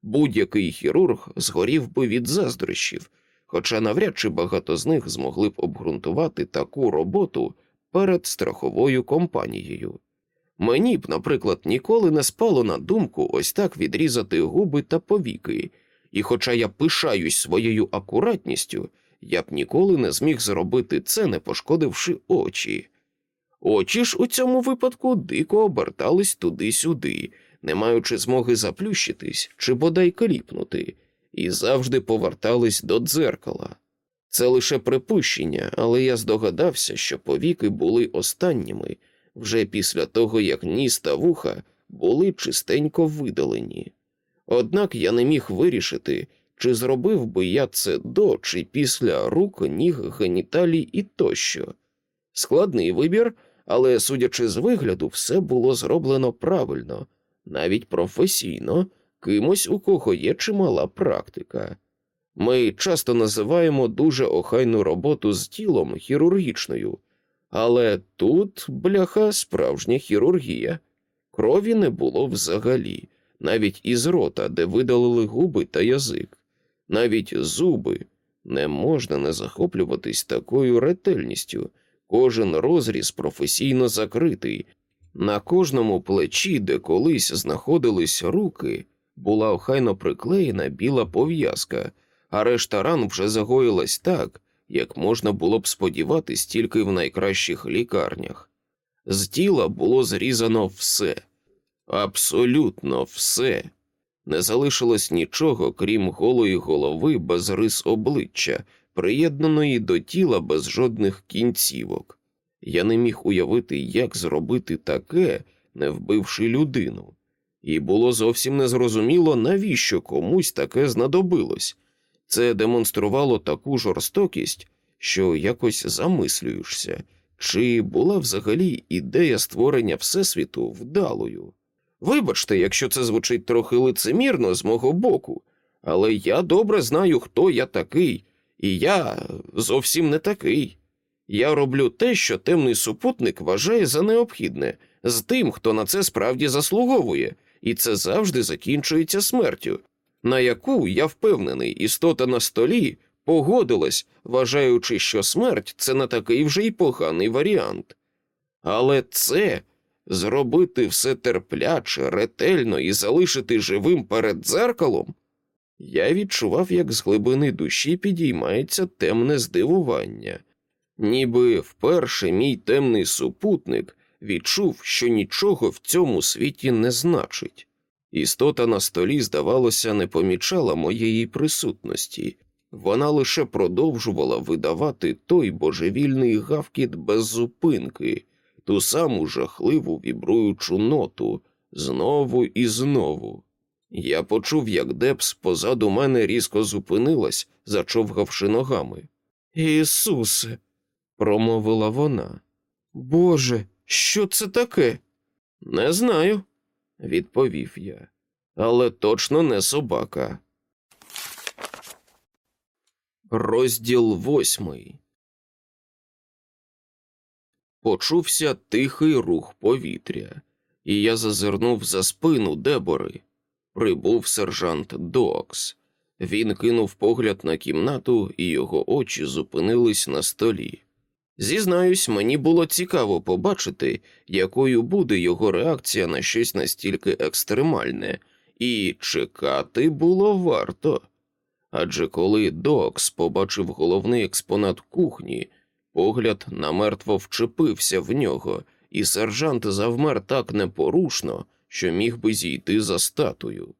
Будь-який хірург згорів би від заздрощів, хоча навряд чи багато з них змогли б обґрунтувати таку роботу перед страховою компанією. Мені б, наприклад, ніколи не спало на думку ось так відрізати губи та повіки, і, хоча я пишаюсь своєю акуратністю, я б ніколи не зміг зробити це, не пошкодивши очі. Очі ж у цьому випадку дико обертались туди-сюди, не маючи змоги заплющитись чи бодай кліпнути, і завжди повертались до дзеркала. Це лише припущення, але я здогадався, що повіки були останніми вже після того, як ніс та вуха були чистенько видалені. Однак я не міг вирішити, чи зробив би я це до чи після рук, ніг, геніталій і тощо. Складний вибір, але, судячи з вигляду, все було зроблено правильно, навіть професійно, кимось, у кого є чимала практика. Ми часто називаємо дуже охайну роботу з тілом хірургічною, але тут, бляха, справжня хірургія. Крові не було взагалі, навіть із рота, де видалили губи та язик, навіть зуби. Не можна не захоплюватись такою ретельністю, кожен розріз професійно закритий. На кожному плечі, де колись знаходились руки, була охайно приклеєна біла пов'язка, а решта ран вже загоїлась так, як можна було б сподіватись тільки в найкращих лікарнях. З тіла було зрізано все, абсолютно все. Не залишилось нічого, крім голої голови без рис обличчя, приєднаної до тіла без жодних кінцівок. Я не міг уявити, як зробити таке, не вбивши людину, і було зовсім незрозуміло, навіщо комусь таке знадобилось. Це демонструвало таку жорстокість, що якось замислюєшся, чи була взагалі ідея створення Всесвіту вдалою. Вибачте, якщо це звучить трохи лицемірно з мого боку, але я добре знаю, хто я такий, і я зовсім не такий. Я роблю те, що темний супутник вважає за необхідне, з тим, хто на це справді заслуговує, і це завжди закінчується смертю, на яку, я впевнений, істота на столі погодилась, вважаючи, що смерть це не такий вже й поганий варіант. Але це зробити все терпляче, ретельно і залишити живим перед дзеркалом. Я відчував, як з глибини душі підіймається темне здивування, ніби вперше мій темний супутник відчув, що нічого в цьому світі не значить. Істота на столі, здавалося, не помічала моєї присутності, вона лише продовжувала видавати той божевільний гавкіт без зупинки, ту саму жахливу вібруючу ноту знову і знову. Я почув, як Депс позаду мене різко зупинилась, зачовгавши ногами. Ісусе, промовила вона. Боже, що це таке? Не знаю, відповів я, але точно не собака. Розділ восьмий. Почувся тихий рух повітря, і я зазирнув за спину Дебори. Прибув сержант Докс. Він кинув погляд на кімнату, і його очі зупинились на столі. Зізнаюсь, мені було цікаво побачити, якою буде його реакція на щось настільки екстремальне, і чекати було варто. Адже коли Докс побачив головний експонат кухні, погляд намертво вчепився в нього, і сержант завмер так непорушно, що міг би зійти за статую.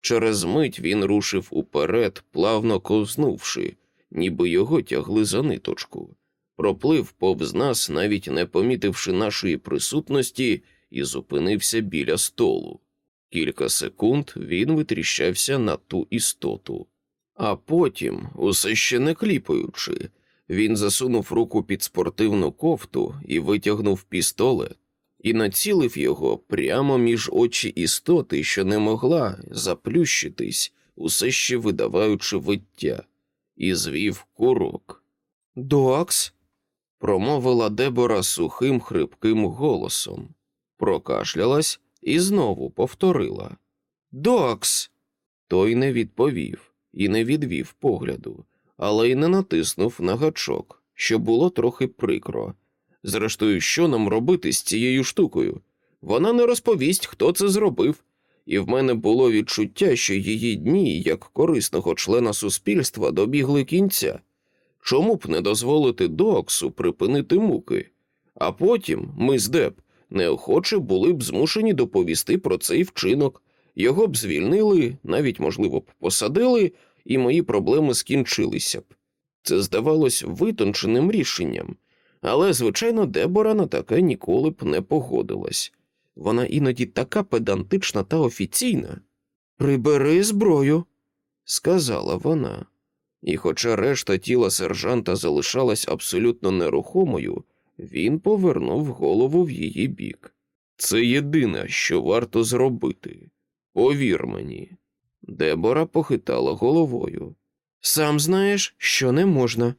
Через мить він рушив уперед, плавно ковзнувши, ніби його тягли за ниточку, проплив повз нас, навіть не помітивши нашої присутності, і зупинився біля столу. Кілька секунд він витріщався на ту істоту. А потім, усе ще не кліпаючи, він засунув руку під спортивну кофту і витягнув пістолет, і націлив його прямо між очі істоти, що не могла заплющитись, усе ще видаваючи виття, і звів курок. Докс? Промовила Дебора сухим хрипким голосом, прокашлялась і знову повторила. Докс. Той не відповів і не відвів погляду, але й не натиснув на гачок, що було трохи прикро. Зрештою, що нам робити з цією штукою? Вона не розповість, хто це зробив, і в мене було відчуття, що її дні, як корисного члена суспільства, добігли кінця. Чому б не дозволити Доксу припинити муки? А потім ми з Деб неохоче були б змушені доповісти про цей вчинок. Його б звільнили, навіть, можливо, б посадили, і мої проблеми скінчилися б. Це здавалось витонченим рішенням, але, звичайно, Дебора на таке ніколи б не погодилась. Вона іноді така педантична та офіційна. Прибери зброю. сказала вона. І, хоча решта тіла сержанта залишалась абсолютно нерухомою, він повернув голову в її бік. Це єдине, що варто зробити. Повір мені. Дебора похитала головою. Сам знаєш, що не можна.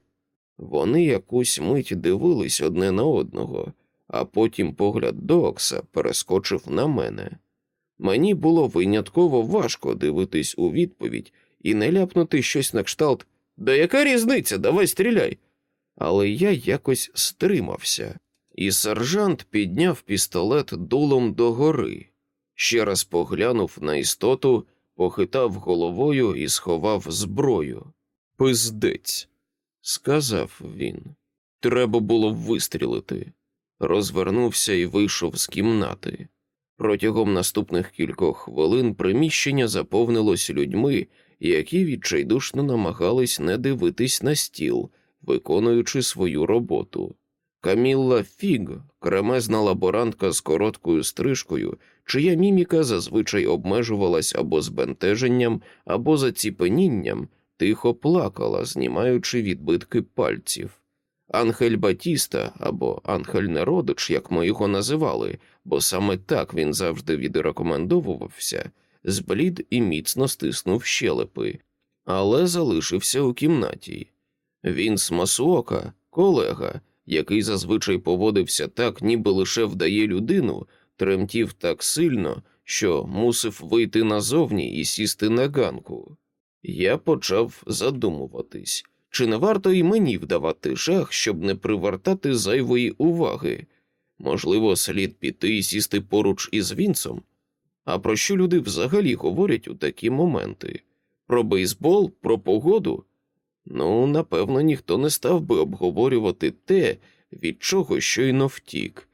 Вони якусь мить дивились одне на одного, а потім погляд Докса перескочив на мене. Мені було винятково важко дивитись у відповідь і не ляпнути щось на кшталт Да яка різниця, давай стріляй. Але я якось стримався, і сержант підняв пістолет дулом догори, ще раз поглянув на істоту, похитав головою і сховав зброю. Пиздець, сказав він. Треба було вистрілити. Розвернувся і вийшов з кімнати. Протягом наступних кількох хвилин приміщення заповнилось людьми, які відчайдушно намагались не дивитись на стіл, виконуючи свою роботу. Камілла Фіг, кремезна лаборантка з короткою стрижкою, чия міміка зазвичай обмежувалась або збентеженням, або заціпенінням, тихо плакала, знімаючи відбитки пальців. Анхель Батіста або Анхель Неродич, як ми його називали, бо саме так він завжди відрекомендовувався, зблід і міцно стиснув щелепи, але залишився у кімнаті. Він Масуока, колега, який зазвичай поводився так, ніби лише вдає людину, тремтів так сильно, що мусив вийти назовні і сісти на ганку. Я почав задумуватись, чи не варто і мені вдавати жах, щоб не привертати зайвої уваги. Можливо, слід піти і сісти поруч із Вінсом. А про що люди взагалі говорять у такі моменти? Про бейсбол, про погоду? Ну, напевно, ніхто не став би обговорювати те, від чого щойно втік.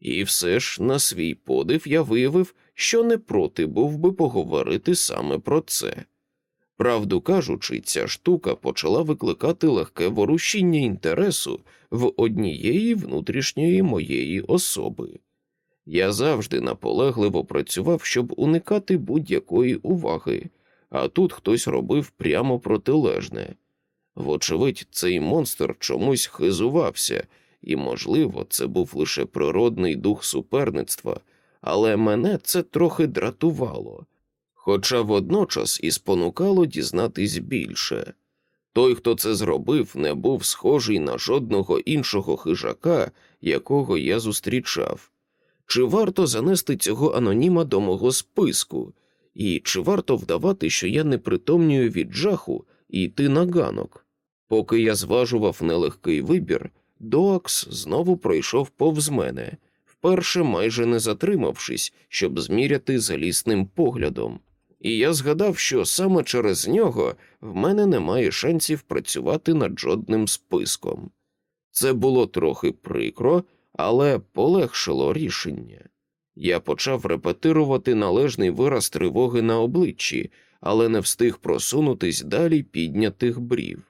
І все ж на свій подив я виявив, що не проти був би поговорити саме про це. Правду кажучи, ця штука почала викликати легке ворушіння інтересу в однієї внутрішньої моєї особи. Я завжди наполегливо працював, щоб уникати будь-якої уваги, а тут хтось робив прямо протилежне. Вочевидь, цей монстр чомусь хизувався, і, можливо, це був лише природний дух суперництва, але мене це трохи дратувало, хоча водночас і спонукало дізнатись більше. Той, хто це зробив, не був схожий на жодного іншого хижака, якого я зустрічав. Чи варто занести цього аноніма до мого списку, і чи варто вдавати, що я не притомнюю від жаху і йти на ганок? Поки я зважував нелегкий вибір, Доакс знову пройшов повз мене, вперше майже не затримавшись, щоб зміряти залісним поглядом. І я згадав, що саме через нього в мене немає шансів працювати над жодним списком. Це було трохи прикро, але полегшило рішення. Я почав репетирувати належний вираз тривоги на обличчі, але не встиг просунутись далі піднятих брів.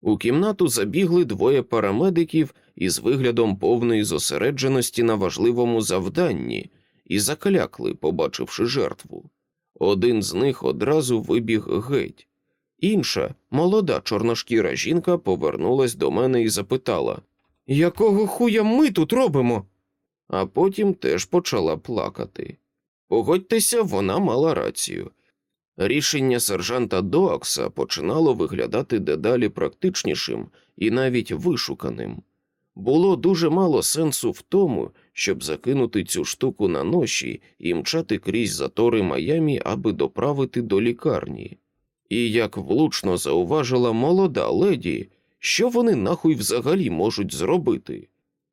У кімнату забігли двоє парамедиків із виглядом повної зосередженості на важливому завданні і заклякли, побачивши жертву. Один з них одразу вибіг геть. Інша, молода чорношкіра жінка, повернулась до мене і запитала Якого хуя ми тут робимо? А потім теж почала плакати. Погодьтеся, вона мала рацію. Рішення сержанта Доакса починало виглядати дедалі практичнішим і навіть вишуканим. Було дуже мало сенсу в тому, щоб закинути цю штуку на ноші і мчати крізь затори Майамі, аби доправити до лікарні. І як влучно зауважила молода леді, що вони нахуй взагалі можуть зробити.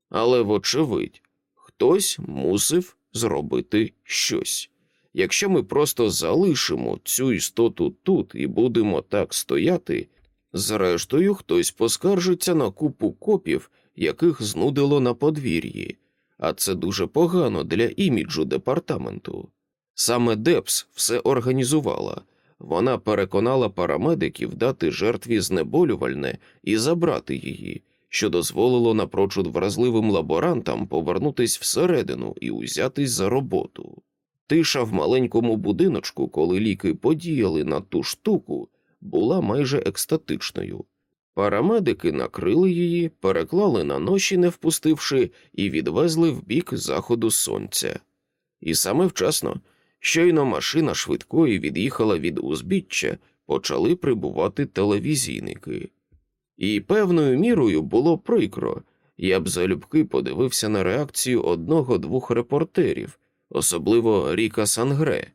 Але, вочевидь, хтось мусив зробити щось. Якщо ми просто залишимо цю істоту тут і будемо так стояти, зрештою хтось поскаржиться на купу копів, яких знудило на подвір'ї, а це дуже погано для іміджу департаменту. Саме Депс все організувала. Вона переконала парамедиків дати жертві знеболювальне і забрати її, що дозволило напрочуд вразливим лаборантам повернутись всередину і узятись за роботу. Тиша в маленькому будиночку, коли ліки подіяли на ту штуку, була майже екстатичною. Парамедики накрили її, переклали на ноші, не впустивши, і відвезли в бік заходу сонця. І саме вчасно, щойно машина швидкої від'їхала від узбіччя, почали прибувати телевізійники. І певною мірою було прикро, я б залюбки подивився на реакцію одного-двох репортерів, особливо Ріка Сангре.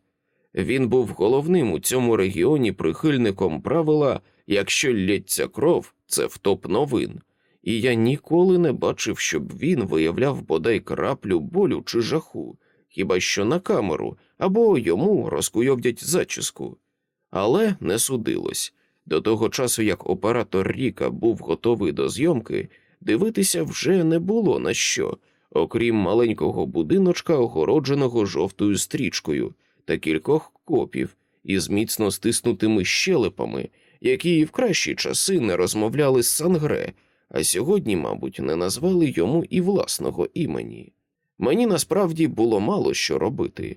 Він був головним у цьому регіоні прихильником правила якщо лється кров, це втоп новин, і я ніколи не бачив, щоб він виявляв бодай краплю болю чи жаху, хіба що на камеру або йому розкуйовдять зачіску. Але не судилось. До того часу, як оператор Ріка був готовий до зйомки, дивитися вже не було на що, окрім маленького будиночка, огородженого жовтою стрічкою, та кількох копів із міцно стиснутими щелепами, які в кращі часи не розмовляли з Сангре, а сьогодні, мабуть, не назвали йому і власного імені. Мені насправді було мало що робити.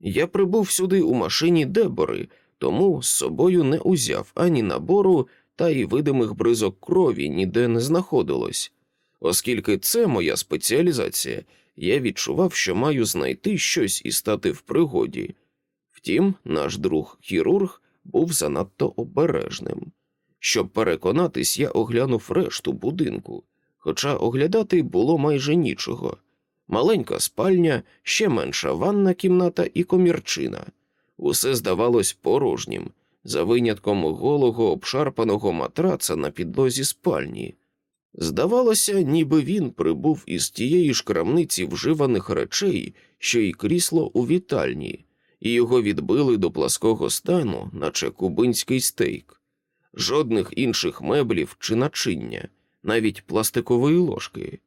Я прибув сюди у машині Дебори, тому з собою не узяв ані набору, та й видимих бризок крові ніде не знаходилось. Оскільки це моя спеціалізація, я відчував, що маю знайти щось і стати в пригоді. Втім, наш друг хірург був занадто обережним. Щоб переконатись, я оглянув решту будинку, хоча оглядати було майже нічого. Маленька спальня, ще менша ванна кімната і комірчина. Усе здавалось порожнім, за винятком голого обшарпаного матраца на підлозі спальні. Здавалося, ніби він прибув із тієї ж крамниці вживаних речей, що й крісло у вітальні, і його відбили до плаского стану, наче кубинський стейк, жодних інших меблів чи начиння, навіть пластикової ложки.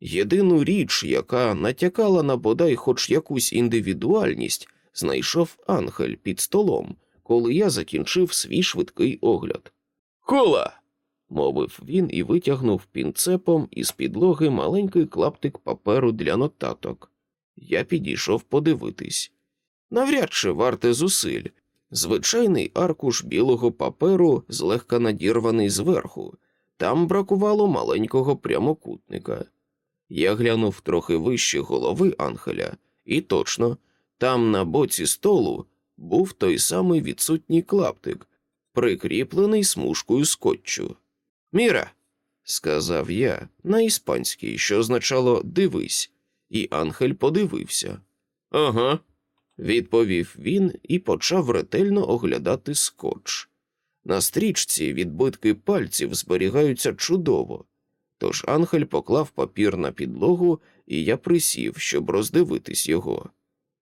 Єдину річ, яка натякала на бодай хоч якусь індивідуальність, знайшов Ангель під столом, коли я закінчив свій швидкий огляд. Кола. мовив він і витягнув пінцепом із підлоги маленький клаптик паперу для нотаток. Я підійшов подивитись. Навряд чи варте зусиль. Звичайний аркуш білого паперу, злегка надірваний зверху, там бракувало маленького прямокутника. Я глянув трохи вище голови Ангеля, і точно, там на боці столу був той самий відсутній клаптик, прикріплений смужкою скотчу. Міра, сказав я на іспанській, що означало дивись, і Ангель подивився. Ага, відповів він і почав ретельно оглядати скотч. На стрічці відбитки пальців зберігаються чудово. Тож Ангель поклав папір на підлогу, і я присів, щоб роздивитись його.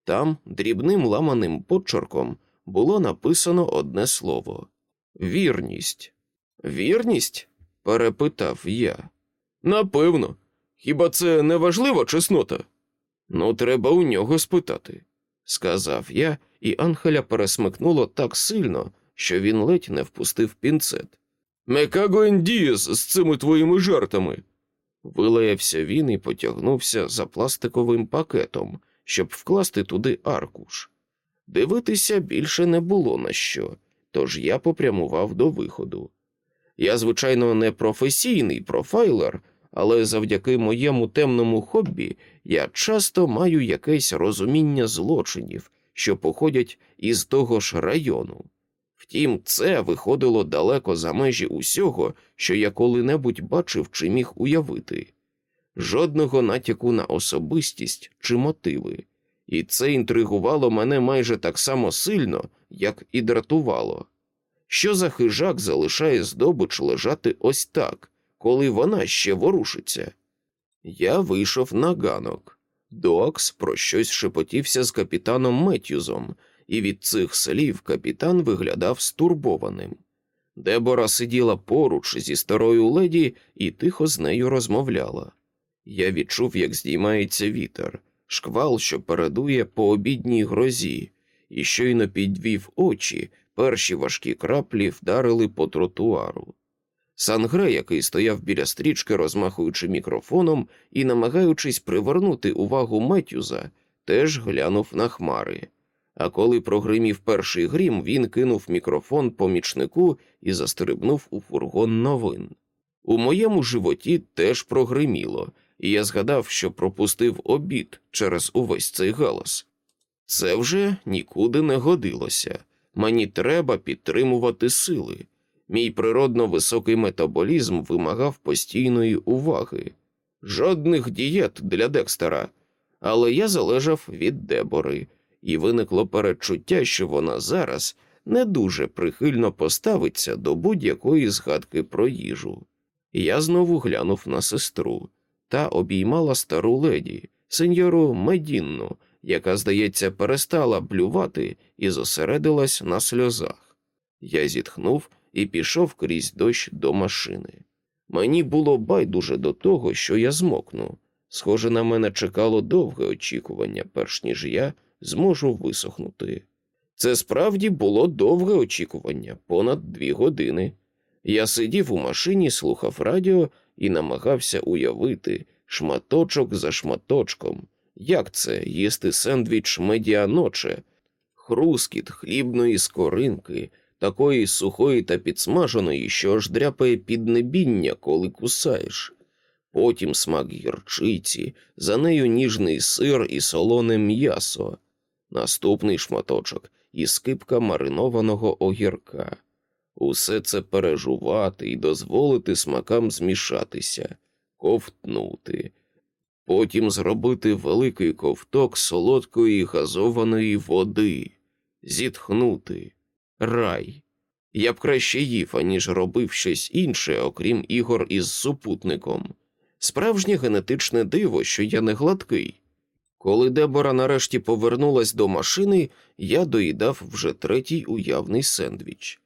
Там дрібним ламаним почерком було написано одне слово вірність. Вірність? перепитав я. Напевно. Хіба це не важлива чеснота? Ну, треба у нього спитати, сказав я, і Анхеля пересмикнуло так сильно, що він ледь не впустив пінцет. Мекаго з цими твоїми жартами. Вилаявся він і потягнувся за пластиковим пакетом, щоб вкласти туди аркуш. Дивитися більше не було на що, тож я попрямував до виходу. Я, звичайно, не професійний профайлер, але завдяки моєму темному хобі я часто маю якесь розуміння злочинів, що походять із того ж району. Втім, це виходило далеко за межі усього, що я коли-небудь бачив чи міг уявити. Жодного натяку на особистість чи мотиви, і це інтригувало мене майже так само сильно, як і дратувало. Що за хижак залишає здобич лежати ось так, коли вона ще ворушиться? Я вийшов на ганок. Докс про щось шепотівся з капітаном Меттюзом, і від цих слів капітан виглядав стурбованим. Дебора сиділа поруч зі старою леді і тихо з нею розмовляла. Я відчув, як здіймається вітер, шквал, що передує по обідній грозі, і щойно підвів очі, перші важкі краплі вдарили по тротуару. Сангре, який стояв біля стрічки, розмахуючи мікрофоном і намагаючись привернути увагу Меттюза, теж глянув на хмари. А коли прогримів перший грім, він кинув мікрофон помічнику і застрибнув у фургон новин. У моєму животі теж прогриміло, і я згадав, що пропустив обід через увесь цей галас. Це вже нікуди не годилося. Мені треба підтримувати сили. Мій природно високий метаболізм вимагав постійної уваги. Жодних дієт для Декстера, але я залежав від Дебори, і виникло передчуття, що вона зараз не дуже прихильно поставиться до будь-якої згадки про їжу. Я знову глянув на сестру та обіймала стару леді, сеньору Медінну, яка, здається, перестала блювати і зосередилась на сльозах. Я зітхнув і пішов крізь дощ до машини. Мені було байдуже до того, що я змокну. Схоже, на мене чекало довге очікування, перш ніж я зможу висохнути. Це справді було довге очікування, понад дві години. Я сидів у машині, слухав радіо і намагався уявити шматочок за шматочком, як це їсти сендвіч медіаноче, хрускіт хлібної скоринки, такої сухої та підсмаженої, що аж дряпає піднебіння, коли кусаєш. Потім смак гірчиці, за нею ніжний сир і солоне м'ясо, наступний шматочок і скипка маринованого огірка. Усе це пережувати і дозволити смакам змішатися, ковтнути, потім зробити великий ковток солодкої газованої води, зітхнути, рай. Я б краще їв, аніж робив щось інше, окрім ігор із супутником. Справжнє генетичне диво, що я не гладкий. Коли Дебора нарешті повернулась до машини, я доїдав вже третій уявний сендвіч.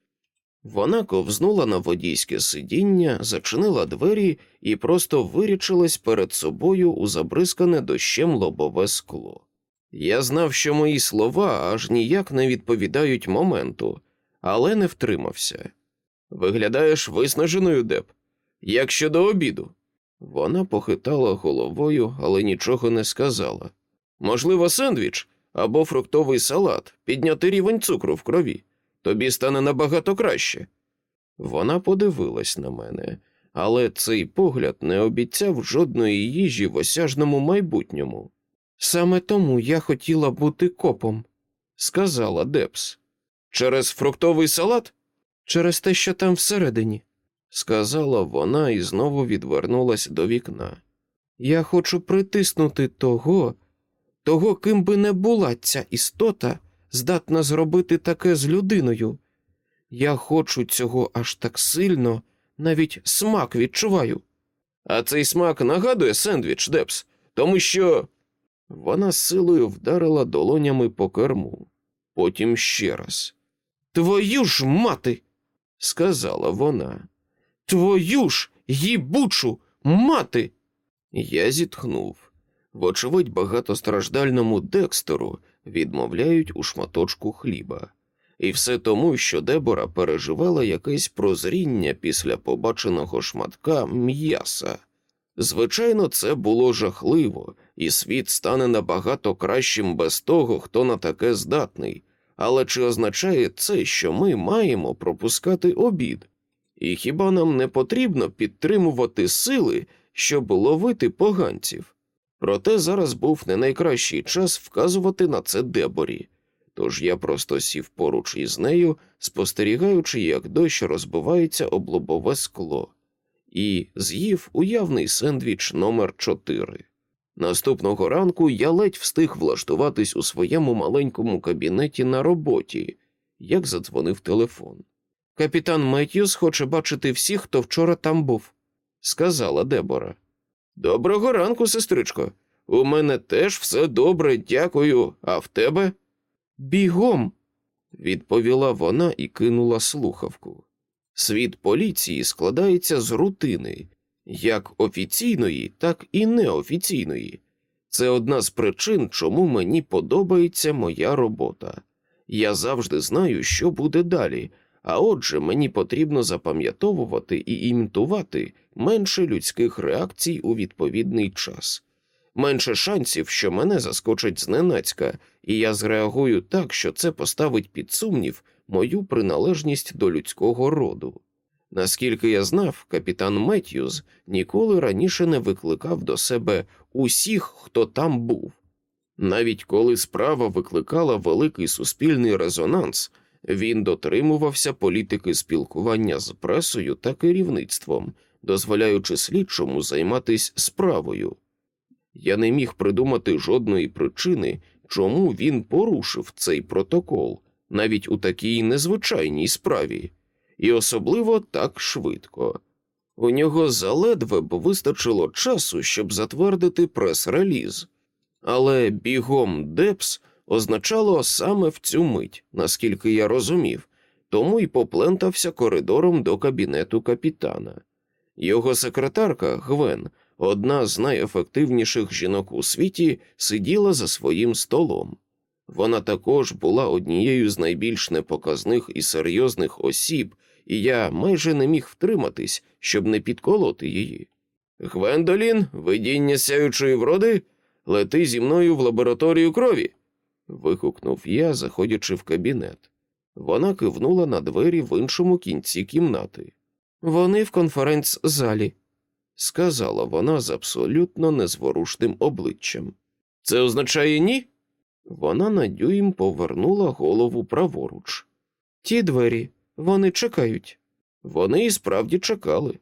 Вона ковзнула на водійське сидіння, зачинила двері і просто вирічилась перед собою у забризкане дощем лобове скло. Я знав, що мої слова аж ніяк не відповідають моменту, але не втримався. Виглядаєш виснаженою, Деб? Як щодо обіду? Вона похитала головою, але нічого не сказала. Можливо, сендвіч або фруктовий салат, підняти рівень цукру в крові. Тобі стане набагато краще. Вона подивилась на мене, але цей погляд не обіцяв жодної їжі в осяжному майбутньому. Саме тому я хотіла бути копом, сказала Депс. Через фруктовий салат? Через те, що там всередині. сказала вона і знову відвернулась до вікна. Я хочу притиснути того, того, ким би не була ця істота, здатна зробити таке з людиною. Я хочу цього аж так сильно, навіть смак відчуваю. А цей смак нагадує сендвіч, Депс, тому що. Вона силою вдарила долонями по керму, потім ще раз. Твою ж мати, сказала вона. твою ж їбучу мати. Я зітхнув. Вочевидь, багатостраждальному Декстеру відмовляють у шматочку хліба. І все тому, що Дебора переживала якесь прозріння після побаченого шматка м'яса. Звичайно, це було жахливо, і світ стане набагато кращим без того, хто на таке здатний. Але чи означає це, що ми маємо пропускати обід? І хіба нам не потрібно підтримувати сили, щоб ловити поганців? Проте зараз був не найкращий час вказувати на це Деборі, тож я просто сів поруч із нею, спостерігаючи, як дощ розбивається об лобове скло, і з'їв уявний сендвіч номер 4 Наступного ранку я ледь встиг влаштуватись у своєму маленькому кабінеті на роботі, як задзвонив телефон. Капітан Меттьюс хоче бачити всіх, хто вчора там був. сказала Дебора. Доброго ранку, сестричко. У мене теж все добре, дякую. А в тебе? Бігом. відповіла вона і кинула слухавку. Світ поліції складається з рутини, як офіційної, так і неофіційної. Це одна з причин, чому мені подобається моя робота. Я завжди знаю, що буде далі, а отже, мені потрібно запам'ятовувати і імітувати менше людських реакцій у відповідний час, менше шансів, що мене заскочить зненацька, і я зреагую так, що це поставить під сумнів мою приналежність до людського роду. Наскільки я знав, капітан Меттьюз ніколи раніше не викликав до себе усіх, хто там був. Навіть коли справа викликала великий суспільний резонанс, він дотримувався політики спілкування з пресою та керівництвом, дозволяючи слідчому займатися справою. Я не міг придумати жодної причини, чому він порушив цей протокол, навіть у такій незвичайній справі, і особливо так швидко. У нього заледве б вистачило часу, щоб затвердити прес-реліз, але бігом Депс означало саме в цю мить, наскільки я розумів, тому й поплентався коридором до кабінету капітана. Його секретарка Гвен, одна з найефективніших жінок у світі, сиділа за своїм столом. Вона також була однією з найбільш непоказних і серйозних осіб, і я майже не міг втриматись, щоб не підколоти її. Гвендолін, видіння сяючої вроди, лети зі мною в лабораторію крові. Вигукнув я, заходячи в кабінет. Вона кивнула на двері в іншому кінці кімнати. Вони в конференц-залі. Сказала вона з абсолютно незворушним обличчям. Це означає ні? Вона на дюйм повернула голову праворуч. Ті двері, вони чекають. Вони і справді чекали.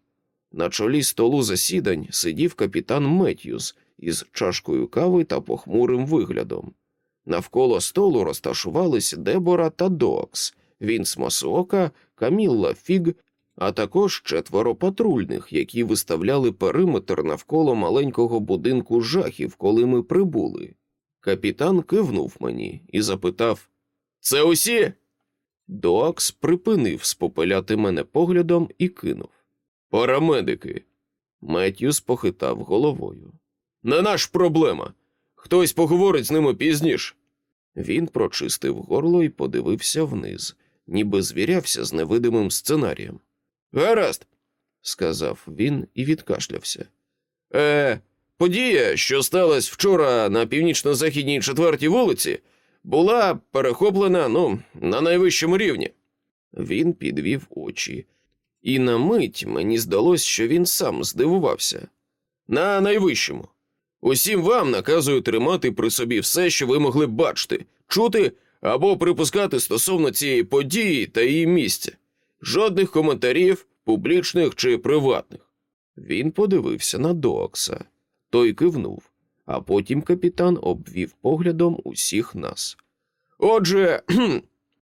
На чолі столу засідань сидів капітан Меттьюз із чашкою кави та похмурим виглядом. Навколо столу розташувались Дебора та Докс, Вінс Масуока, Камілла Фіг, а також четверо патрульних, які виставляли периметр навколо маленького будинку жахів, коли ми прибули. Капітан кивнув мені і запитав Це усі? Доакс припинив спопиляти мене поглядом і кинув Парамедики. Меттьюс похитав головою. Не наш проблема. Хтось поговорить з ними пізніше. Він прочистив горло і подивився вниз, ніби звірявся з невидимим сценарієм. Гаразд, сказав він і відкашлявся. Е, подія, що сталася вчора на північно-західній четвертій вулиці, була перехоплена ну, на найвищому рівні. Він підвів очі, і на мить мені здалось, що він сам здивувався. На найвищому. Усім вам наказую тримати при собі все, що ви могли б бачити, чути або припускати стосовно цієї події та її місця. Жодних коментарів, публічних чи приватних. Він подивився на Доакса. Той кивнув, а потім капітан обвів поглядом усіх нас. Отже,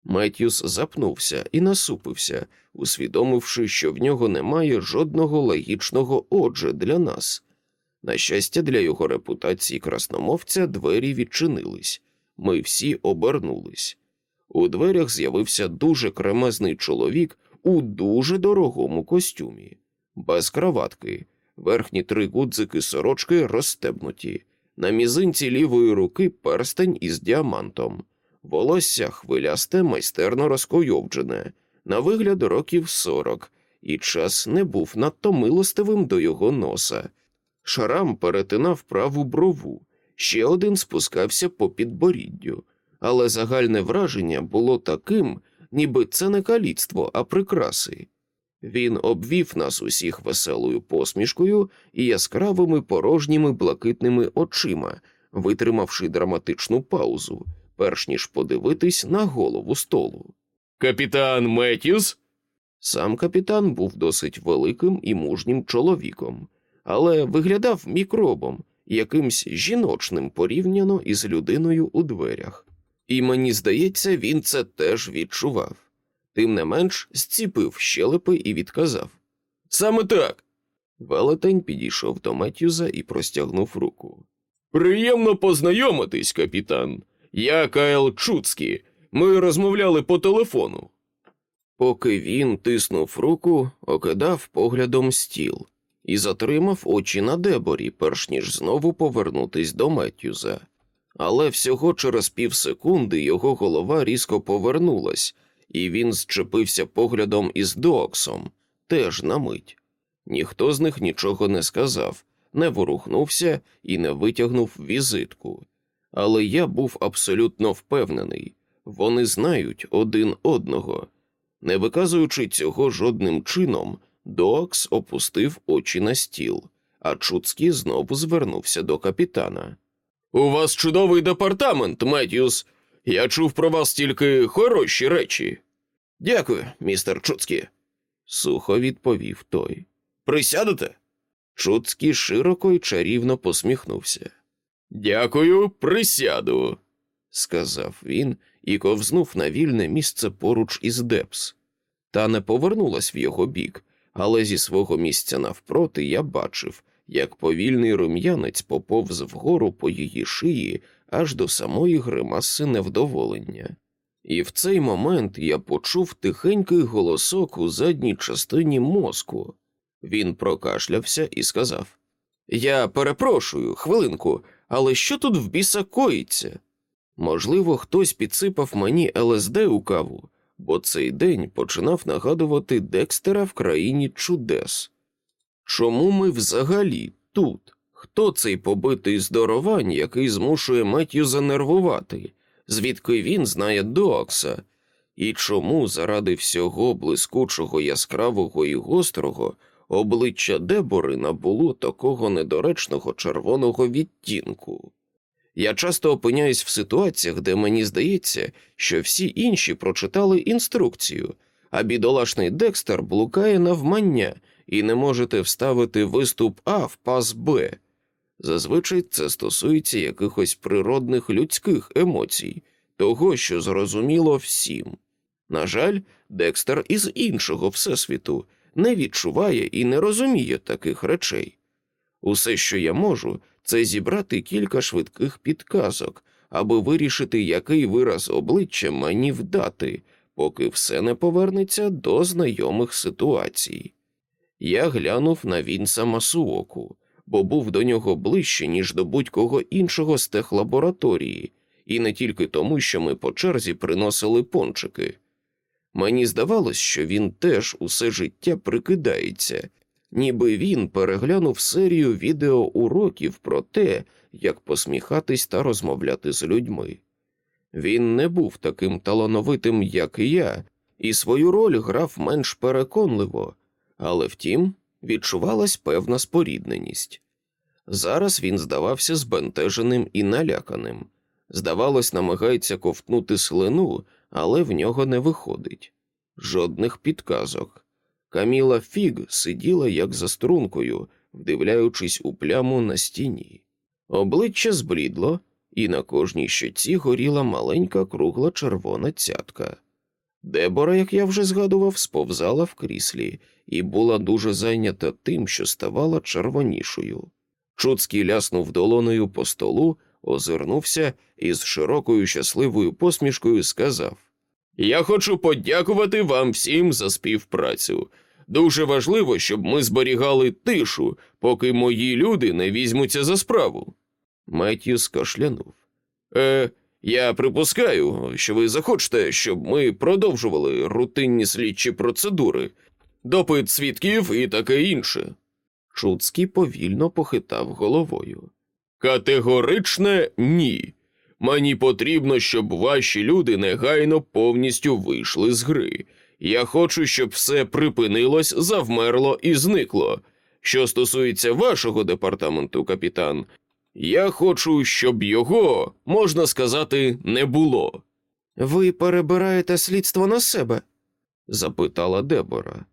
Меттюс запнувся і насупився, усвідомивши, що в нього немає жодного логічного отже для нас. На щастя, для його репутації красномовця двері відчинились. Ми всі обернулись. У дверях з'явився дуже кремезний чоловік у дуже дорогому костюмі, без краватки, верхні три гудзики сорочки розстебнуті, на мізинці лівої руки перстень із діамантом, волосся хвилясте майстерно розкойовджене, на вигляд років сорок, і час не був надто милостивим до його носа. Шрам перетинав праву брову, ще один спускався по підборіддю, але загальне враження було таким, ніби це не каліцтво, а прикраси. Він обвів нас усіх веселою посмішкою і яскравими порожніми блакитними очима, витримавши драматичну паузу, перш ніж подивитись на голову столу. капітан Меттюс? Сам капітан був досить великим і мужнім чоловіком, але виглядав мікробом, якимсь жіночним порівняно із людиною у дверях. І мені здається, він це теж відчував. Тим не менш, зціпив щелепи і відказав. Саме так. Велетень підійшов до Меттюза і простягнув руку. Приємно познайомитись, капітан. Я Кайл Чуцький. Ми розмовляли по телефону. Поки він тиснув руку, окидав поглядом стіл і затримав очі на деборі, перш ніж знову повернутись до Меттюза. Але всього через півсекунди його голова різко повернулась, і він зчепився поглядом із Дооксом, теж на мить. Ніхто з них нічого не сказав, не ворухнувся і не витягнув візитку. Але я був абсолютно впевнений вони знають один одного. Не виказуючи цього жодним чином, Доакс опустив очі на стіл, а Чуцький знову звернувся до капітана. У вас чудовий департамент, Меттюс. Я чув про вас тільки хороші речі. Дякую, містер Чуцький, сухо відповів той. Присядете? Чуцький широко й чарівно посміхнувся. Дякую, присяду, сказав він і ковзнув на вільне місце поруч із Дебс. Та не повернулась в його бік, але зі свого місця навпроти я бачив, як повільний рум'янець поповз вгору по її шиї аж до самої гримаси невдоволення. І в цей момент я почув тихенький голосок у задній частині мозку. Він прокашлявся і сказав: Я перепрошую, хвилинку, але що тут в біса коїться? Можливо, хтось підсипав мені ЛСД у каву, бо цей день починав нагадувати Декстера в країні чудес. Чому ми взагалі тут? Хто цей побитий здоровань, який змушує Меттю занервувати? Звідки він знає Доакса? І чому заради всього блискучого, яскравого і гострого обличчя Дебори набуло такого недоречного червоного відтінку? Я часто опиняюсь в ситуаціях, де мені здається, що всі інші прочитали інструкцію, а бідолашний Декстер блукає навмання і не може вставити виступ А в пас Б. Зазвичай це стосується якихось природних людських емоцій, того, що зрозуміло всім. На жаль, Декстер із іншого всесвіту не відчуває і не розуміє таких речей. Усе, що я можу, це зібрати кілька швидких підказок, аби вирішити, який вираз обличчя мені вдати, поки все не повернеться до знайомих ситуацій. Я глянув на Вінса Масуоку, бо був до нього ближче, ніж до будь-кого іншого з техлабораторії, і не тільки тому, що ми по черзі приносили пончики. Мені здавалось, що він теж усе життя прикидається, ніби він переглянув серію відеоуроків про те, як посміхатись та розмовляти з людьми. Він не був таким талановитим, як і я, і свою роль грав менш переконливо, але втім відчувалась певна спорідненість. Зараз він здавався збентеженим і наляканим. Здавалось, намагається ковтнути слину, але в нього не виходить. Жодних підказок. Каміла Фіг сиділа як за стрункою, вдивляючись у пляму на стіні. Обличчя зблідло, і на кожній щоці горіла маленька кругла червона цятка. Дебора, як я вже згадував, сповзала в кріслі і була дуже зайнята тим, що ставала червонішою. Чуцький ляснув долоною по столу, озирнувся і з широкою щасливою посмішкою сказав: Я хочу подякувати вам всім за співпрацю. Дуже важливо, щоб ми зберігали тишу, поки мої люди не візьмуться за справу. Меттью скашлянув. Е, я припускаю, що ви захочете, щоб ми продовжували рутинні слідчі процедури, допит свідків і таке інше. Шуцький повільно похитав головою. Категоричне ні. Мені потрібно, щоб ваші люди негайно повністю вийшли з гри. Я хочу, щоб все припинилось, завмерло і зникло. Що стосується вашого департаменту, капітан, я хочу, щоб його, можна сказати, не було. Ви перебираєте слідство на себе? запитала Дебора.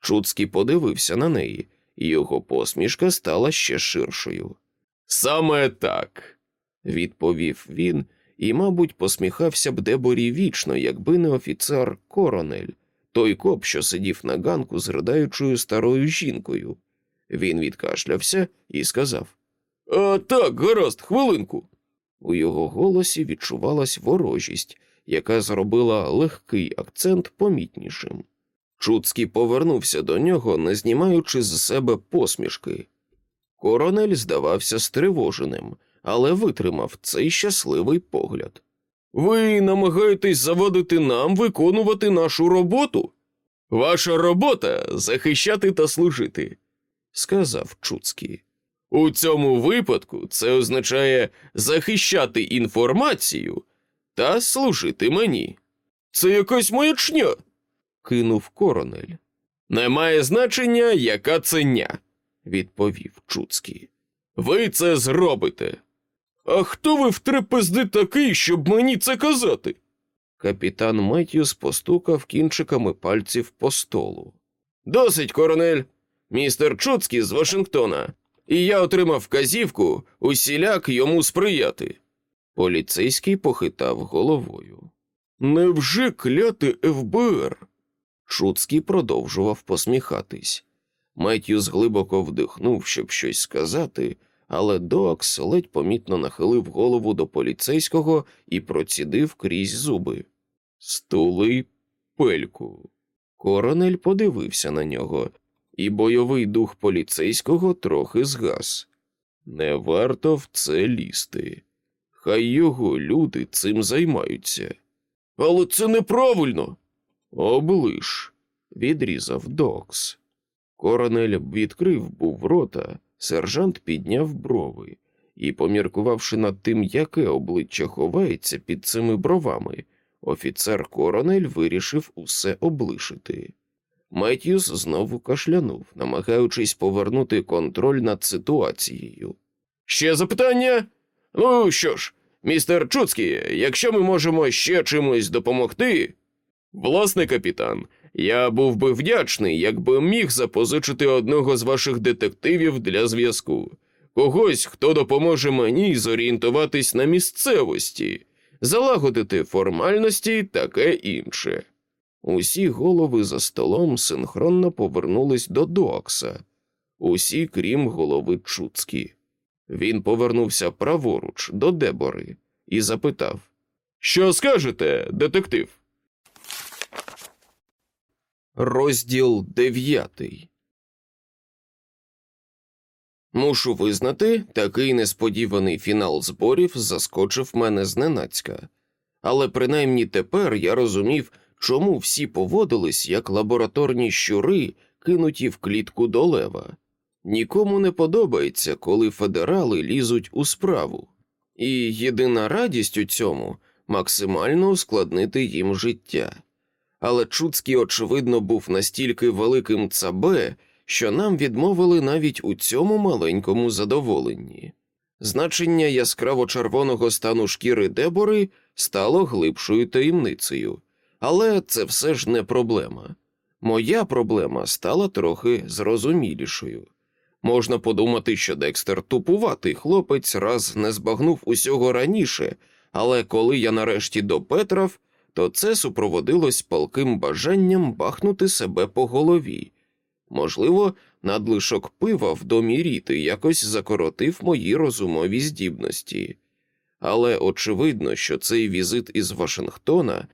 Чуцький подивився на неї, і його посмішка стала ще ширшою. Саме так, відповів він, і, мабуть, посміхався б Деборі вічно, якби не офіцер Коронель, той коп, що сидів на ганку з ридаючою старою жінкою. Він відкашлявся і сказав «А, Так, гаразд, хвилинку. У його голосі відчувалась ворожість, яка зробила легкий акцент помітнішим. Чуцький повернувся до нього, не знімаючи з себе посмішки. Коронель здавався стривоженим, але витримав цей щасливий погляд. Ви намагаєтесь завадити нам виконувати нашу роботу? Ваша робота захищати та служити, сказав Чуцький. У цьому випадку це означає захищати інформацію та служити мені. Це якась маячня, кинув коронель. Немає значення, яка ценя, відповів Чуцький. Ви це зробите. А хто ви втрепезди такий, щоб мені це казати? Капітан Меттьюс постукав кінчиками пальців по столу. Досить, коронель, містер Чуцький з Вашингтона, і я отримав вказівку усіляк йому сприяти. Поліцейський похитав головою. Невже кляти ФБР? Шуцький продовжував посміхатись. Меттьюс глибоко вдихнув, щоб щось сказати, але Доакс ледь помітно нахилив голову до поліцейського і процідив крізь зуби. Стули пельку. Коронель подивився на нього, і бойовий дух поліцейського трохи згас. Не варто в це лізти. Хай його люди цим займаються. Але це неправильно. Облиш, відрізав Докс. Коронель відкрив був рота, сержант підняв брови і, поміркувавши над тим, яке обличчя ховається під цими бровами, офіцер Коронель вирішив усе облишити. Меттьюс знову кашлянув, намагаючись повернути контроль над ситуацією. Ще запитання? Ну що ж, містер Чуцький, якщо ми можемо ще чимось допомогти. Власне, капітан, я був би вдячний, якби міг запозичити одного з ваших детективів для зв'язку, когось, хто допоможе мені зорієнтуватись на місцевості, залагодити формальності таке інше. Усі голови за столом синхронно повернулись до Доакса, усі крім голови Чуцькі. Він повернувся праворуч до Дебори і запитав: Що скажете, детектив? Розділ дев'ятий. Мушу визнати, такий несподіваний фінал зборів заскочив мене зненацька. Але принаймні тепер я розумів, чому всі поводились як лабораторні щури, кинуті в клітку до лева. Нікому не подобається, коли федерали лізуть у справу, і єдина радість у цьому максимально ускладнити їм життя. Але Чуцький, очевидно, був настільки великим цабе, що нам відмовили навіть у цьому маленькому задоволенні. Значення яскраво червоного стану шкіри Дебори стало глибшою таємницею, Але це все ж не проблема. Моя проблема стала трохи зрозумілішою. Можна подумати, що Декстер тупуватий хлопець раз не збагнув усього раніше, але коли я нарешті допетрав, то це супроводилось палким бажанням бахнути себе по голові. Можливо, надлишок пива в домі Ріти якось закоротив мої розумові здібності, але очевидно, що цей візит із Вашингтона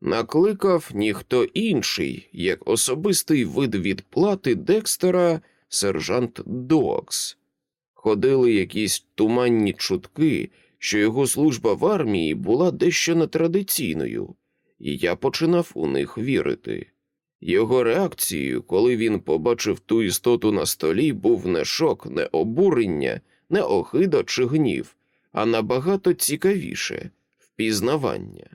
накликав ніхто інший, як особистий вид відплати Декстера сержант Докс. Ходили якісь туманні чутки, що його служба в армії була дещо нетрадиційною, і я починав у них вірити. Його реакцією, коли він побачив ту істоту на столі, був не шок, не обурення, не охида чи гнів, а набагато цікавіше впізнавання.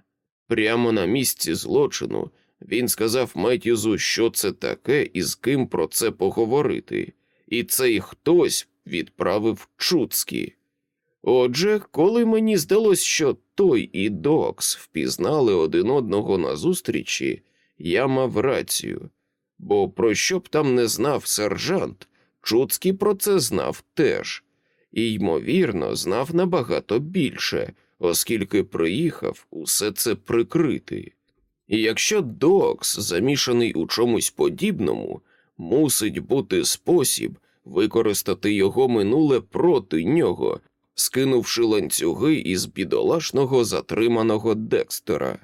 Прямо на місці злочину він сказав Меттюзу, що це таке і з ким про це поговорити, і цей хтось відправив Чуцькі. Отже, коли мені здалось, що той і Докс впізнали один одного на зустрічі, я мав рацію, бо про що б там не знав сержант, Чуцький про це знав теж, і, ймовірно, знав набагато більше, оскільки приїхав усе це прикрити. І якщо Докс замішаний у чомусь подібному, мусить бути спосіб використати його минуле проти нього, скинувши ланцюги із бідолашного затриманого Декстера.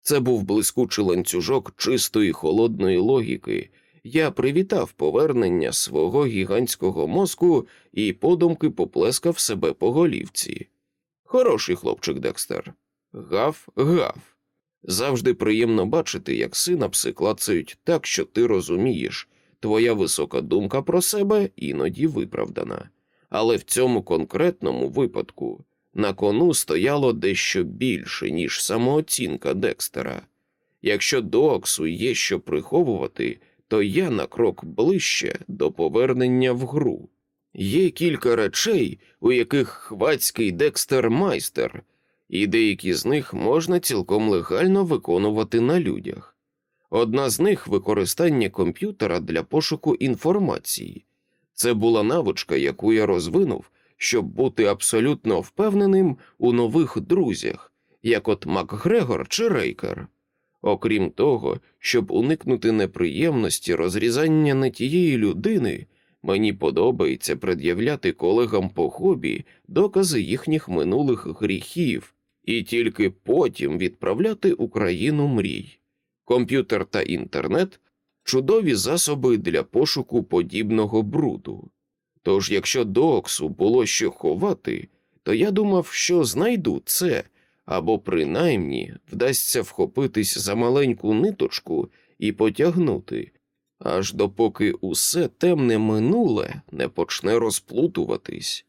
Це був блискучий ланцюжок чистої холодної логіки. Я привітав повернення свого гігантського мозку і подумки поплескав себе по голівці. Хороший хлопчик Декстер. Гав, гав. Завжди приємно бачити, як синапси клацають так, що ти розумієш, твоя висока думка про себе іноді виправдана. Але в цьому конкретному випадку на кону стояло дещо більше, ніж самооцінка Декстера. Якщо Доксу є що приховувати, то я на крок ближче до повернення в гру. Є кілька речей, у яких хвацький Декстер майстер, і деякі з них можна цілком легально виконувати на людях. Одна з них використання комп'ютера для пошуку інформації. Це була навичка, яку я розвинув, щоб бути абсолютно впевненим у нових друзях, як от Макгрегор чи Рейкер. Окрім того, щоб уникнути неприємності розрізання не тієї людини, мені подобається пред'являти колегам по хобі докази їхніх минулих гріхів і тільки потім відправляти Україну мрій. Комп'ютер та інтернет чудові засоби для пошуку подібного бруду. Тож, якщо Доксу було що ховати, то я думав, що знайду це, або принаймні вдасться вхопитись за маленьку ниточку і потягнути, аж допоки усе темне минуле не почне розплутуватись.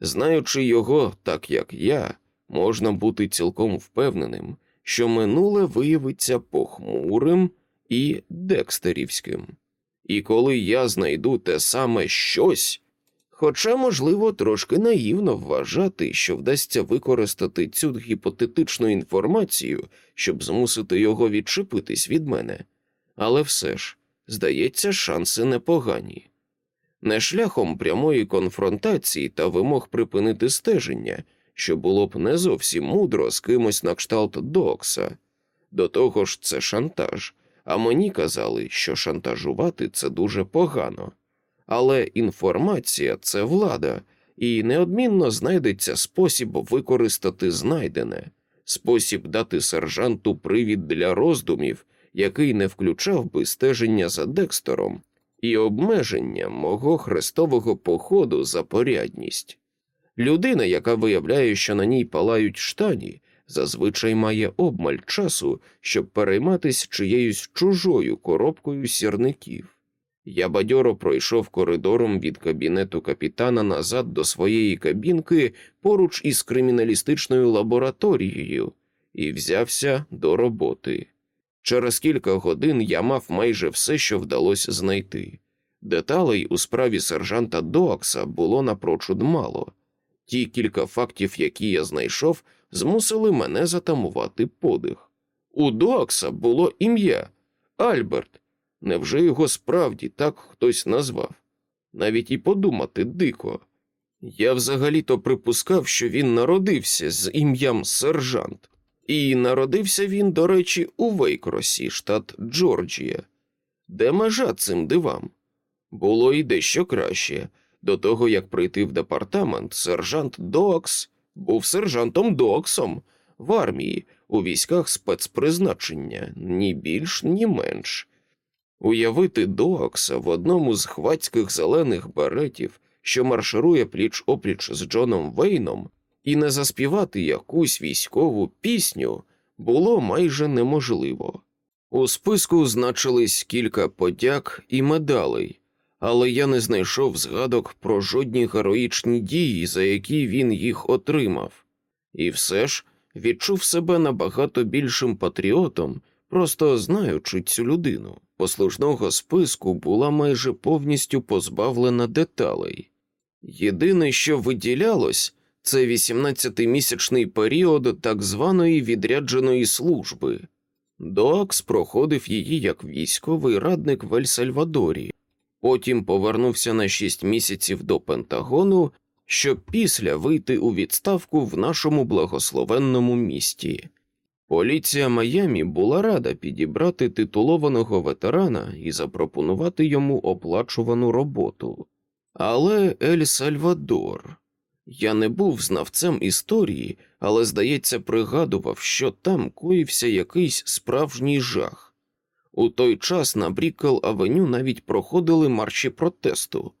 Знаючи його так, як я, можна бути цілком впевненим, що минуле виявиться похмурим і декстерівським. І коли я знайду те саме щось, хоча, можливо, трошки наївно вважати, що вдасться використати цю гіпотетичну інформацію, щоб змусити його відчепитись від мене, але все ж, здається, шанси непогані. Не шляхом прямої конфронтації та вимог припинити стеження, що було б не зовсім мудро з кимось на кшталт Докса. До того ж, це шантаж, а мені казали, що шантажувати це дуже погано. Але інформація це влада, і неодмінно знайдеться спосіб використати знайдене, спосіб дати сержанту привід для роздумів, який не включав би стеження за Декстером, і обмеження мого хрестового походу за порядність. Людина, яка виявляє, що на ній палають штані, зазвичай має обмаль часу, щоб перейматись чиєюсь чужою коробкою сірників. Я бадьоро пройшов коридором від кабінету капітана назад до своєї кабінки поруч із криміналістичною лабораторією і взявся до роботи. Через кілька годин я мав майже все, що вдалося знайти. Деталей у справі сержанта Доакса було напрочуд мало. Ті кілька фактів, які я знайшов, змусили мене затамувати подих. У Доакса було ім'я Альберт. Невже його справді так хтось назвав? Навіть і подумати дико. Я взагалі-то припускав, що він народився з ім'ям сержант, і народився він, до речі, у Вейкросі, штат Джорджія. Де межа цим дивам? Було і дещо краще. До того, як прийти в департамент, сержант Докс був сержантом Доксом в армії у військах спецпризначення, ні більш, ні менш. Уявити Докса в одному з хвацьких зелених беретів, що марширує пліч опліч з Джоном Вейном, і не заспівати якусь військову пісню було майже неможливо. У списку значились кілька подяк і медалей, але я не знайшов згадок про жодні героїчні дії, за які він їх отримав, і все ж відчув себе набагато більшим патріотом, просто знаючи цю людину. Послужного списку була майже повністю позбавлена деталей. Єдине, що виділялось, це 18-місячний період так званої відрядженої служби. Доакс проходив її як військовий радник в Ель-Сальвадорі, потім повернувся на 6 місяців до Пентагону, щоб після вийти у відставку в нашому благословенному місті. Поліція Майамі була рада підібрати титулованого ветерана і запропонувати йому оплачувану роботу. Але Ель Сальвадор. Я не був знавцем історії, але, здається, пригадував, що там коївся якийсь справжній жах. У той час на Брікел Авеню навіть проходили марші протесту.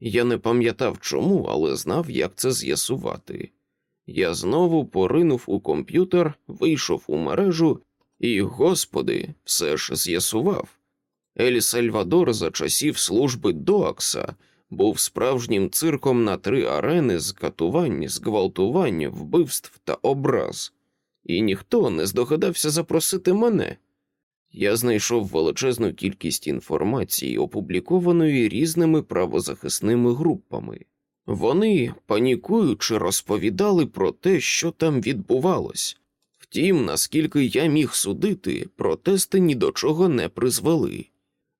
Я не пам'ятав чому, але знав, як це з'ясувати. Я знову поринув у комп'ютер, вийшов у мережу і, господи, все ж з'ясував. Ель Сальвадор за часів служби Доакса був справжнім цирком на три арени з катувань, зґвалтувань, вбивств та образ, і ніхто не здогадався запросити мене. Я знайшов величезну кількість інформації, опублікованої різними правозахисними групами. Вони, панікуючи, розповідали про те, що там відбувалось. Втім, наскільки я міг судити, протести ні до чого не призвели.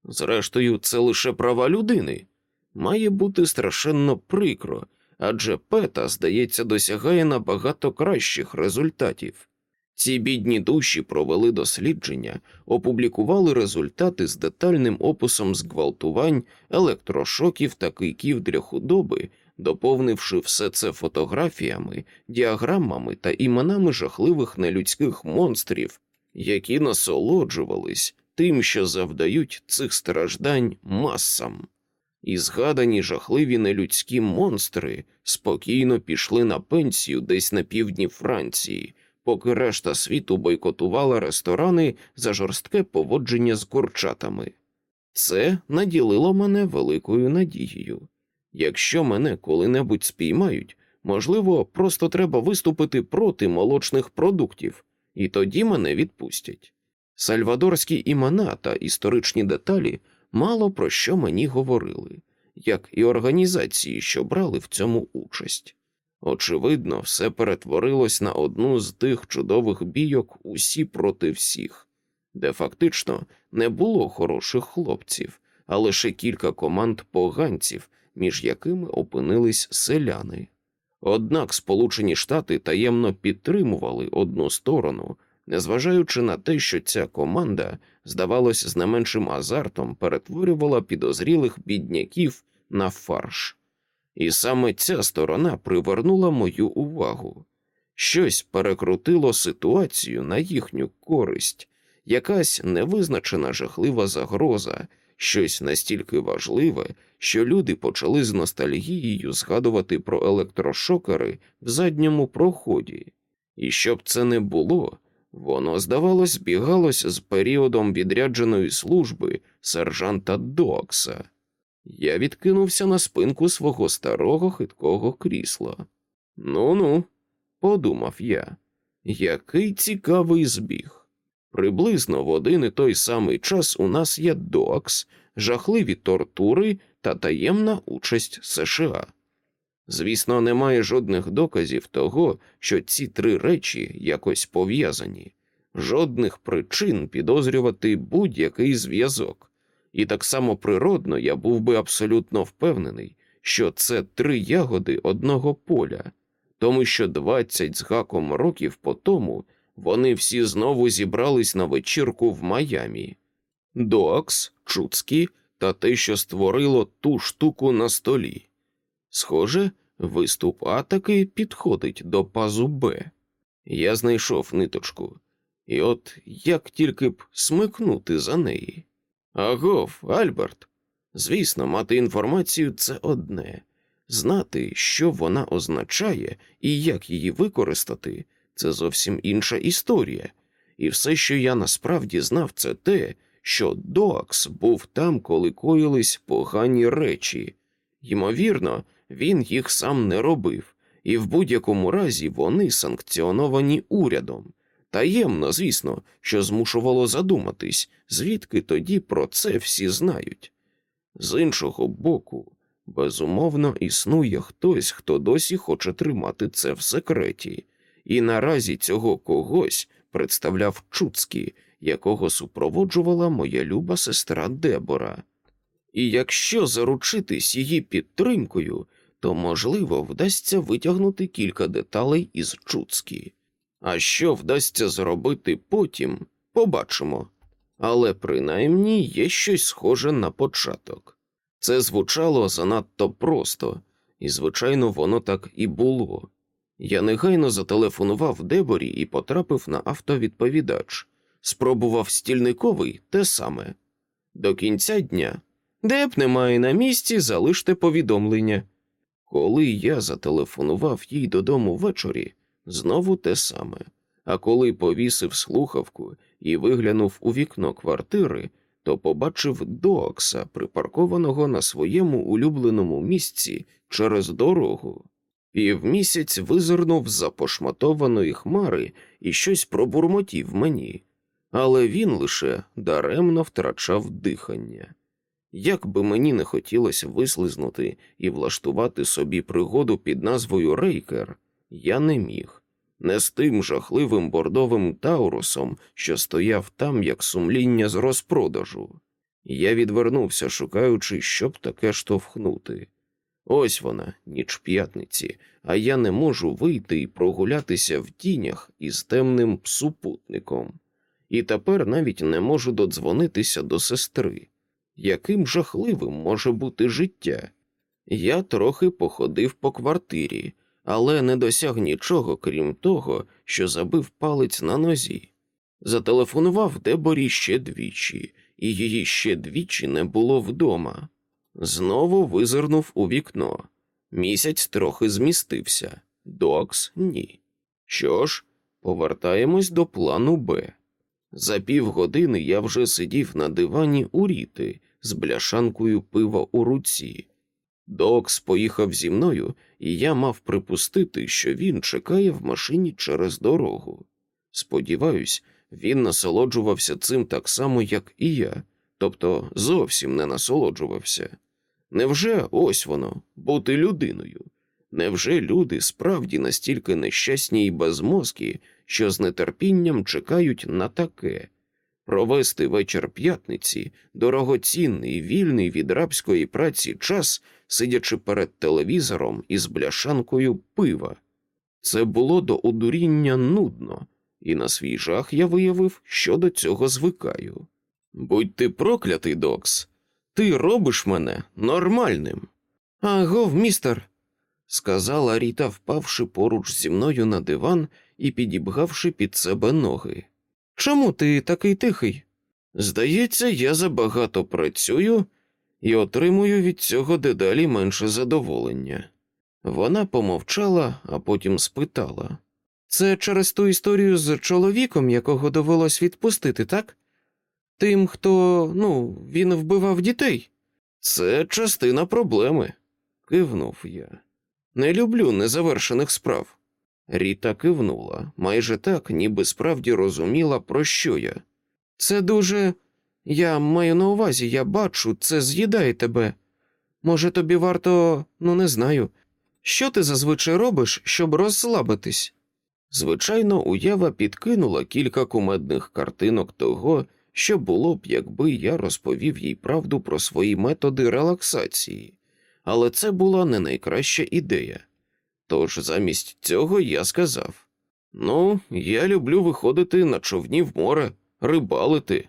Зрештою, це лише права людини. Має бути страшенно прикро, адже пета, здається, досягає набагато кращих результатів. Ці бідні душі провели дослідження, опублікували результати з детальним описом зґвалтувань, електрошоків та кийків для худоби, доповнивши все це фотографіями, діаграмами та іменами жахливих нелюдських монстрів, які насолоджувались тим, що завдають цих страждань масам. І згадані жахливі нелюдські монстри спокійно пішли на пенсію десь на півдні Франції поки решта світу бойкотувала ресторани за жорстке поводження з курчатами. Це наділило мене великою надією. Якщо мене коли-небудь спіймають, можливо, просто треба виступити проти молочних продуктів, і тоді мене відпустять. Сальвадорські імена та історичні деталі мало про що мені говорили, як і організації, що брали в цьому участь. Очевидно, все перетворилось на одну з тих чудових бійок усі проти всіх, де фактично не було хороших хлопців, а лише кілька команд поганців, між якими опинились селяни. Однак Сполучені Штати таємно підтримували одну сторону, незважаючи на те, що ця команда, здавалось, з не меншим азартом перетворювала підозрілих бідняків на фарш. І саме ця сторона привернула мою увагу. Щось перекрутило ситуацію на їхню користь, якась невизначена жахлива загроза, щось настільки важливе, що люди почали з ностальгією згадувати про електрошокери в задньому проході. І щоб це не було, воно, здавалось, збігалось з періодом відрядженої служби сержанта Докса. Я відкинувся на спинку свого старого хиткого крісла. Ну ну, подумав я, який цікавий збіг. Приблизно в один і той самий час у нас є докс, жахливі тортури та таємна участь США. Звісно, немає жодних доказів того, що ці три речі якось пов'язані. жодних причин підозрювати будь-який зв'язок. І так само природно я був би абсолютно впевнений, що це три ягоди одного поля, тому що двадцять з гаком років по тому вони всі знову зібрались на вечірку в Майамі. Доакс, Чуцкі та те, що створило ту штуку на столі. Схоже, виступ А таки підходить до пазу Б. Я знайшов ниточку, і от як тільки б смикнути за неї. Агов, Альберт. Звісно, мати інформацію це одне, знати, що вона означає і як її використати, це зовсім інша історія. І все, що я насправді знав, це те, що Доакс був там, коли коїлись погані речі. Ймовірно, він їх сам не робив, і в будь-якому разі вони санкціоновані урядом. Таємно, звісно, що змушувало задуматись, звідки тоді про це всі знають. З іншого боку, безумовно, існує хтось, хто досі хоче тримати це в секреті, і наразі цього когось представляв Чуцький, якого супроводжувала моя люба сестра Дебора. І якщо заручитись її підтримкою, то, можливо, вдасться витягнути кілька деталей із Чуцькі. А що вдасться зробити потім, побачимо. Але принаймні є щось схоже на початок. Це звучало занадто просто, і, звичайно, воно так і було. Я негайно зателефонував Деборі і потрапив на автовідповідач. Спробував стільниковий те саме. До кінця дня Деб немає на місці, залиште повідомлення. Коли я зателефонував їй додому ввечері, знову те саме. А коли повісив слухавку і виглянув у вікно квартири, то побачив Доакса, припаркованого на своєму улюбленому місці через дорогу. Півмісяць визирнув з-за пошматованої хмари і щось пробурмотів мені, але він лише даремно втрачав дихання. Як би мені не хотілося вислизнути і влаштувати собі пригоду під назвою Рейкер, я не міг. Не з тим жахливим бордовим таурусом, що стояв там, як сумління з розпродажу. Я відвернувся, шукаючи, щоб таке штовхнути. Ось вона, ніч п'ятниці, а я не можу вийти і прогулятися в тінях із темним супутником. І тепер навіть не можу додзвонитися до сестри. Яким жахливим може бути життя? Я трохи походив по квартирі, але не досяг нічого, крім того, що забив палець на нозі. Зателефонував Деборі ще двічі, і її ще двічі не було вдома. Знову визирнув у вікно. Місяць трохи змістився, докс ні. Що ж, повертаємось до плану Б. За півгодини я вже сидів на дивані у ріти з бляшанкою пива у руці. Докс поїхав зі мною, і я мав припустити, що він чекає в машині через дорогу. Сподіваюсь, він насолоджувався цим так само, як і я, тобто зовсім не насолоджувався. Невже ось воно бути людиною? Невже люди справді настільки нещасні і безмозкі, що з нетерпінням чекають на таке? Провести вечір п'ятниці дорогоцінний, вільний від рабської праці час, сидячи перед телевізором із бляшанкою пива. Це було до одуріння нудно, і на свій жах я виявив, що до цього звикаю. Будь ти проклятий, Докс, ти робиш мене нормальним. Агов, містер, сказала Ріта, впавши поруч зі мною на диван і підібгавши під себе ноги. чому ти такий тихий? Здається, я забагато працюю і отримую від цього дедалі менше задоволення. Вона помовчала, а потім спитала. Це через ту історію з чоловіком, якого довелось відпустити, так? Тим, хто, ну, він вбивав дітей. Це частина проблеми, кивнув я. Не люблю незавершених справ. Ріта кивнула, майже так, ніби справді розуміла, про що я. Це дуже. Я маю на увазі, я бачу, це з'їдає тебе. Може, тобі варто, ну не знаю. Що ти зазвичай робиш, щоб розслабитись? Звичайно, уява підкинула кілька кумедних картинок того, що було б, якби я розповів їй правду про свої методи релаксації, але це була не найкраща ідея. Тож замість цього я сказав: Ну, я люблю виходити на човні в море, рибалити,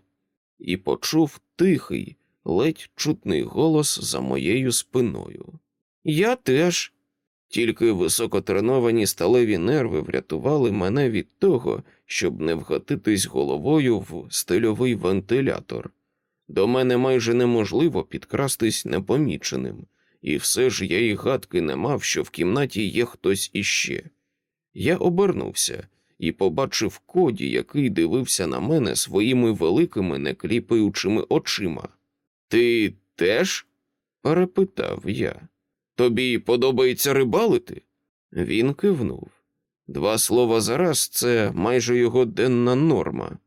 і почув тихий, ледь чутний голос за моєю спиною. Я теж. Тільки високотреновані сталеві нерви врятували мене від того, щоб не вгатитись головою в стильовий вентилятор. До мене майже неможливо підкрастись непоміченим, і все ж я й гадки не мав, що в кімнаті є хтось іще. Я обернувся і побачив коді, який дивився на мене своїми великими некліпаючими очима. Ти теж? перепитав я. Тобі подобається рибалити? Він кивнув. Два слова зараз це майже його денна норма.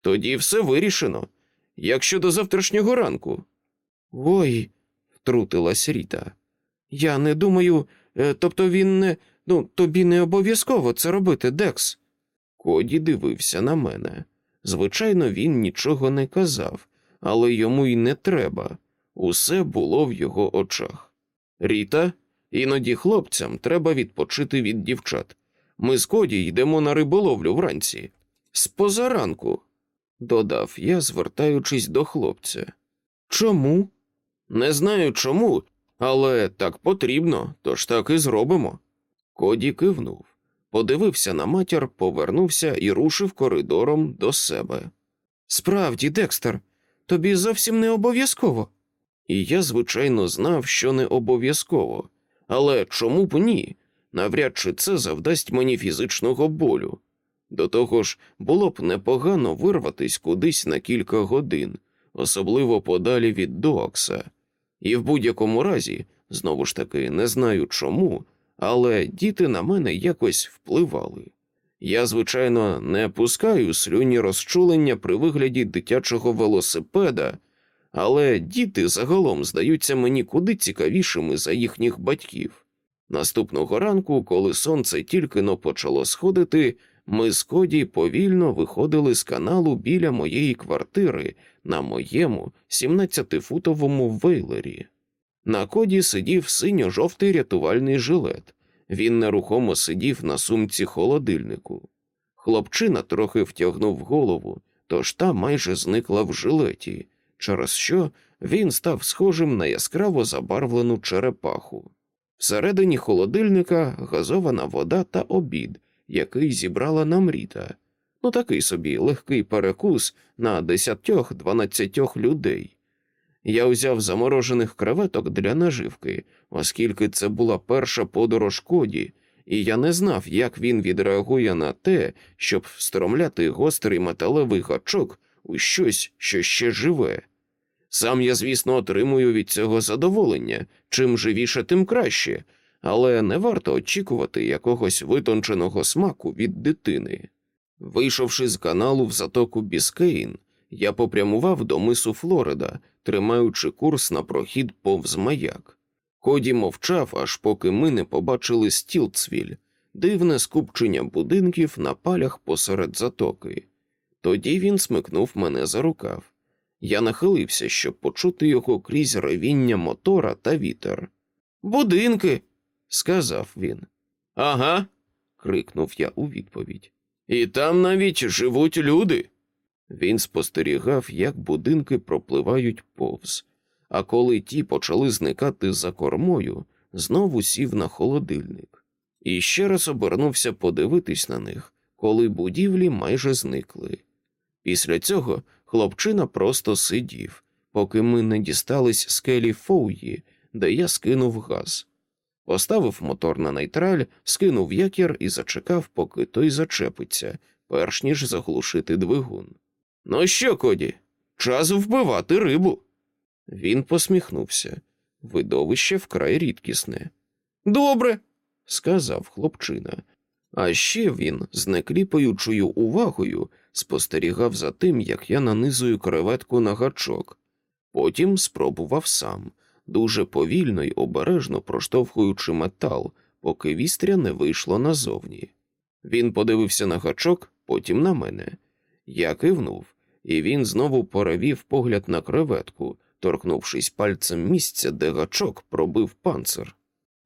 Тоді все вирішено. Як щодо завтрашнього ранку. Ой, втрутилась Ріта. Я не думаю, е, тобто він не. Ну, тобі не обов'язково це робити, Декс. Коді дивився на мене. Звичайно, він нічого не казав, але йому й не треба. Усе було в його очах. Ріта, іноді хлопцям треба відпочити від дівчат. Ми з Коді йдемо на риболовлю вранці. З позаранку, додав я, звертаючись до хлопця. Чому? Не знаю чому, але так потрібно, тож так і зробимо. Коді кивнув, подивився на матір, повернувся і рушив коридором до себе. Справді, Декстер, тобі зовсім не обов'язково. І я, звичайно, знав, що не обов'язково, але чому б ні? Навряд чи це завдасть мені фізичного болю. До того ж, було б непогано вирватись кудись на кілька годин, особливо подалі від Доакса. І в будь-якому разі, знову ж таки, не знаю чому, але діти на мене якось впливали. Я, звичайно, не пускаю слюні розчулення при вигляді дитячого велосипеда, але діти загалом здаються мені куди цікавішими за їхніх батьків. Наступного ранку, коли сонце тільки но почало сходити, ми з Коді повільно виходили з каналу біля моєї квартири на моєму 17-футовому вейлері. На коді сидів синьо-жовтий рятувальний жилет. Він нерухомо сидів на сумці холодильнику. Хлопчина трохи втягнув голову, тож та майже зникла в жилеті, через що він став схожим на яскраво забарвлену черепаху. Всередині холодильника газована вода та обід, який зібрала нам Ріта. Ну такий собі легкий перекус на десятьох-дванадцятьох людей. Я узяв заморожених креветок для наживки, оскільки це була перша подорож коді, і я не знав, як він відреагує на те, щоб встромляти гострий металевий гачок у щось, що ще живе. Сам я, звісно, отримую від цього задоволення чим живіше, тим краще, але не варто очікувати якогось витонченого смаку від дитини. Вийшовши з каналу в затоку Біскейн, я попрямував до мису Флорида, тримаючи курс на прохід повз маяк. Коді мовчав, аж поки ми не побачили Стілцвіль, дивне скупчення будинків на палях посеред затоки. Тоді він смикнув мене за рукав. Я нахилився, щоб почути його крізь ревіння мотора та вітер. Будинки, сказав він. Ага. крикнув я у відповідь. І там навіть живуть люди. Він спостерігав, як будинки пропливають повз, а коли ті почали зникати за кормою, знову сів на холодильник і ще раз обернувся подивитись на них, коли будівлі майже зникли. Після цього хлопчина просто сидів, поки ми не дістались скелі Фоуї, де я скинув газ. Поставив мотор на нейтраль, скинув якір і зачекав, поки той зачепиться, перш ніж заглушити двигун. Ну що, Коді, час вбивати рибу. Він посміхнувся. Видовище вкрай рідкісне. Добре, сказав хлопчина. А ще він з некліпаючою увагою спостерігав за тим, як я нанизую креветку на гачок. Потім спробував сам, дуже повільно й обережно проштовхуючи метал, поки вістря не вийшло назовні. Він подивився на гачок, потім на мене. Я кивнув, і він знову перевів погляд на креветку, торкнувшись пальцем місця, де гачок пробив панцир.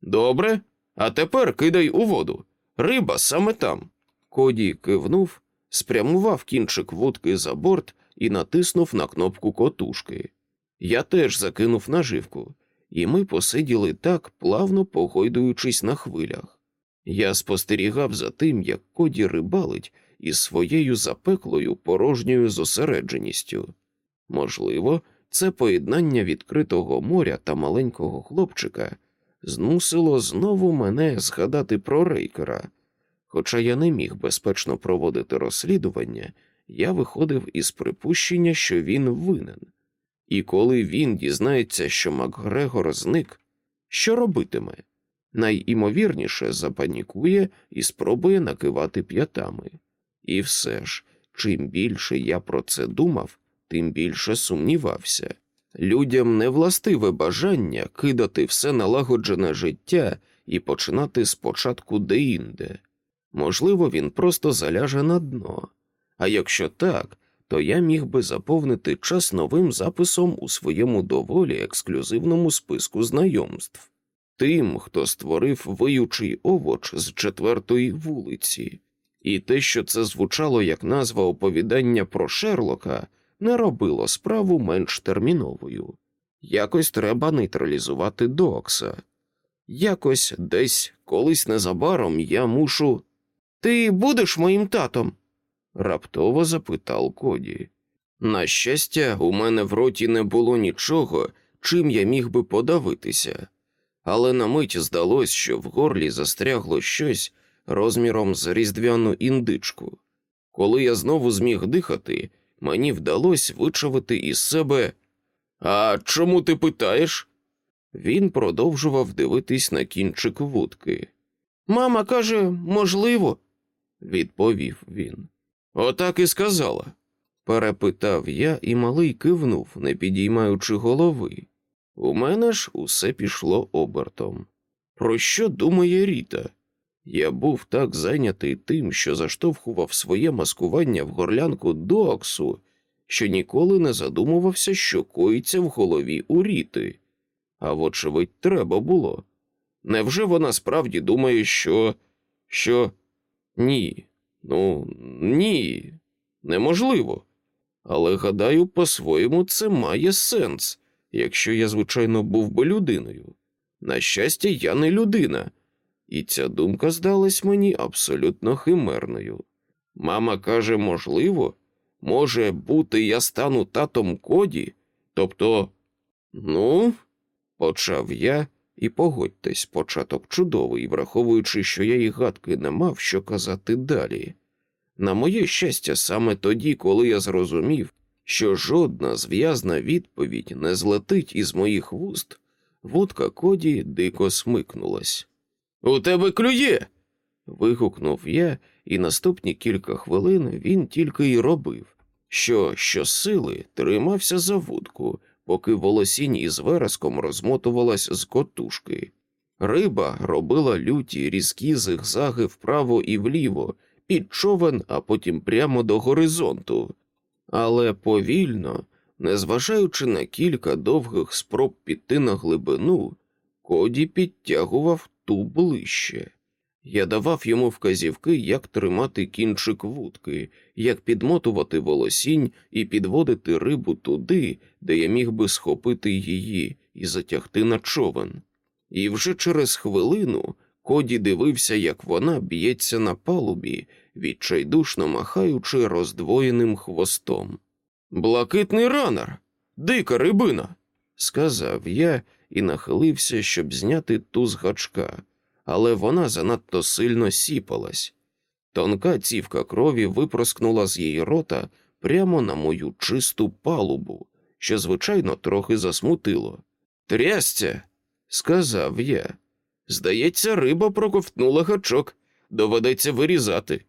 Добре, а тепер кидай у воду. Риба саме там. Коді кивнув, спрямував кінчик вудки за борт і натиснув на кнопку котушки. Я теж закинув наживку, і ми посиділи так, плавно погойдуючись на хвилях. Я спостерігав за тим, як коді рибалить із своєю запеклою порожньою зосередженістю. Можливо, це поєднання відкритого моря та маленького хлопчика змусило знову мене згадати про рейкера. Хоча я не міг безпечно проводити розслідування, я виходив із припущення, що він винен. І коли він дізнається, що Макгрегор зник, що робитиме? Найімовірніше запанікує і спробує накивати п'ятами. І все ж, чим більше я про це думав, тим більше сумнівався. Людям не властиве бажання кидати все налагоджене життя і починати спочатку деінде. Можливо, він просто заляже на дно. А якщо так, то я міг би заповнити час новим записом у своєму доволі ексклюзивному списку знайомств, тим, хто створив виючий овоч з четвертої вулиці, і те, що це звучало як назва оповідання про Шерлока, не робило справу менш терміновою. Якось треба нейтралізувати Докса. Якось десь колись незабаром я мушу. Ти будеш моїм татом? раптово запитав Коді. На щастя, у мене в роті не було нічого, чим я міг би подавитися, але на мить здалось, що в горлі застрягло щось розміром з різдвяну індичку. Коли я знову зміг дихати, мені вдалося вичавити із себе. А чому ти питаєш? Він продовжував дивитись на кінчик вудки. Мама каже, можливо, відповів він. Отак і сказала. Перепитав я, і малий кивнув, не підіймаючи голови. У мене ж усе пішло обертом. Про що думає Ріта? Я був так зайнятий тим, що заштовхував своє маскування в горлянку до Оксу, що ніколи не задумувався, що коїться в голові у Ріти. А вочевидь, треба було. Невже вона справді думає, що. що. Ні, ну, ні, неможливо. Але гадаю, по-своєму це має сенс, якщо я, звичайно, був би людиною. На щастя, я не людина, і ця думка здалась мені абсолютно химерною. Мама каже, можливо, може бути, я стану татом коді, тобто, ну, почав я, і погодьтесь, початок чудовий, враховуючи, що я і гадки не мав, що казати далі. На моє щастя, саме тоді, коли я зрозумів, що жодна зв'язна відповідь не злетить із моїх вуст, вудка коді дико смикнулась. У тебе клює. вигукнув я, і наступні кілька хвилин він тільки й робив, що щосили тримався за вудку, поки волосінь із вереском розмотувалась з котушки. Риба робила люті різкі зигзаги вправо і вліво, під човен, а потім прямо до горизонту. Але повільно, незважаючи на кілька довгих спроб піти на глибину, коді підтягував ту ближче. Я давав йому вказівки, як тримати кінчик вудки, як підмотувати волосінь і підводити рибу туди, де я міг би схопити її і затягти на човен. І вже через хвилину Коді дивився, як вона б'ється на палубі, відчайдушно махаючи роздвоєним хвостом. Блакитний ранер, дика рибина, сказав я і нахилився, щоб зняти ту з гачка, але вона занадто сильно сіпалась. Тонка цівка крові випроскнула з її рота прямо на мою чисту палубу, що, звичайно, трохи засмутило. Трясця, сказав я. Здається, риба проковтнула гачок, доведеться вирізати.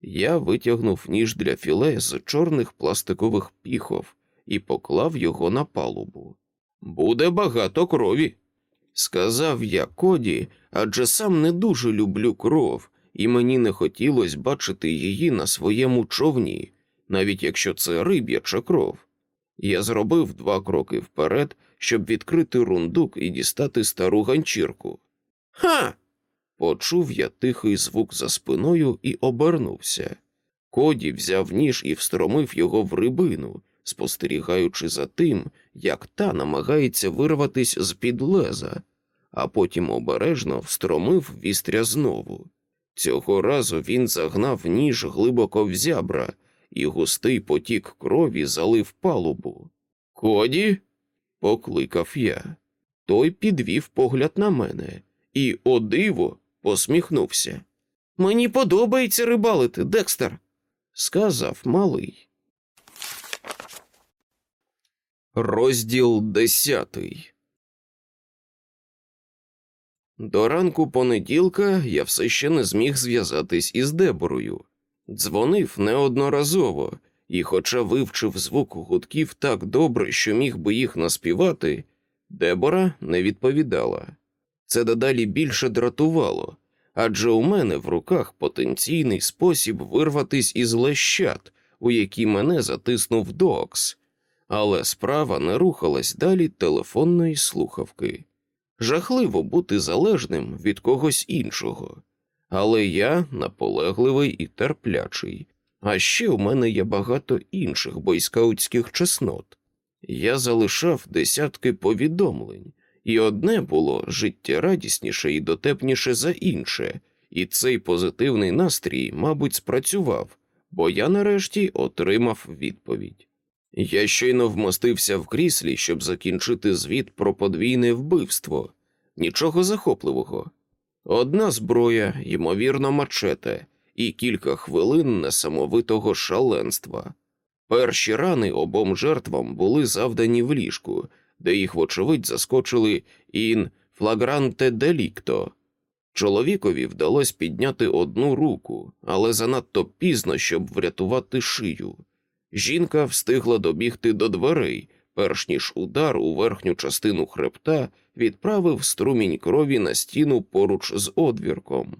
Я витягнув ніж для філе з чорних пластикових піхов і поклав його на палубу. Буде багато крові, сказав я коді, адже сам не дуже люблю кров і мені не хотілося бачити її на своєму човні, навіть якщо це риб'яча кров. Я зробив два кроки вперед, щоб відкрити рундук і дістати стару ганчірку. Ха! Почув я тихий звук за спиною і обернувся. Коді взяв ніж і встромив його в рибину, спостерігаючи за тим, як та намагається вирватись з під леза, а потім обережно встромив вістря знову. Цього разу він загнав ніж глибоко в зябра, і густий потік крові залив палубу. Коді? покликав я. Той підвів погляд на мене і, о диво, посміхнувся. Мені подобається рибалити, Декстер, сказав малий. Розділ десятий. До ранку понеділка я все ще не зміг зв'язатись із Деборою. Дзвонив неодноразово, і, хоча вивчив звук гудків так добре, що міг би їх наспівати, Дебора не відповідала. Це дедалі більше дратувало, адже у мене в руках потенційний спосіб вирватись із лещат, у які мене затиснув Докс, але справа не рухалась далі телефонної слухавки. Жахливо бути залежним від когось іншого. Але я наполегливий і терплячий, а ще у мене є багато інших бойскаутських чеснот. Я залишав десятки повідомлень, і одне було життєрадісніше і дотепніше за інше, і цей позитивний настрій, мабуть, спрацював, бо я нарешті отримав відповідь. Я щойно вмостився в кріслі, щоб закінчити звіт про подвійне вбивство. Нічого захопливого. Одна зброя, ймовірно, мачете, і кілька хвилин несамовитого шаленства. Перші рани обом жертвам були завдані в ліжку, де їх, вочевидь, заскочили ін флагранте делікто. Чоловікові вдалося підняти одну руку, але занадто пізно, щоб врятувати шию. Жінка встигла добігти до дверей, перш ніж удар у верхню частину хребта відправив струмінь крові на стіну поруч з одвірком.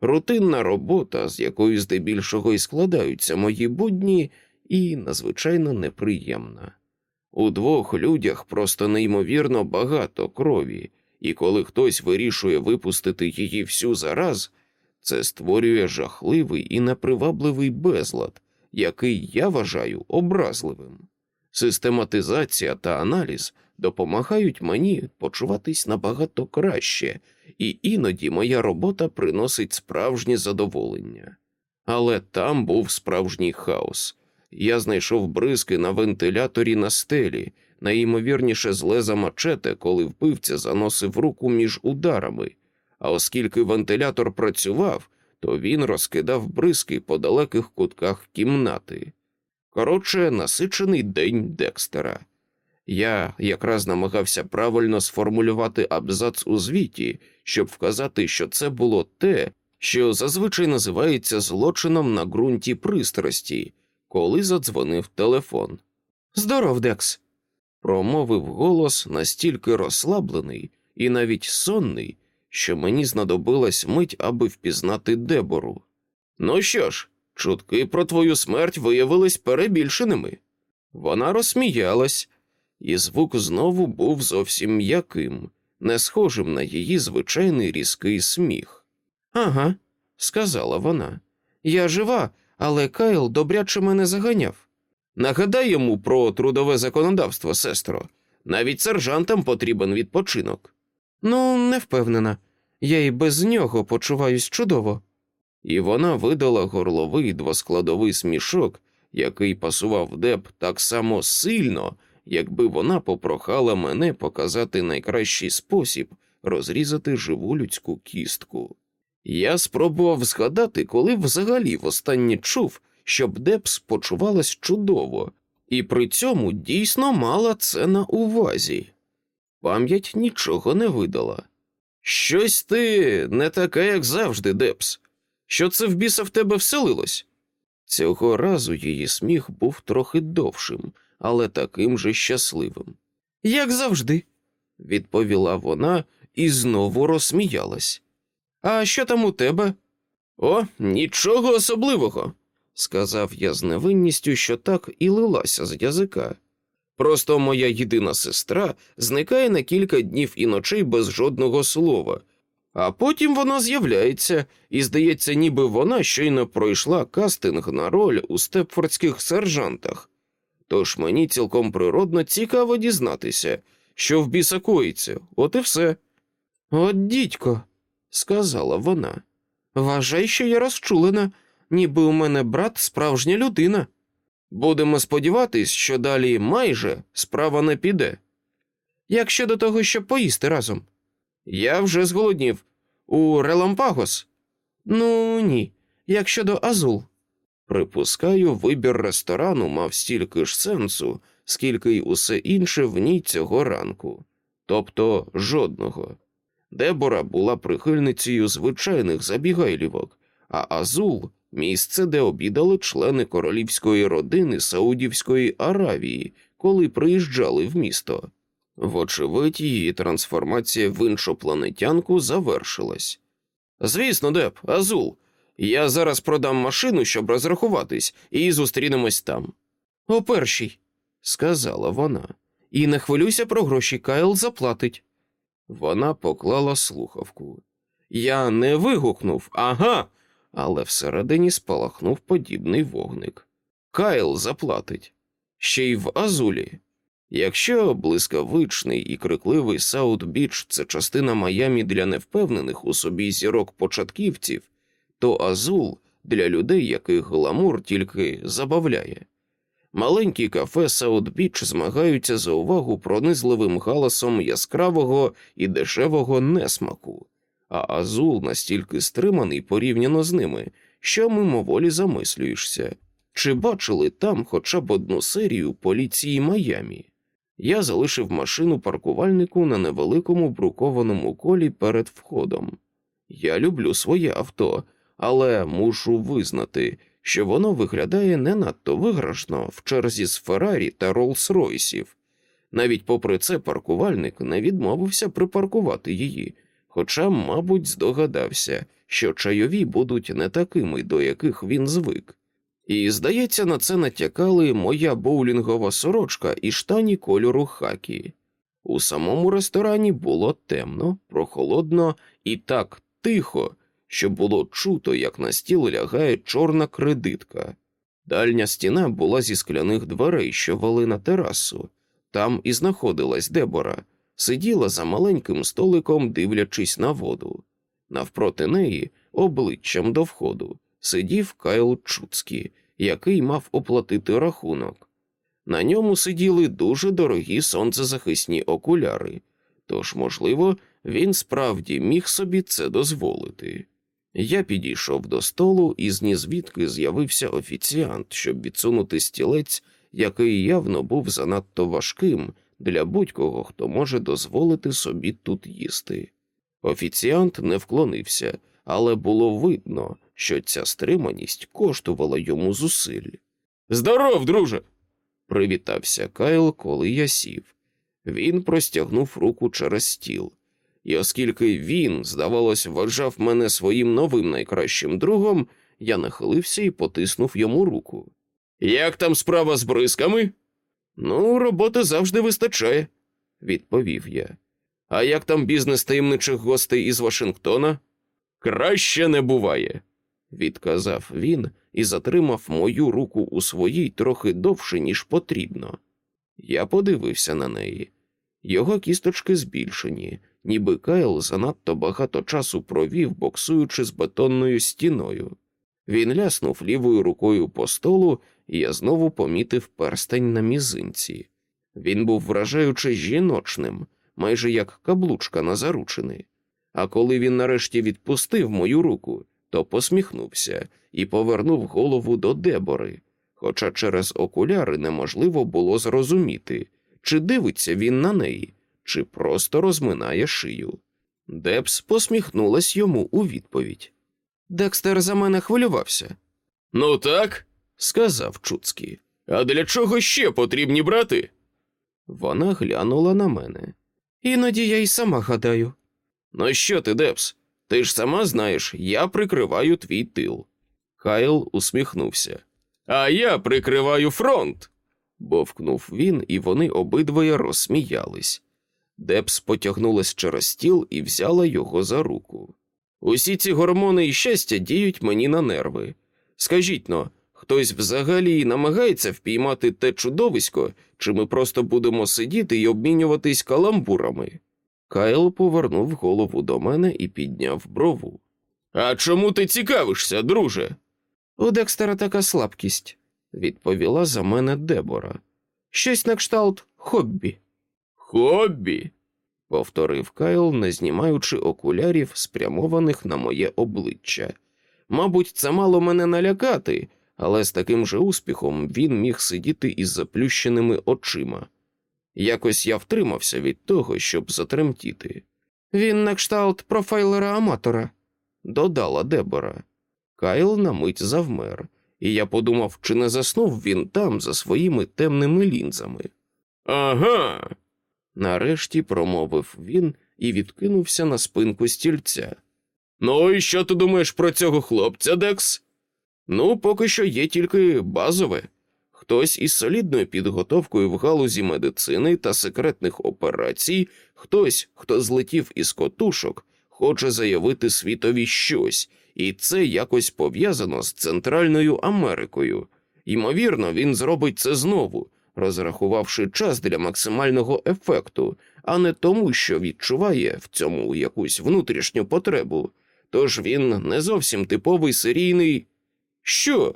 Рутинна робота, з якої здебільшого і складаються мої будні, і надзвичайно неприємна. У двох людях просто неймовірно багато крові, і коли хтось вирішує випустити її всю зараз, це створює жахливий і непривабливий безлад, який я вважаю образливим. Систематизація та аналіз допомагають мені почуватись набагато краще, і іноді моя робота приносить справжнє задоволення. Але там був справжній хаос. Я знайшов бризки на вентиляторі на стелі, найімовірніше зле за мачете, коли вбивця заносив руку між ударами, а оскільки вентилятор працював, то він розкидав бризки по далеких кутках кімнати. Коротше, насичений день Декстера. Я якраз намагався правильно сформулювати абзац у звіті, щоб вказати, що це було те, що зазвичай називається злочином на ґрунті пристрасті, коли задзвонив телефон. Здоров, Декс, промовив голос настільки розслаблений і навіть сонний, що мені знадобилась мить, аби впізнати Дебору. Ну що ж, чутки про твою смерть виявились перебільшеними. Вона розсміялась, і звук знову був зовсім м'яким, не схожим на її звичайний різкий сміх. Ага, сказала вона. Я жива, але Кайл добряче мене заганяв. Нагадай йому про трудове законодавство, сестро. Навіть сержантам потрібен відпочинок. Ну, не впевнена. Я і без нього почуваюсь чудово. І вона видала горловий двоскладовий смішок, який пасував Деб так само сильно, якби вона попрохала мене показати найкращий спосіб розрізати живу людську кістку. Я спробував згадати, коли взагалі востаннє чув, щоб Дебс почувалась чудово, і при цьому дійсно мала це на увазі. Пам'ять нічого не видала. Щось ти не таке, як завжди, Дебс. Що це в біса в тебе вселилось? Цього разу її сміх був трохи довшим, але таким же щасливим. Як завжди, відповіла вона і знову розсміялась. А що там у тебе? О, нічого особливого, сказав я з невинністю, що так і лилася з язика. Просто моя єдина сестра зникає на кілька днів і ночей без жодного слова, а потім вона з'являється, і здається, ніби вона щойно пройшла кастинг на роль у степфордських сержантах. Тож мені цілком природно цікаво дізнатися, що в біса коїться, от і все. От, дідько, сказала вона, вважай, що я розчулена, ніби у мене брат справжня людина. Будемо сподіватись, що далі майже справа не піде. Як щодо того, щоб поїсти разом? Я вже зголоднів. У Релампагос? Ну ні. Як щодо Азул? Припускаю, вибір ресторану мав стільки ж сенсу, скільки й усе інше в ній цього ранку, тобто жодного. Дебора була прихильницею звичайних забігайлівок, а Азул місце, де обідали члени королівської родини Саудівської Аравії, коли приїжджали в місто. Вочевидь, її трансформація в іншопланетянку завершилась. Звісно, Деб, Азул. Я зараз продам машину, щоб розрахуватись, і зустрінемось там. О першій, сказала вона, і не хвилюйся про гроші, Кайл заплатить. Вона поклала слухавку. Я не вигукнув ага, але всередині спалахнув подібний вогник. Кайл заплатить ще й в Азулі. Якщо блискавичний і крикливий Саут Біч це частина Майамі для невпевнених у собі зірок початківців, то Азул для людей, яких гламур тільки забавляє. Маленькі кафе Саут Біч змагаються за увагу пронизливим галасом яскравого і дешевого несмаку, а Азул настільки стриманий порівняно з ними, що мимоволі замислюєшся, чи бачили там хоча б одну серію поліції Майамі. Я залишив машину паркувальнику на невеликому брукованому колі перед входом. Я люблю своє авто, але мушу визнати, що воно виглядає не надто виграшно в черзі з Феррарі та Роллс-Ройсів. Навіть попри це паркувальник не відмовився припаркувати її, хоча, мабуть, здогадався, що чайові будуть не такими, до яких він звик. І, здається, на це натякали моя боулінгова сорочка і штані кольору хакі. У самому ресторані було темно, прохолодно і так тихо, що було чуто, як на стіл лягає чорна кредитка. Дальня стіна була зі скляних дверей, що вели на терасу. Там і знаходилась Дебора, сиділа за маленьким столиком, дивлячись на воду. Навпроти неї, обличчям до входу, сидів Кайл Чуцький, який мав оплатити рахунок. На ньому сиділи дуже дорогі сонцезахисні окуляри, тож, можливо, він справді міг собі це дозволити. Я підійшов до столу, і з нізвідки з'явився офіціант, щоб відсунути стілець, який явно був занадто важким для будь-кого, хто може дозволити собі тут їсти. Офіціант не вклонився, але було видно, що ця стриманість коштувала йому зусиль. Здоров, друже. привітався Кайл, коли я сів. Він простягнув руку через стіл, і оскільки він, здавалось, вважав мене своїм новим найкращим другом, я нахилився і потиснув йому руку. Як там справа з бризками? Ну, роботи завжди вистачає, відповів я. А як там бізнес таємничих гостей із Вашингтона? Краще не буває, відказав він і затримав мою руку у своїй трохи довше, ніж потрібно. Я подивився на неї. Його кісточки збільшені, ніби Кайл занадто багато часу провів, боксуючи з бетонною стіною. Він ляснув лівою рукою по столу, і я знову помітив перстень на мізинці. Він був вражаючи жіночним, майже як каблучка на заручини. А коли він нарешті відпустив мою руку, то посміхнувся і повернув голову до дебори, хоча через окуляри неможливо було зрозуміти, чи дивиться він на неї, чи просто розминає шию. Депс посміхнулась йому у відповідь. Декстер за мене хвилювався. Ну так, сказав Чуцький. А для чого ще потрібні брати? Вона глянула на мене. Іноді я й сама гадаю. Ну що ти, Депс? Ти ж сама знаєш, я прикриваю твій тил. Кайл усміхнувся. А я прикриваю фронт. бовкнув він, і вони обидвоє розсміялись. Депс потягнулась через стіл і взяла його за руку. Усі ці гормони і щастя діють мені на нерви. Скажіть но, хтось взагалі намагається впіймати те чудовисько, чи ми просто будемо сидіти і обмінюватись каламбурами? Кайл повернув голову до мене і підняв брову. А чому ти цікавишся, друже? У Декстера така слабкість, відповіла за мене Дебора. Щось на кшталт хобі. Хобі, повторив Кайл, не знімаючи окулярів, спрямованих на моє обличчя. Мабуть, це мало мене налякати, але з таким же успіхом він міг сидіти із заплющеними очима. Якось я втримався від того, щоб затремтіти. Він на кшталт профайлера аматора, додала Дебора. Кайл на мить завмер, і я подумав, чи не заснув він там за своїми темними лінзами. Ага. Нарешті промовив він і відкинувся на спинку стільця. Ну, і що ти думаєш про цього хлопця, Декс? Ну, поки що є тільки базове. Хтось із солідною підготовкою в галузі медицини та секретних операцій, хтось, хто злетів із котушок, хоче заявити світові щось, і це якось пов'язано з Центральною Америкою. Ймовірно, він зробить це знову, розрахувавши час для максимального ефекту, а не тому, що відчуває в цьому якусь внутрішню потребу. Тож він не зовсім типовий серійний. Що?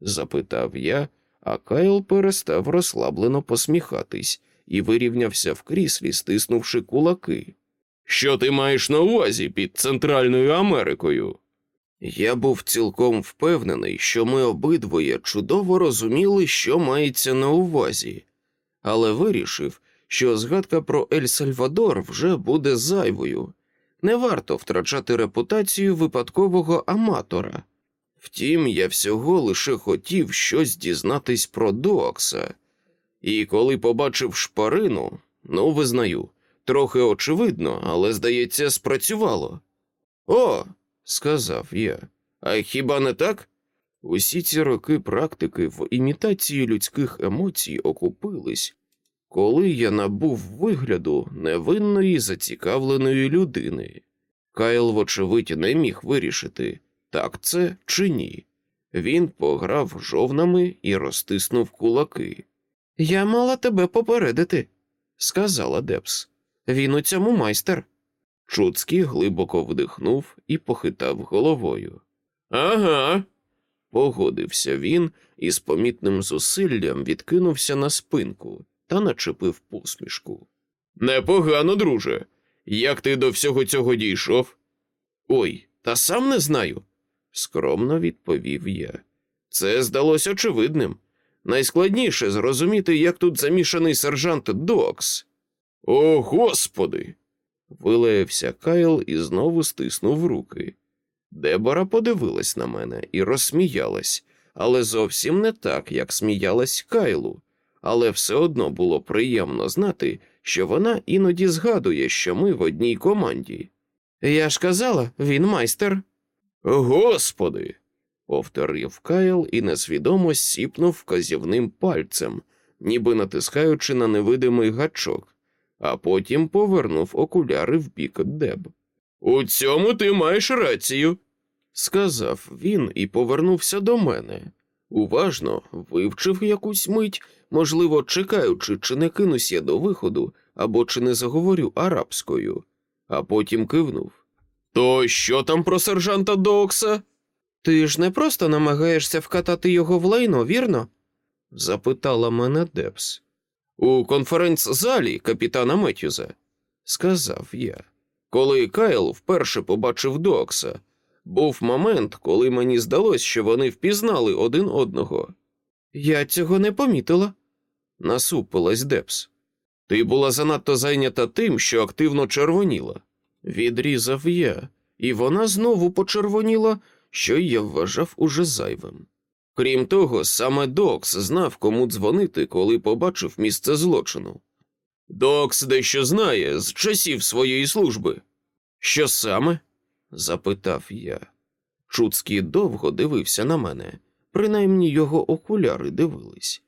запитав я, а Кайл перестав розслаблено посміхатись і вирівнявся в кріслі, стиснувши кулаки. Що ти маєш на увазі під Центральною Америкою? Я був цілком впевнений, що ми обидвоє чудово розуміли, що мається на увазі, але вирішив, що згадка про Ель Сальвадор вже буде зайвою. Не варто втрачати репутацію випадкового аматора. Втім, я всього лише хотів щось дізнатись про Докса, і коли побачив шпарину, ну, визнаю, трохи очевидно, але, здається, спрацювало. О, сказав я, а хіба не так? Усі ці роки практики в імітації людських емоцій окупились, коли я набув вигляду невинної зацікавленої людини. Кайл, вочевидь, не міг вирішити, так це чи ні. Він пограв жовнами і розтиснув кулаки. Я мала тебе попередити, сказала Депс. Він у цьому майстер. Чуцький глибоко вдихнув і похитав головою. Ага. Погодився він і з помітним зусиллям відкинувся на спинку та начепив посмішку. Непогано, друже. Як ти до всього цього дійшов? Ой, та сам не знаю, скромно відповів я. Це здалося очевидним. Найскладніше зрозуміти, як тут замішаний сержант Докс. О, господи. вилаявся Кайл і знову стиснув руки. Дебора подивилась на мене і розсміялась, але зовсім не так, як сміялась Кайлу, але все одно було приємно знати, що вона іноді згадує, що ми в одній команді. Я ж казала, він майстер. Господи. повторив Кайл і несвідомо сіпнув вказівним пальцем, ніби натискаючи на невидимий гачок, а потім повернув окуляри в бік Деб. У цьому ти маєш рацію, сказав він і повернувся до мене. Уважно вивчив якусь мить, можливо, чекаючи, чи не кинусь я до виходу або чи не заговорю арабською, а потім кивнув. То що там про сержанта Докса? Ти ж не просто намагаєшся вкатати його в лайно, вірно? запитала мене Депс. У конференц-залі капітана Меттюза, сказав я. Коли Кайл вперше побачив Докса, був момент, коли мені здалось, що вони впізнали один одного. Я цього не помітила, насупилась Депс. Ти була занадто зайнята тим, що активно червоніла. Відрізав я, і вона знову почервоніла, що я вважав уже зайвим. Крім того, саме Докс знав, кому дзвонити, коли побачив місце злочину. Докс дещо знає з часів своєї служби. Що саме? запитав я. Шуцький довго дивився на мене, принаймні його окуляри дивились.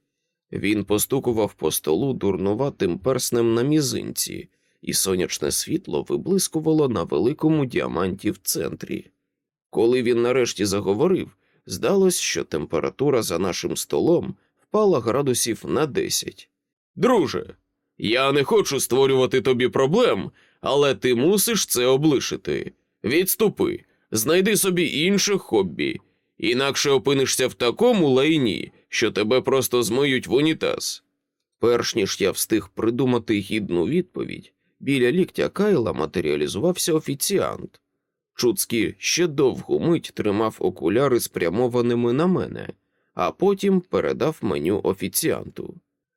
Він постукував по столу дурнуватим перснем на мізинці, і сонячне світло виблискувало на великому діаманті в центрі. Коли він нарешті заговорив, здалось, що температура за нашим столом впала градусів на десять. Друже, я не хочу створювати тобі проблем, але ти мусиш це облишити. Відступи, знайди собі інше хобі, інакше опинишся в такому лайні, що тебе просто змиють в унітаз. Перш ніж я встиг придумати гідну відповідь, біля ліктя Кайла матеріалізувався офіціант. Чуцький ще довгу мить тримав окуляри спрямованими на мене, а потім передав меню офіціанту.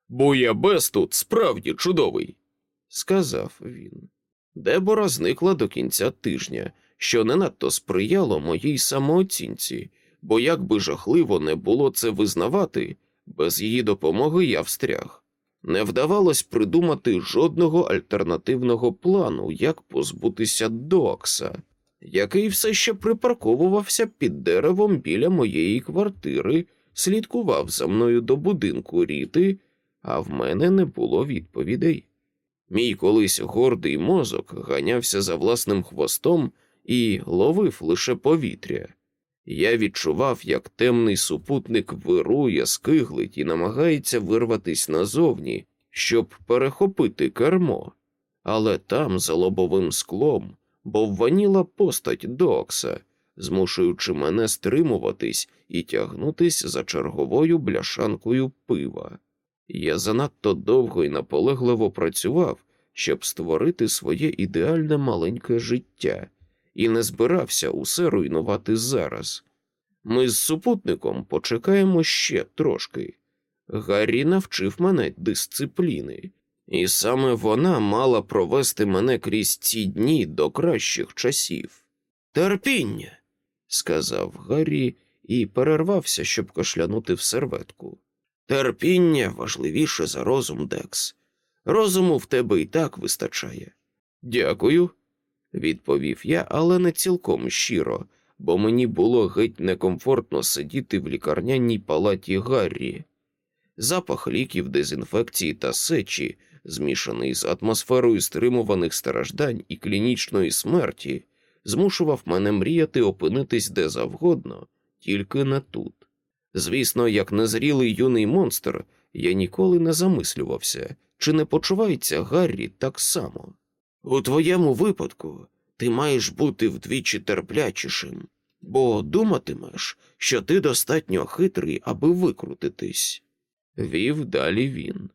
Буябес тут справді чудовий, сказав він. Дебора зникла до кінця тижня, що не надто сприяло моїй самооцінці, бо як би жахливо не було це визнавати, без її допомоги я встряг. Не вдавалось придумати жодного альтернативного плану, як позбутися Докса, який все ще припарковувався під деревом біля моєї квартири, слідкував за мною до будинку Ріти, а в мене не було відповідей. Мій колись гордий мозок ганявся за власним хвостом і ловив лише повітря. Я відчував, як темний супутник вирує, скиглить і намагається вирватися назовні, щоб перехопити кермо. Але там, за лобовим склом, бовваніла постать Докса, змушуючи мене стримуватись і тягнутись за черговою бляшанкою пива. Я занадто довго і наполегливо працював, щоб створити своє ідеальне маленьке життя, і не збирався усе руйнувати зараз. Ми з супутником почекаємо ще трошки. Гаррі навчив мене дисципліни, і саме вона мала провести мене крізь ці дні до кращих часів. Терпіння, сказав Гаррі і перервався, щоб кашлянути в серветку. Терпіння важливіше за розум, Декс. Розуму в тебе і так вистачає. Дякую, відповів я, але не цілком щиро, бо мені було геть некомфортно сидіти в лікарняній палаті Гаррі. Запах ліків, дезінфекції та сечі, змішаний з атмосферою стримуваних страждань і клінічної смерті, змушував мене мріяти опинитись де завгодно, тільки не тут. Звісно, як незрілий юний монстр, я ніколи не замислювався, чи не почувається Гаррі так само. У твоєму випадку ти маєш бути вдвічі терплячішим, бо думатимеш, що ти достатньо хитрий, аби викрутитись. Вів далі він.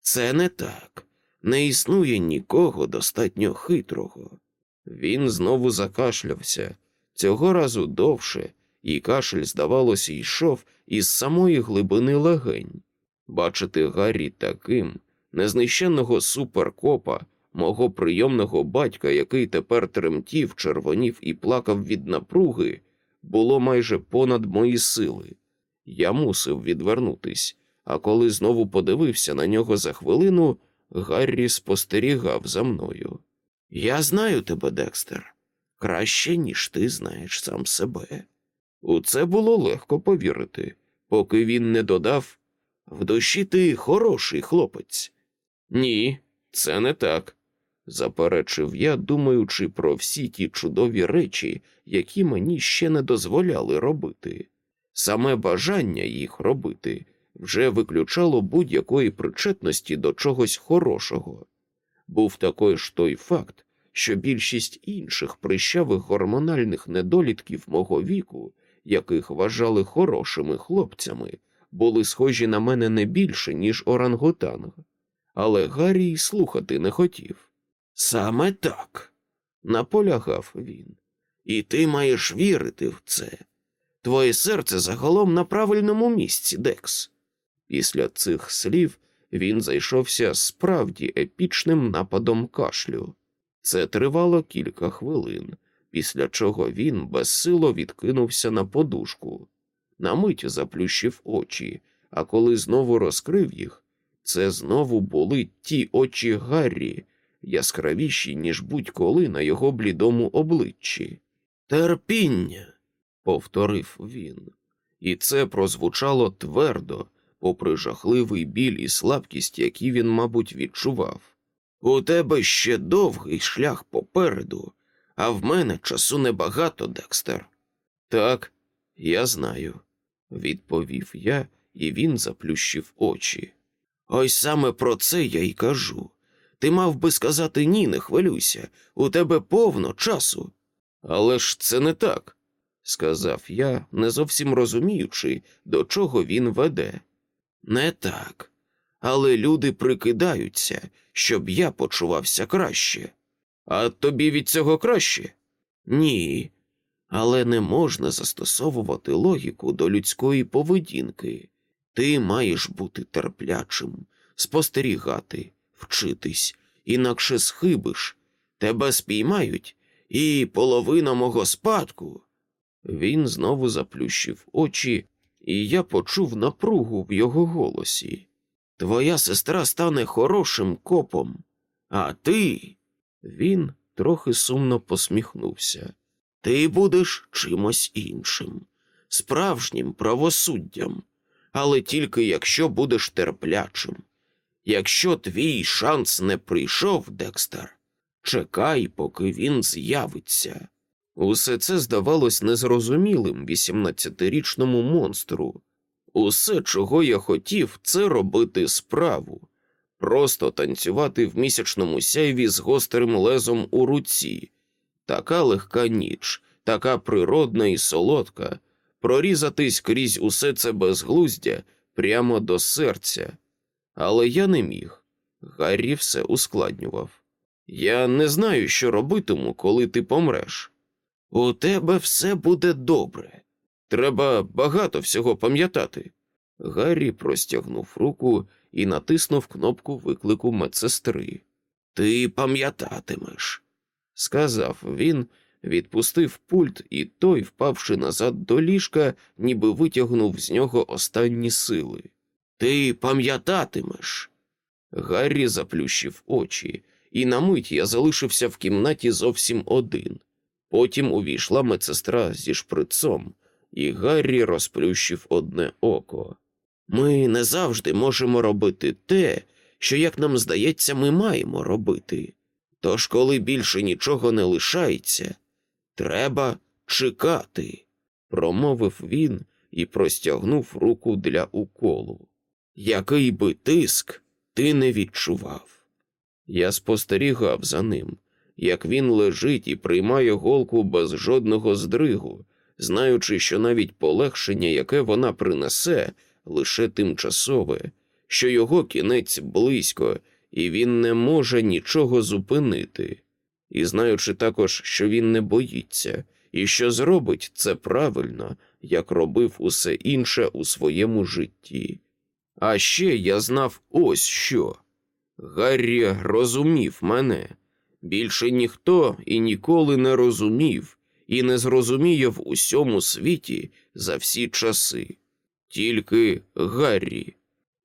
Це не так. Не існує нікого достатньо хитрого. Він знову закашлявся, цього разу довше, і кашель, здавалося, йшов із самої глибини легень. Бачити Гаррі таким, незнищенного суперкопа, мого прийомного батька, який тепер тремтів, червонів і плакав від напруги, було майже понад мої сили. Я мусив відвернутись, а коли знову подивився на нього за хвилину, Гаррі спостерігав за мною. Я знаю тебе, Декстер, краще, ніж ти знаєш сам себе. У це було легко повірити, поки він не додав в душі ти хороший хлопець. Ні, це не так, заперечив я, думаючи про всі ті чудові речі, які мені ще не дозволяли робити. Саме бажання їх робити вже виключало будь-якої причетності до чогось хорошого. Був такий ж той факт, що більшість інших прищавих гормональних недолітків мого віку, яких вважали хорошими хлопцями, були схожі на мене не більше, ніж орангутанг. Але Гаррі й слухати не хотів. Саме так, наполягав він. І ти маєш вірити в це. Твоє серце загалом на правильному місці, Декс. Після цих слів він зайшовся справді епічним нападом кашлю. Це тривало кілька хвилин, після чого він безсило відкинувся на подушку, на мить заплющив очі, а коли знову розкрив їх, це знову були ті очі Гаррі, яскравіші, ніж будь-коли на його блідому обличчі. Терпіння, повторив він, і це прозвучало твердо, попри жахливий біль і слабкість, які він, мабуть, відчував. У тебе ще довгий шлях попереду, а в мене часу небагато, Декстер. Так, я знаю, відповів я, і він заплющив очі. Ось саме про це я й кажу. Ти мав би сказати ні, не хвилюйся, у тебе повно часу. Але ж це не так, сказав я, не зовсім розуміючи, до чого він веде. Не так. Але люди прикидаються, щоб я почувався краще. А тобі від цього краще? Ні. Але не можна застосовувати логіку до людської поведінки. Ти маєш бути терплячим, спостерігати, вчитись, інакше схибиш, тебе спіймають, і половина мого спадку. Він знову заплющив очі, і я почув напругу в його голосі. Твоя сестра стане хорошим копом, а ти. Він трохи сумно посміхнувся. Ти будеш чимось іншим, справжнім правосуддям, але тільки якщо будеш терплячим. Якщо твій шанс не прийшов, Декстер, чекай, поки він з'явиться. Усе це здавалось незрозумілим 18-річному монстру. Усе, чого я хотів, це робити справу, просто танцювати в місячному сяйві з гострим лезом у руці. Така легка ніч, така природна і солодка, прорізатись крізь усе це безглуздя прямо до серця. Але я не міг. Гаррі все ускладнював. Я не знаю, що робитиму, коли ти помреш. У тебе все буде добре. Треба багато всього пам'ятати. Гаррі простягнув руку і натиснув кнопку виклику медсестри. Ти пам'ятатимеш, сказав він, відпустив пульт, і той, впавши назад до ліжка, ніби витягнув з нього останні сили. Ти пам'ятатимеш. Гаррі заплющив очі, і на мить я залишився в кімнаті зовсім один. Потім увійшла медсестра зі шприцом, і Гаррі розплющив одне око. Ми не завжди можемо робити те, що, як нам здається, ми маємо робити. Тож, коли більше нічого не лишається, треба чекати, промовив він і простягнув руку для уколу. Який би тиск ти не відчував. Я спостерігав за ним, як він лежить і приймає голку без жодного здригу, знаючи, що навіть полегшення, яке вона принесе, лише тимчасове, що його кінець близько, і він не може нічого зупинити, і знаючи також, що він не боїться, і що зробить це правильно, як робив усе інше у своєму житті. А ще я знав ось що. Гаррі розумів мене. Більше ніхто і ніколи не розумів і не зрозуміє в усьому світі за всі часи. Тільки Гаррі.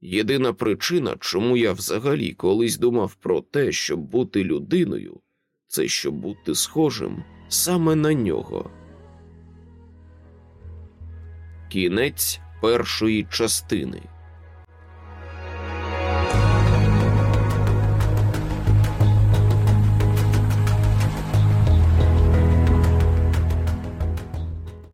Єдина причина, чому я взагалі колись думав про те, щоб бути людиною, це щоб бути схожим саме на нього. Кінець першої частини.